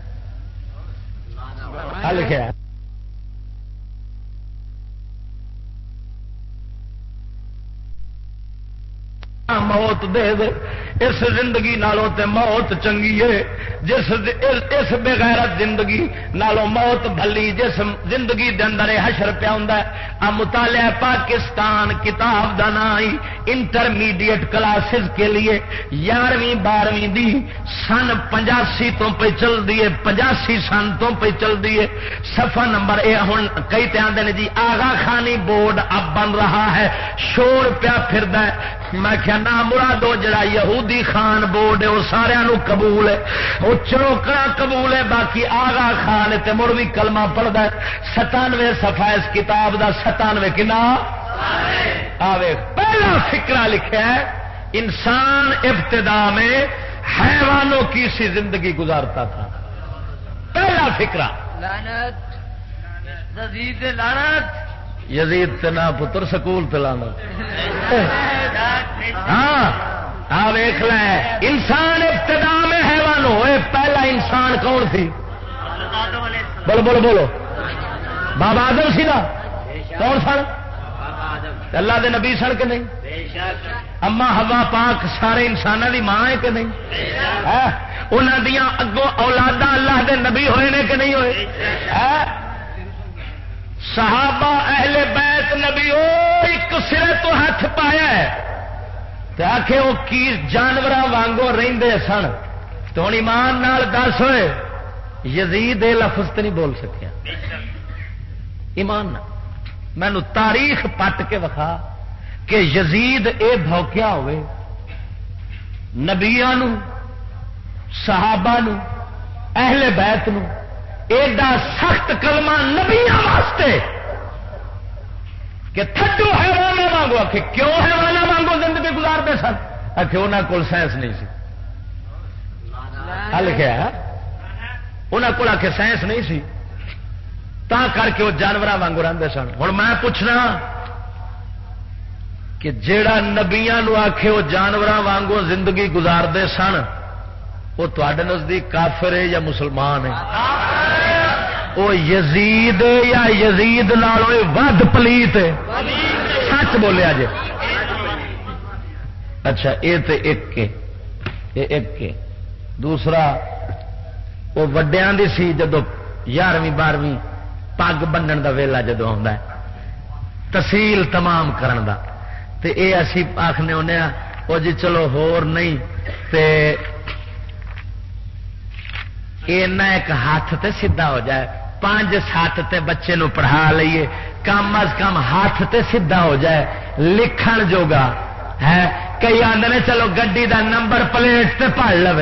لکھا موت دے دے۔ اس زندگی نالوں تے موت چنگی ہے۔ جس اس بغیرت زندگی نالوں موت بھلی۔ جس زندگی دے اندر حشر پیا ہوں آ مطالعہ پاکستان کتاب دا نام انٹرمیڈیٹ کلاسز کے لیے۔ یارویں بارہویں دی سن پنجاسی تو پہ چل دیے پنجاسی سن تو پہ چل دیے سفا نمبر اے ہوں کئی تین دن جی آغا خانی بورڈ اب بن رہا ہے۔ شور پیا پھر میں کیا نہ مرادو جڑا یہودی خان بورڈ ہے، وہ سارا قبول ہے۔ وہ چروکڑا قبول ہے، باقی آگا خان تے مڑ بھی کلمہ پڑھتا ہے۔ ستانوے سفا اس کتاب دا ستانوے کنا؟ آوے، پہلا فکرا لکھا ہے، انسان ابتدا میں حیوانوں کی سی زندگی گزارتا تھا۔ پہلا فکرا لعنت لعنت۔ یزید تنا پتر سکول تلانا ہاں ہاں ویخ انسان ابتدا میں حیوان ہوئے پہلا انسان کون تھی بولو بولو بولو۔ بابا آدم سی نا؟ کون سن؟ اللہ دے نبی سن کے نہیں؟ اما ہوا پاک سارے انسانوں دی ماں ہے کہ نہیں؟ ہاں، انہوں دیا اگوں اولادا اللہ دے نبی ہوئے نے کہ نہیں ہوئے؟ ہاں، صحابہ اہل بیت نبی ایک سرے تو ہاتھ پایا ہے آخ وہ کی جانور وانگو ریندے سن؟ تو ہوں ایمان نال دس ہوئے، یزید لفظ تو نہیں بول سکیا۔ ایمان مینو تاریخ پٹ کے وکھا کہ یزید اے بھوکیا ہوئے نبیا صحابہ نو اہل بیت نو ایڈا سخت کلمہ نبیا واسطے کہ تھڈو حیوانا مانگو آخ کیوں حیوانا مانگو زندگی گزارتے سن؟ آخ انہوں کو سائنس نہیں سی۔ لکھا انہوں کو آخ سائنس نہیں سی۔ تا کر کے وہ جانور وانگو رہتے سن۔ ہوں میں پوچھنا کہ جیڑا نبیا آخ وہ جانور وانگو زندگی گزارتے سن وہ تے نزدیک کافر ہے یا مسلمان ہے؟ وہ یزید یا یزید ود پلیت ہے؟ سچ بولیا جی اچھا یہ تو ایک ایک دوسرا، وہ وڈیا سی جدو یارویں بارہویں پگ بننے کا ویلا جدو آ تحصیل تمام کرن دا۔ تے اے اسی آخنے ہونے وہ جی چلو ہور نہیں، تے ایک ہاتھ تے سیدھا ہو جائے۔ پانچ سات تے بچے نو پڑھا لیے کم از کم ہاتھ تے سیدھا ہو جائے۔ لکھن جوگا۔ ہے کئی آدھے چلو گڈی دا نمبر پلیٹ تے پڑھ لو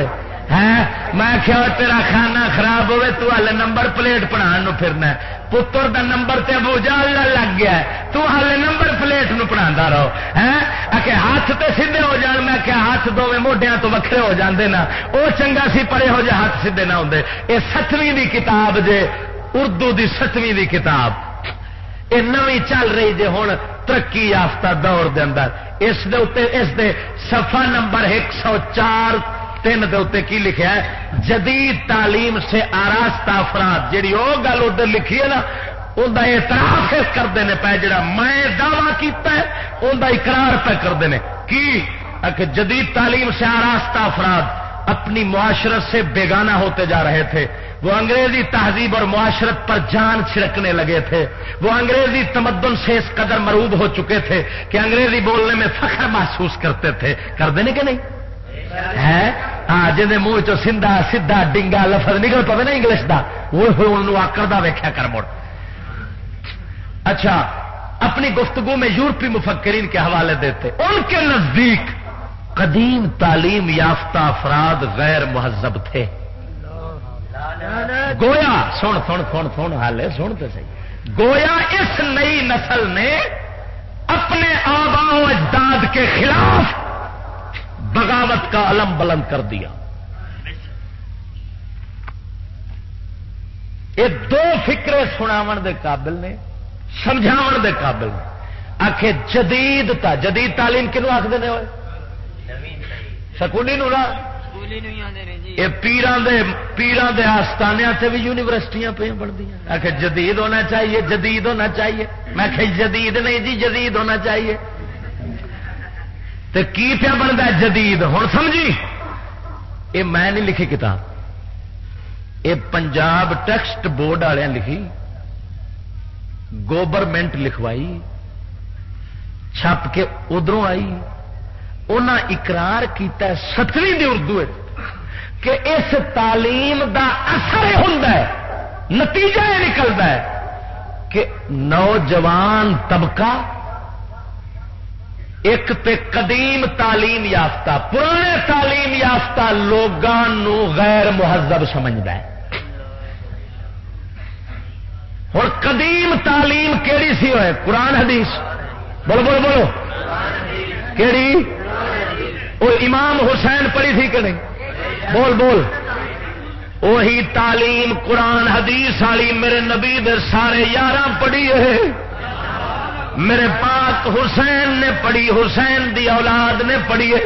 میں کیا تیرا کھانا خراب ہوئے، تو ہلے نمبر پلیٹ پڑھا پھرنا پتر دا نمبر تے ابو جال لگ گیا تو ہلے نمبر پلیٹ نو پڑھا رہو ہے ہاتھ تے سیدھے ہو جان، میں کیا ہاتھ دونوں موڈیا تو وکھرے ہو جاندے نا۔ وہ چنگا سی پڑے ہو جائے ہاتھ سیدھے نہ ہوں یہ ستویں دی کتاب جے، اردو دی ستویں دی کتاب۔ یہ نوی چل رہی جی ہوں ترقی یافتہ دور دے اندر۔ اس دے اتے اس دے صفحہ نمبر ایک سو چار تین دے کی لکھا ہے؟ جدید تعلیم سے آراستہ افراد۔ جیڑی وہ گل ادھر لکھی ہے نا ان اعتراف کرتے ہیں پہ جڑا میں دعوی کیتا ہے ان کا اقرار پہ کرتے ہیں کی؟ جدید تعلیم سے آراستہ افراد اپنی معاشرت سے بیگانہ ہوتے جا رہے تھے۔ وہ انگریزی تہذیب اور معاشرت پر جان چھڑکنے لگے تھے۔ وہ انگریزی تمدن سے اس قدر مروب ہو چکے تھے کہ انگریزی بولنے میں فخر محسوس کرتے تھے۔ کر دینے کے نہیں؟ ہے? ہاں جی منہ چ سا سیدا ڈنگا لفظ نکل پہ نا انگلش کا وہ آکر ویخیا کر مڑ۔ اچھا اپنی گفتگو میں یورپی مفکرین کے حوالے دیتے۔ ان کے نزدیک قدیم تعلیم یافتہ افراد غیر مہذب تھے۔ گویا، سن سن سن سن حال سن تو صحیح۔ گویا، اس نئی نسل نے اپنے آبا و اجداد کے خلاف بغاوت کا علم بلند کر دیا۔ یہ دو فکرے سناو دے قابل نے سمجھاو دے قابل نے۔ آخ جدید تا، جدید تعلیم کنو آخر ہوئے؟ سکولی نو یہ پیران دے پیران دے آستانیا سے بھی یونیورسٹیاں پہ بڑھتی ہیں آخر جدید ہونا چاہیے، جدید ہونا چاہیے۔ میں کہ جدید نہیں جی جدید ہونا چاہیے۔ تو کی پیا بنتا جدید؟ ہوں سمجھی؟ یہ میں نہیں لکھی کتاب۔ یہ پنجاب ٹیکسٹ بورڈ والے لکھی۔ گوورمنٹ لکھوائی۔ چھپ کے ادھروں آئی۔ انہیں اقرار کیتا ستویں دی اردو کہ اس تعلیم دا اثر ہوں نتیجہ یہ نکلتا ہے کہ نوجوان طبقہ ایک تے قدیم تعلیم یافتہ، پرانے تعلیم یافتہ لوگوں غیر مہذب سمجھتا ہے۔ ہوں قدیم تعلیم کیڑی سی ہوئے؟ قرآن حدیث۔ بولو بولو بولو۔ کیڑی؟ وہ امام حسین پڑھی تھی کہ نہیں؟ بول بول۔ وہی تعلیم قرآن حدیث والی میرے نبی دے سارے یار پڑھی ہے۔ میرے پاک حسین نے پڑھی، حسین دی اولاد نے پڑھی ہے۔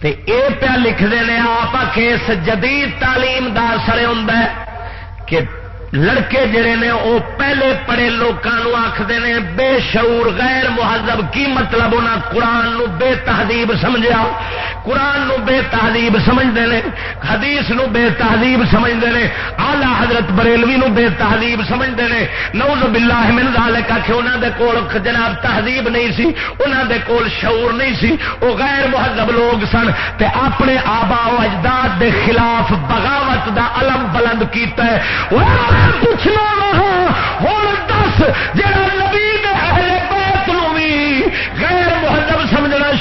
تے اے پیا لکھتے ہیں آپ اس جدید تعلیم دار سڑے ہوں کہ لڑکے جڑے نے وہ پہلے پڑے لوگوں آخر نے، بے شعور، غیر مہذب، کی مطلب انہیں قرآن نو بے تہذیب سمجھا قرآن نو بے تہذیب سمجھتے ہیں حدیث نو بے تہذیب سمجھتے ہیں آلہ حضرت بریلوی نو بے تہذیب سمجھتے ہیں نوز باللہ من ذالک کہ انہوں دے کول جناب تہذیب نہیں سی انہوں دے کول شعور نہیں سی وہ غیر مہذب لوگ سن۔ تے اپنے آبا و اجداد دے خلاف بغاوت دا علم بلند کیتا ہے۔ پوچھنا وہاں ہوں۔ دس جا نبی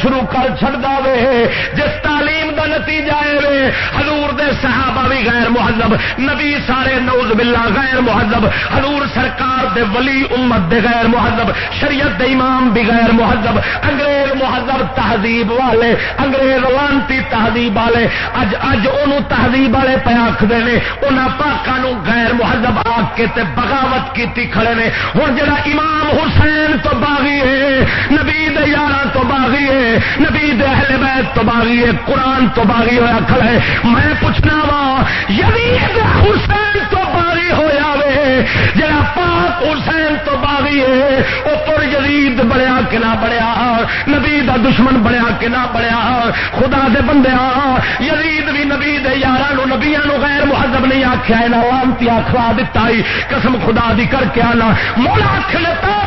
شروع کر چڑ دے جس تعلیم دا نتیجہ ہے حضور دے صحابہ بھی غیر مہذب، نبی سارے نوز باللہ غیر مہذب، حضور سرکار دے ولی امت دے غیر مہذب، شریعت دے امام بھی غیر مہذب، انگریز مہذب تہذیب والے، انگریز لانتی تہذیب والے، اج اج انہوں تہذیب والے پہ آخر نے انہوں پاکوں غیر مہذب آ کے تے بغاوت کی کھڑے نے۔ ہوں جا امام حسین تو باغی ہے، نبی یار تو باغی ہے نبی اہل بیت تو باغی ہے، قرآن تو باغی ہوا کھڑا ہے۔ میں پوچھنا وا، یزید حسین تو باغی ہوا وے جا پاک حسین تو باغی ہے وہ پر یزید بڑیا کہ نہ بڑیا نبی دا دشمن بڑیا کہ نہ بڑیا خدا دے بندے یزید بھی نبی دے یار نبیا غیر مہذب نہیں آخیا لانتی آخوا دتا قسم خدا دی کر کے آنا۔ مولا آخ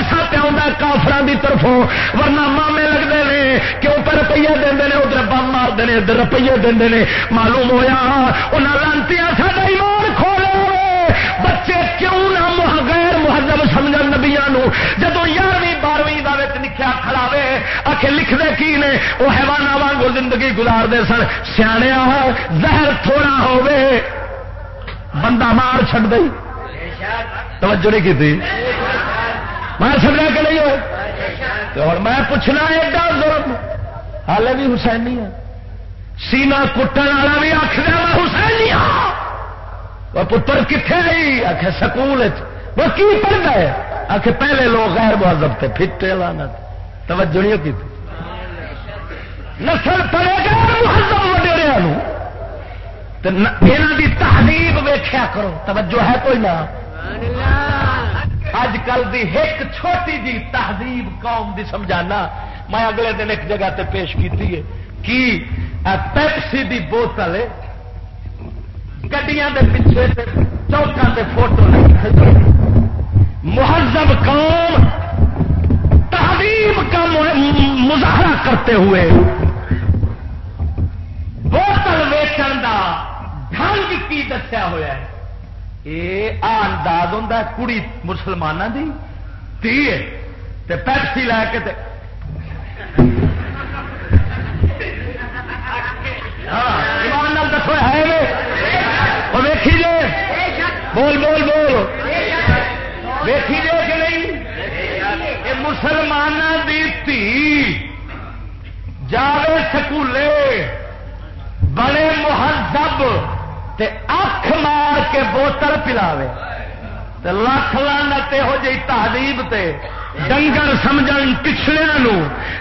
لتا پیسہ پیا کافران دی طرفوں، ورنہ مامے لگتے ہیں کیوں پر روپیے دے ادھر بم مارتے ہیں ادھر روپیے دے معلوم ہوا انہیں لانتی ساڈا ایمان کھولے بچے کیوں نہ غیر مہذب سمجھ نبیا جب یارویں، بارہویں لکھا کھڑاوے آخ لکھتے کی نے؟ وہ حیوانہ وانگو زندگی گزارتے سن۔ سیا زہر تھوڑا ہوے بندہ مار چڑ دئی۔ توجہ نہیں کی مار چڑیا کہ نہیں ہو میں پوچھنا ایڈا ظلم۔ ہالے بھی حسینی ہے سینا کٹن والا بھی آخر میں حسینی ہوں پتر کتنے آئی؟ آخ سکول وہ کی پڑھتا ہے؟ آخ پہلے لوگ غیر مہذب تھے، پھٹے لانا توجہ نہیں کی نسل پڑے گا مہذب وڈیریا یہاں کی تحریب ویخیا کرو۔ توجہ ہے کوئی نہ؟ اج کل دی ایک چھوٹی جی تہذیب قوم دی سمجھانا، میں اگلے دن ایک جگہ تے پیش کیتی ہے کی پیپسی دی بوتل گڈیا دے پیچھے چوکا دے فوٹو نہیں مہذب قوم تہذیب کا مظاہرہ کرتے ہوئے بوتل ویچن کا ڈھنگ کی دسیا ہوا ہے۔ یہ انداز ہوں کڑی مسلمانوں کی تھی پیپسی لے کے تے ہاں دسو، ہے وہ ویکھی جے؟ بول بول بول۔ ویکھی جے کہ نہیں؟ یہ مسلمان دی تھی جاوے سکولے، بڑے مہذب۔ تے اکھ مار کے بوتل پلاوے تے لکھ لانت ہو جی تحریب تے۔ ڈنگر سمجھ پچھلے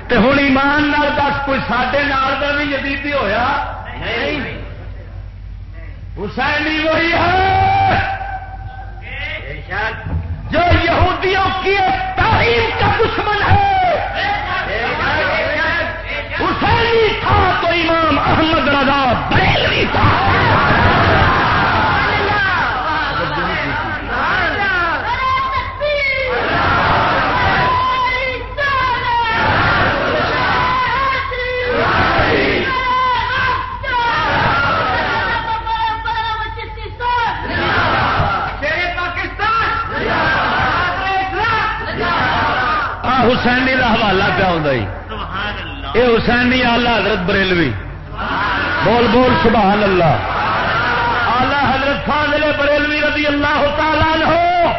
تے ہوں ایمان نال دس کوئی سڈے نال کا بھی یدیدی ہویا؟ حسینی وہی ہے۔ جو یہودیوں کی تعلیم کا دشمن ہے۔ حسینی تھا تو امام احمد رضا بریلوی تھا۔ حسینی کا حوالہ پیا ہوں یہ حسینی آلہ حضرت بریلوی۔ بول بول سبحان اللہ۔ آلہ حضرت فاضل بریلوی رضی اللہ تعالی ہو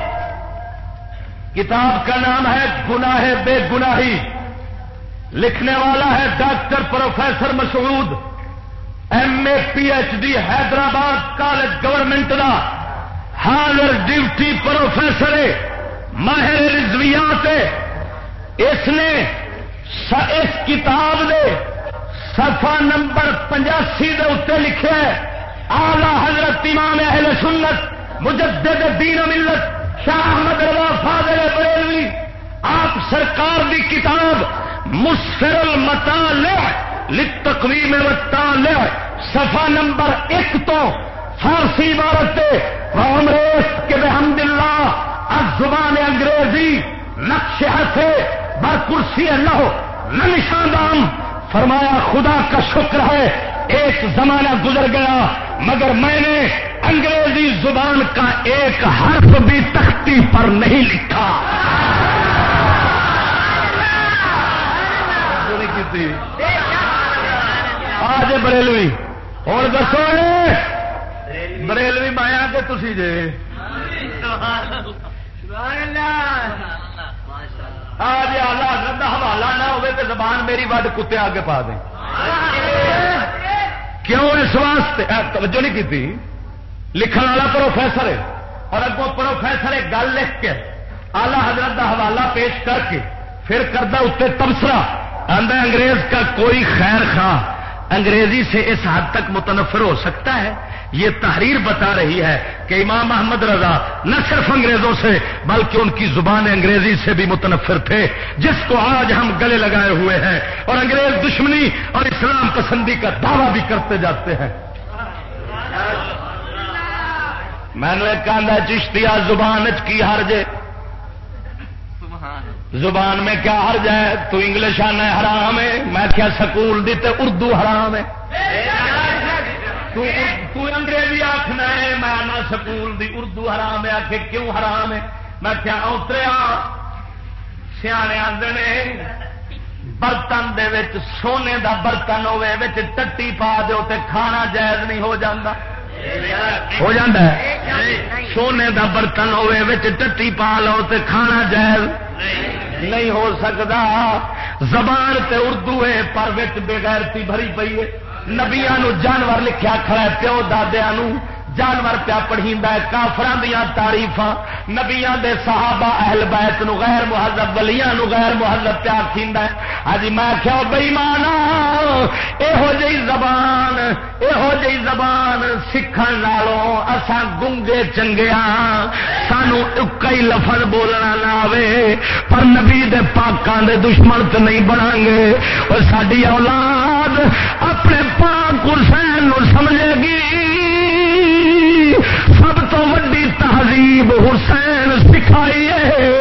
کتاب کا نام ہے گناہ بے گناہی۔ لکھنے والا ہے doctor professor Masood. M A P H D Hyderabad college government کا حاضر ڈیوٹی پروفیسر ماہر رضویات اس نے اس کتاب دے سفا نمبر پنجاسی دے اتنے لکھے آلہ حضرت امام اہل سنت، مجدد دین و ملت، شاہ احمد رضا فاضل بریلوی، آپ سرکار دی کتاب مسفر المطالع لتقویم والتالع، صفحہ نمبر ایک تو فارسی عبارت انگریز کے بحمد اللہ زبان انگریزی، نقش سے بر کرسی اللہ نہ نشان دام فرمایا خدا کا شکر ہے ایک زمانہ گزر گیا مگر میں نے انگریزی زبان کا ایک حرف بھی تختی پر نہیں لکھا۔ آج بریلوی۔ اور دسو بریلوی مایا کہ تھی جی آج آلہ حضرت کا حوالہ نہ ہوئے تو زبان میری وڈ کتے آگے پا دیں۔ کیوں اس واسطے؟ توجہ نہیں کی لکھن والا پروفیسر ہے۔ اور اگوں پروفیسر ایک گل لکھ کے آلہ حضرت کا حوالہ پیش کر کے پھر کردہ اتنے تبصرہ۔ آدھا انگریز کا کوئی خیر خواہ، انگریزی سے اس حد تک متنفر ہو سکتا ہے۔ یہ تحریر بتا رہی ہے کہ امام محمد رضا نہ صرف انگریزوں سے بلکہ ان کی زبان انگریزی سے بھی متنفر تھے، جس کو آج ہم گلے لگائے ہوئے ہیں۔ اور انگریز دشمنی اور اسلام پسندی کا دعویٰ بھی کرتے جاتے ہیں۔ میں نے کہا چشتیا زبان کی ہر جے۔ زبان میں کیا ہر جائے تو انگلش آنا حرام ہے۔ میں کیا سکول دی تے اردو حرام ہے؟ تو انگریزی آخنا ہے، میں آنا سکول دی اردو حرام ہے آخ کیوں حرام ہے؟ میں کیا اتریا سیانے آدھے برتن دے وچ سونے دا برتن ہوے وچ ٹٹی پا دو تے کھانا جائز نہیں ہو جاندہ ہو جاتا ہے؟ سونے دا برتن ہوے وچ ٹٹی پا لو تے کھانا جائز نہیں ہو سکتا زبان تے اردو ہے، پر وچ بےغیرتی بھری پئی ہے۔ نبیا جانور لکھیا کھڑا ہے پیو ددیا جانور پیا پڑھی کافران دیا تاریف نبیا دے صحابہ اہل بیت نو غیر مہذب، ولیاں نو غیر مہذب پیا کھیندا ہے۔ ہاں میں کیا بئی مانا یہو جی زبان یہو جی زبان سیکھن نالوں اساں گنگے چنگیا سانو کئی لفظ بولنا نہ آوے۔ پر نبی دے پاکاں دے دشمن تو نہیں بنا گے۔ اور ساری اولاد اپنے پاک حسین نو سمجھے۔ تو وڈی تہذیب حسین سکھائی ہے۔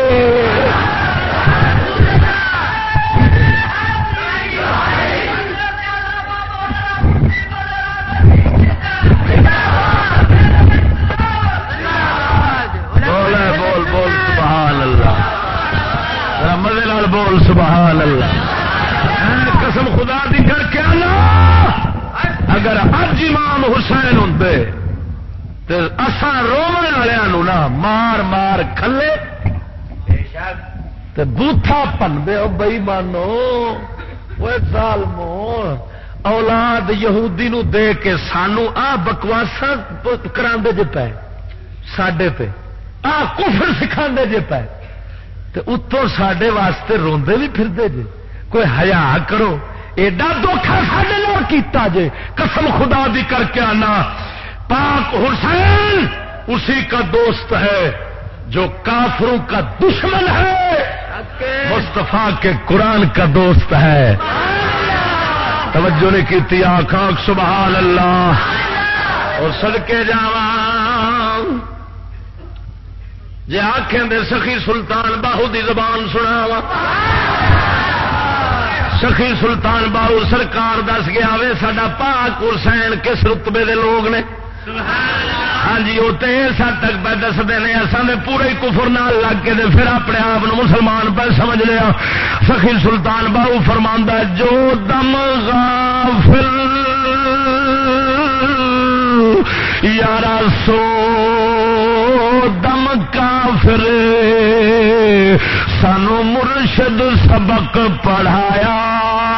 بول سبحان اللہ۔ قسم خدا دی کر کے اللہ اگر اج امام حسین ہوں اصا رومن والوں نا مار مار کھلے۔ بوتھا پن دے بئی مانو وہ سال مو اولاد یہودی نو دے کے سانو آ بکواسا کرا جے پے سڈے پہ آ کفر سکھا جے پے۔ اتوں سڈے واسطے روندے بھی پھرتے جے۔ کوئی ہیا کرو، ایڈا دھوکھا سڈے کیتا جے۔ قسم خدا دی کر کے آنا۔ پاک حسین اسی کا دوست ہے جو کافروں کا دشمن ہے۔ مستفا کے قرآن کا دوست ہے۔ توجہ نے کی آنکھ سبحان اللہ۔ اور سڑکے جا جی آخیں دے سخی سلطان باہو دی زبان سنا وا سخی سلطان باہو سرکار دس گیا وے سڈا پاک حسین کس رتبے دے لوگ نے؟ ہاں جی وہ تو اس حد تک پہ دستے ہیں اصل نے پورے کفر نال لگ کے پھر اپنے آپ مسلمان پہ سمجھ لیا۔ سخی سلطان باہو فرما جو دم غافل یارا، سو دم کافر۔ سانو مرشد سبق پڑھایا۔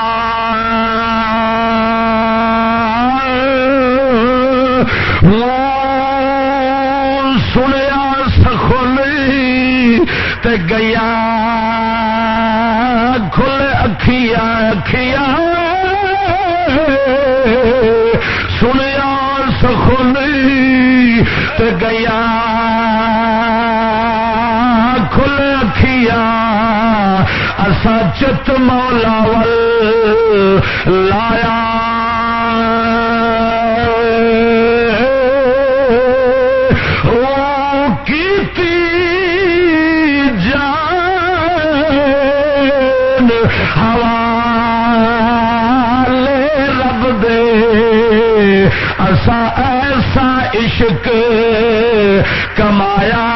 چت مولا ول لایا۔ عشق کمایا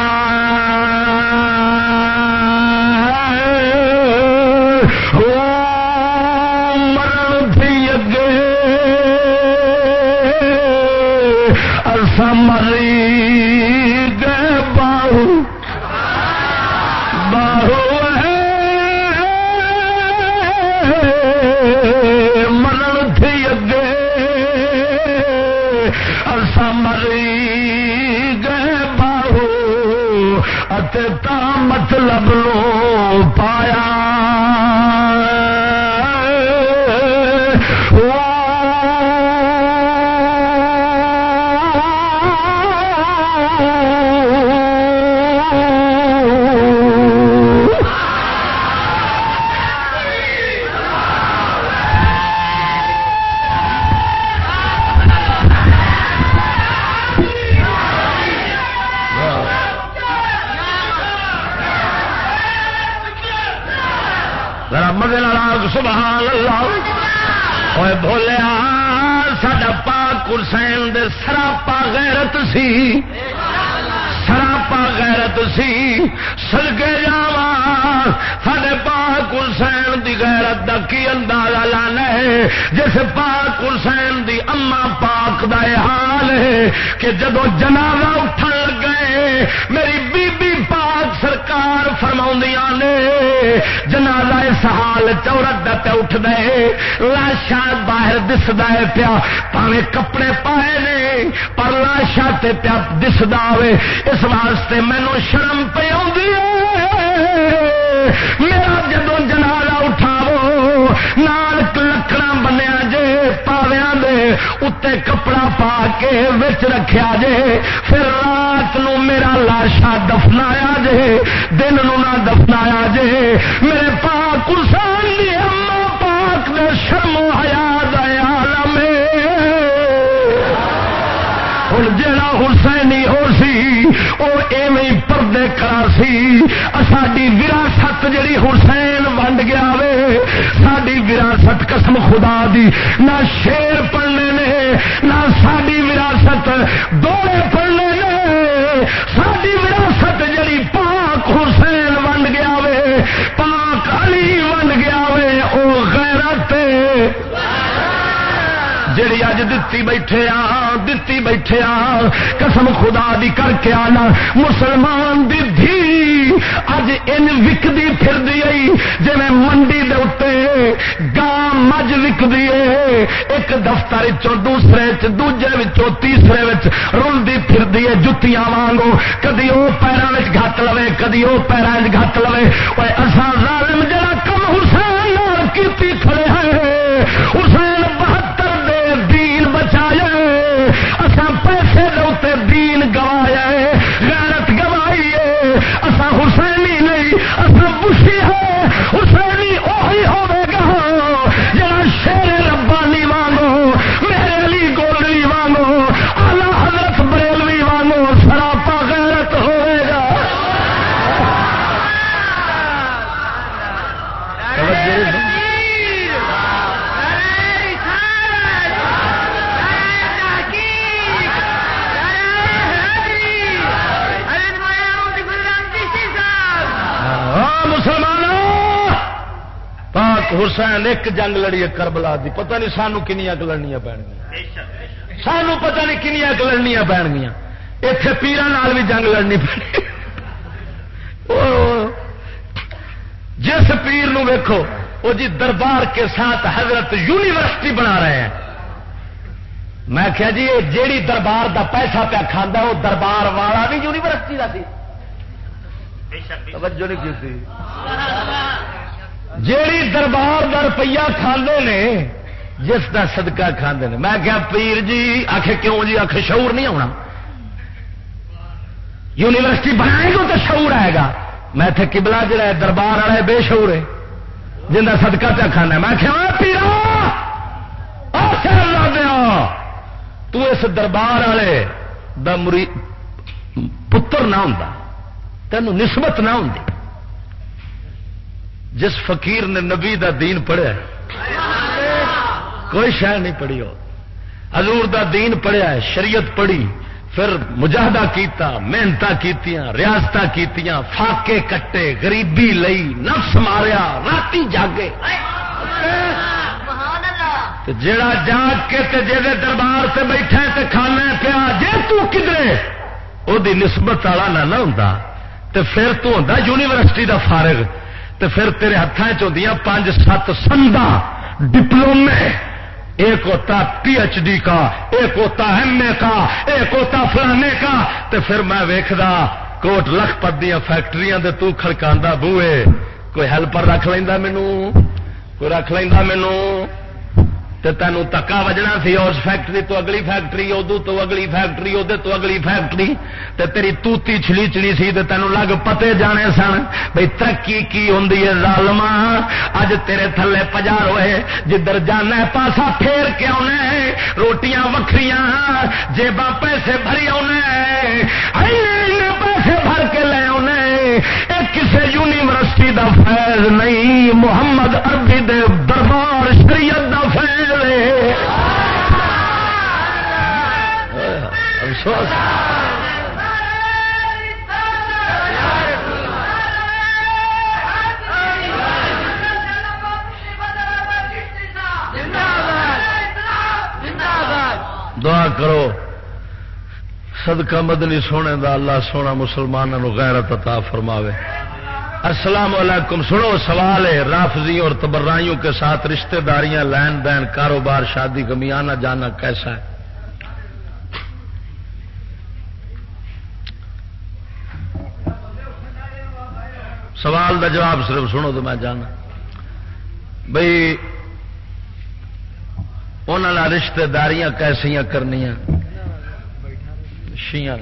مطلب جس پاک حسین دی اما پاک دا حال ہے کہ جدو جنازہ اٹھن گئے میری بی بی پاک سرکار فرما نے، جنازہ اس حال چورت پہ اٹھ دے لاشا باہر دسدا ہے پیا پاوے کپڑے پائے نے، پر لاشا تے پیا دسدا ہوئے، اس واسطے مینو شرم پہ میرا جدو نال بنیا جے پاویا دے اتنے کپڑا پا کے وچ رکھیا جے پھر رات نو میرا لاشا دفنایا جے دن نو نہ دفنایا جے میرے پاک کسان دی اما پاک دے شرم حیا دیا ہوں جا حسینی ہو سی وہ ایویں قرار سی ساری وراثت جڑی حسین ونڈ گیا وے ساری وراثت قسم خدا دی نہ شیر پڑنے نے نہ ساری وراثت دوڑے پڑنے نے ساری وراثت جڑی پاک حسین ونڈ گیا وے پاک علی ونڈ گیا وے او غیرت جیڑی اج دتی بیٹھے آ، دتی بیٹھے آ، قسم خدا دی کر کے آنا۔ مسلمان دی دھی اج ان وکدی پھر دی جی منڈی دے اتنے گاں مجھ وکدی ہے ایک دفتر چو دوسرے دوجے تیسرے وچ رلدی پھر دی ہے جتیاں وانگو کدی وہ پیروں گت لوے، کدی وہ پیروں گت لوے۔ اصا ظالم جڑا کم حسین کی کھڑے ہیں۔ حسین بہتر دین بچایا پیسے حسین، ایک جنگ لڑی ہے کربلا دی۔ پتہ نہیں سانو کنیا لڑنیا پڑ گیا سانو پتہ نہیں کنیا لڑنیا پڑ گیا اتے پیران بھی جنگ لڑنی پڑی جس پیر نو ویکھو وہ جی دربار کے ساتھ حضرت یونیورسٹی بنا رہے ہیں۔ میں کیا جی یہ جیڑی دربار دا پیسہ پیا کھانا وہ دربار والا بھی یونیورسٹی کا سی۔ توجہ نہیں کی جیڑی دربار دا روپیہ کھانے نے، جس کا صدقہ کھانے نے۔ میں کیا پیر جی آخ کیوں جی؟ آخ شعور نہیں آنا یونیورسٹی بنائے گا تو شعور آئے گا۔ میں تھے کبلا جڑا ہے، دربار والا ہے، بے شعور ہے۔ جن کا صدقہ پہ کھانا میں کیا پیرا! دیا تو اس دربار والے دا مری، پتر نہ ہوں تینوں نسبت نہ ہوں جس فقیر نے نبی دا دین پڑھیا کوئی شہ نہیں پڑھی ہو۔ حضور دا دین پڑھیا ہے، شریعت پڑھی، پھر مجاہدہ کیتا محنت کیتیاں ریاست کیتیاں، فاقے کٹے، غریبی لئی، نفس ماریا، راتی جاگے۔ جڑا جاگ کے تے جے دربار سے بیٹھا تے کھانا پیا، جے تو کدرے؟ او دی نسبت والا نہ نہ ہوندا، تے پھر تو ہوندا یونیورسٹی دا فارغ۔ تو پھر تیرے ہاتھوں چوندیاں پانچ سات سندا ڈپلومے۔ ایک ہوتا پی ایچ ڈی کا ایک ہوتا ایم اے کا ایک ہوتا فلانے کا۔ تو پھر میں ویکھدا، کوٹ لکھ پت دیا فیکٹریاں دے تو کھڑکاندا بوئے۔ کوئی ہیلپر رکھ لینا مینو کوئی رکھ لینا مینو تے تینوں تکا وجنا سی اس فیکٹری تو اگلی فیکٹری ادو تو اگلی فیکٹری ادھر تو اگلی فیکٹری۔ تے تیری توتی چھلی چڑی سی تے تینوں لگ پتے جانے سن بھائی ترقی کی ہوں ظالما اج تیرے تھلے پجار ہوئے جدھر جانا پاسا پھیر کے آنا روٹیاں وکری جیبا پیسے بھری آنا پیسے بھر کے لے آنا کسی یونیورسٹی دا فیض نہیں، محمد عربی دے دربار شریعت دا فیض ہے۔ افسوس۔ دعا کرو، صدقہ مدنی سونے دا اللہ سونا مسلمانوں غیرت عطا فرماوے۔ السلام علیکم، سنو، سوال ہے رافضی اور تبرائیوں کے ساتھ رشتہ داریاں، لین دین، کاروبار، شادی کمی آنا جانا کیسا ہے؟ سوال دا جواب صرف سنو تو میں جانا۔ بھائی انہوں رشتہ داریاں کیسیا کرنیاں؟ شیاں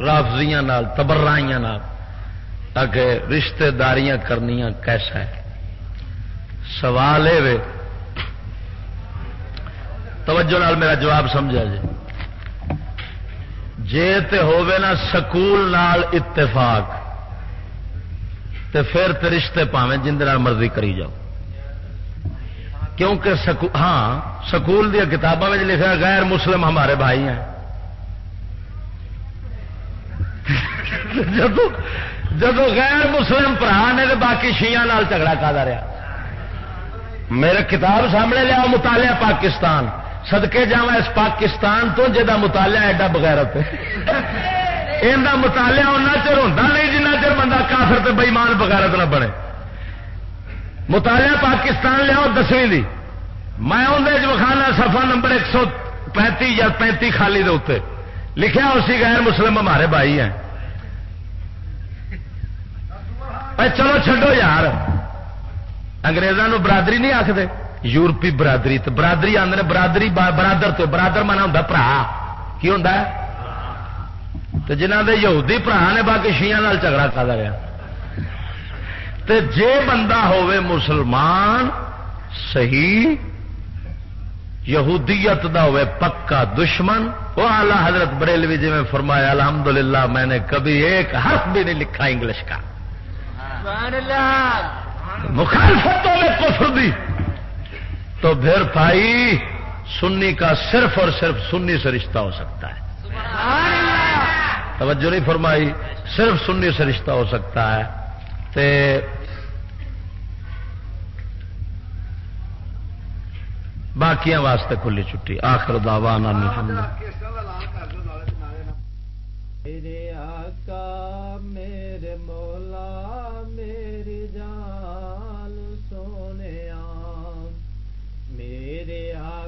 رافضیاں تبرائیاں نال۔ اگے رشتہ داریاں کرنیاں کیسا ہے؟ سوال ہے توجہ نال میرا جواب سمجھا جی۔ جے تے ہووے نا سکول نال اتفاق، تے پھر تے رشتے پاویں جن مرضی کری جاؤ۔ کیونکہ سکو ہاں سکول دیا کتابوں میں لکھا غیر مسلم ہمارے بھائی ہیں۔ *laughs* جب جب غیر مسلم برا نے تو باقی شیعہ نال جھگڑا کا رہا۔ میرے کتاب سامنے لیا مطالعہ پاکستان۔ سدکے جا اس پاکستان تو جا مطالعہ ایڈا بغیرت یہ مطالعہ اُنہ چر ہوتا نہیں جنہ چر بندہ کافر تے بئیمان بغیرت نہ بنے۔ مطالعہ پاکستان لیا دسویں دی۔ میں اندر وکھانا سفا نمبر ایک سو پینتی یا پینتی خالی دے لکھا اسی غیر مسلم ہمارے بھائی ہیں۔ چلو چڈو یار۔ اگریزوں برادری نہیں آخر یورپی برادری تو برادری آدھے برادری برادر تو برادر مانا ہوں برا کی ہوں تو جنہ دے یہودی برا نے باقی شیئر جھگڑا کر رہا جے بندہ ہوے مسلمان، صحیح، یہودیت دا ہوئے پکا دشمن، وہ آلہ حضرت بریلوی جی میں فرمایا، الحمدللہ میں نے کبھی ایک حرف بھی نہیں لکھا انگلش کا۔ مخالفتوں میں کفر دی۔ تو پھر بھائی سنی کا صرف اور صرف سنی سے رشتہ ہو سکتا ہے۔ توجہ نہیں فرمائی صرف سنی سے رشتہ ہو سکتا ہے۔ تے باقی واسطے کھلی چھٹی۔ آخر دعوانا الحمد میرے آقا میرے مولا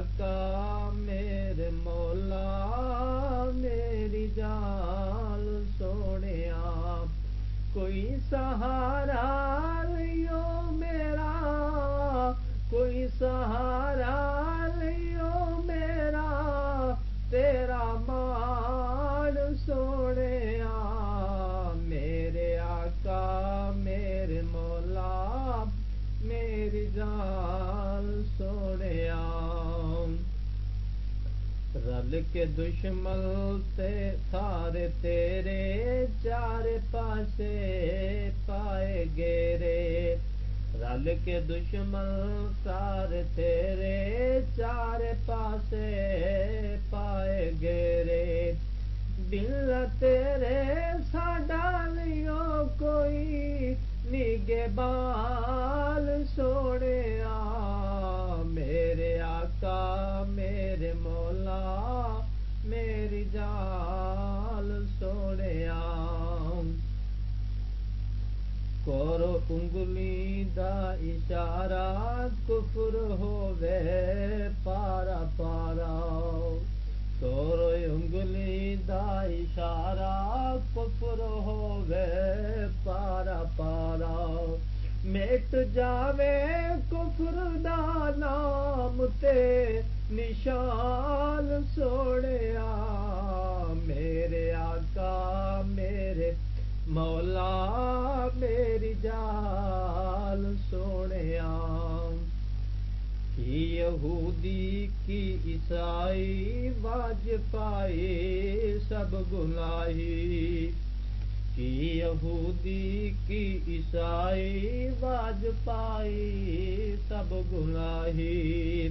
آقا میرے مولا، میری جان سونے کوئی سہارا لو میرا، کوئی سہارا تیرا مان سونے میرے آقا، میرے مولا، میری جان سونے آ رل کے دشمن تے سارے تیرے چار پاسے پائے گیرے۔ رل کے دشمن سار تیرے چار پاسے پائے گیرے۔ دل تیرے ساڈا نہیں کوئی نیگے بال سوڑے میرے آقا، میرے مولا، میری جال سوڑے کورو انگلی دا اشارہ کفر ہووے، پارا پارا۔ کورو انگلی دا اشارہ کفر ہووے، پارا پارا۔ میٹ جاوے کفر دا نام تے نشان سوڑیا میرے آقا میرے مولا میری جال سونے کی یہودی کی عیسائی واج پائی سب گناہی کی یہودی کی عیسائی واج پائی سب گناہی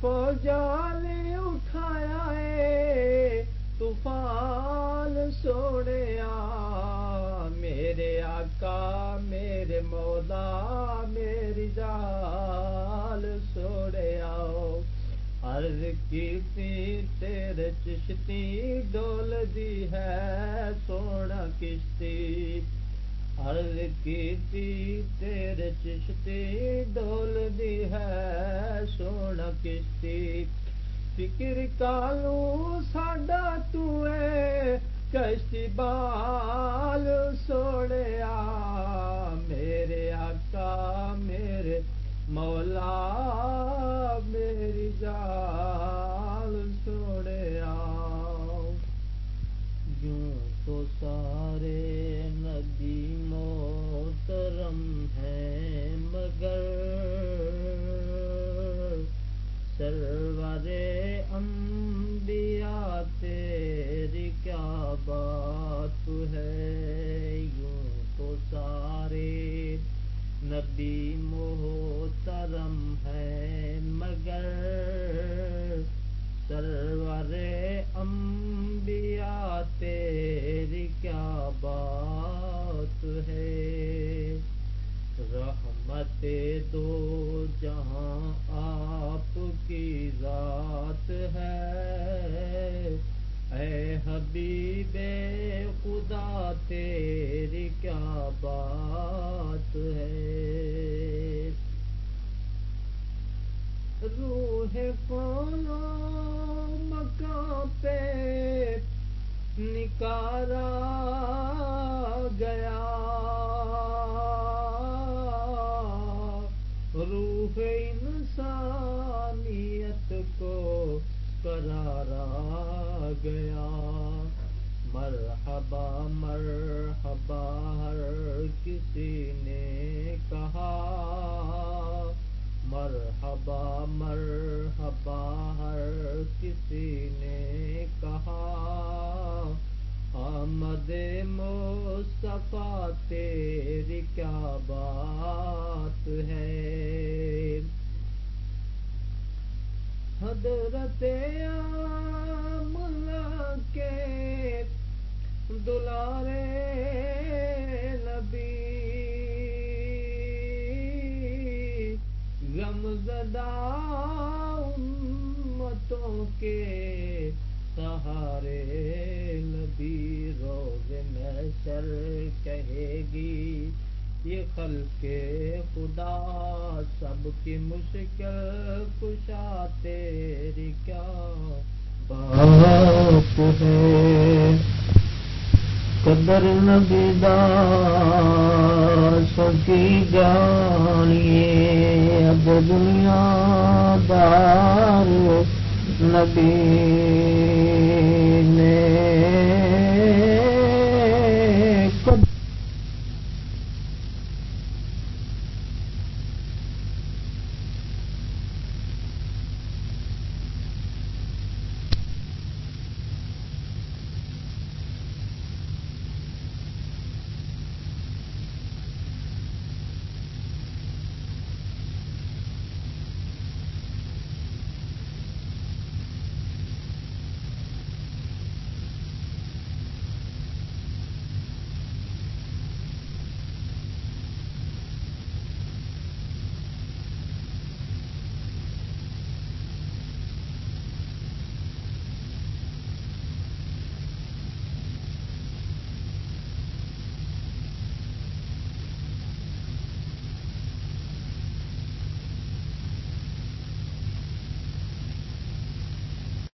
فوجال اٹھایا ہے، طوفان سونے میرے آقا، میرے مولا، میری جال سوڑے آؤ عرض کی تیرے چشتی ڈول دی ہے سونا کشتی۔ عرض کی تیرے چشتی ڈول دی ہے سونا کشتی۔ فکر کالو ساڈا کشتی بال سوڑے میرے آقا، میرے مولا میری جال سوڑے یوں تو سارے ندی محترم ہیں، مگر سرور انبیاء تیری کیا بات ہے؟ یوں تو سارے نبی محترم ہے، مگر سرور انبیاء تیری کیا بات ہے؟ رحمت دو جہاں آپ کی ذات ہے۔ اے حبیب خدا، تیری کیا بات ہے؟ روح پانا مکان پہ نکارا گیا۔ روح انسانیت کو کرارا گیا۔ مرحبا مرحبا، ہر کسی نے کہا۔ مرحبا مرحبا، ہر کسی نے کہا۔ آمد مصطفیٰ، تیری کیا بات ہے؟ حضرت ملا کے دلارے نبی غم زدہ امتوں کے سہارے نبی روز محشر کہے گی یہ خلق خدا؟ سب کی مشکل کشا تیری کیا باپ ہے؟ قدر نبی دا سکی جانیے، اب دنیا دار نبی نے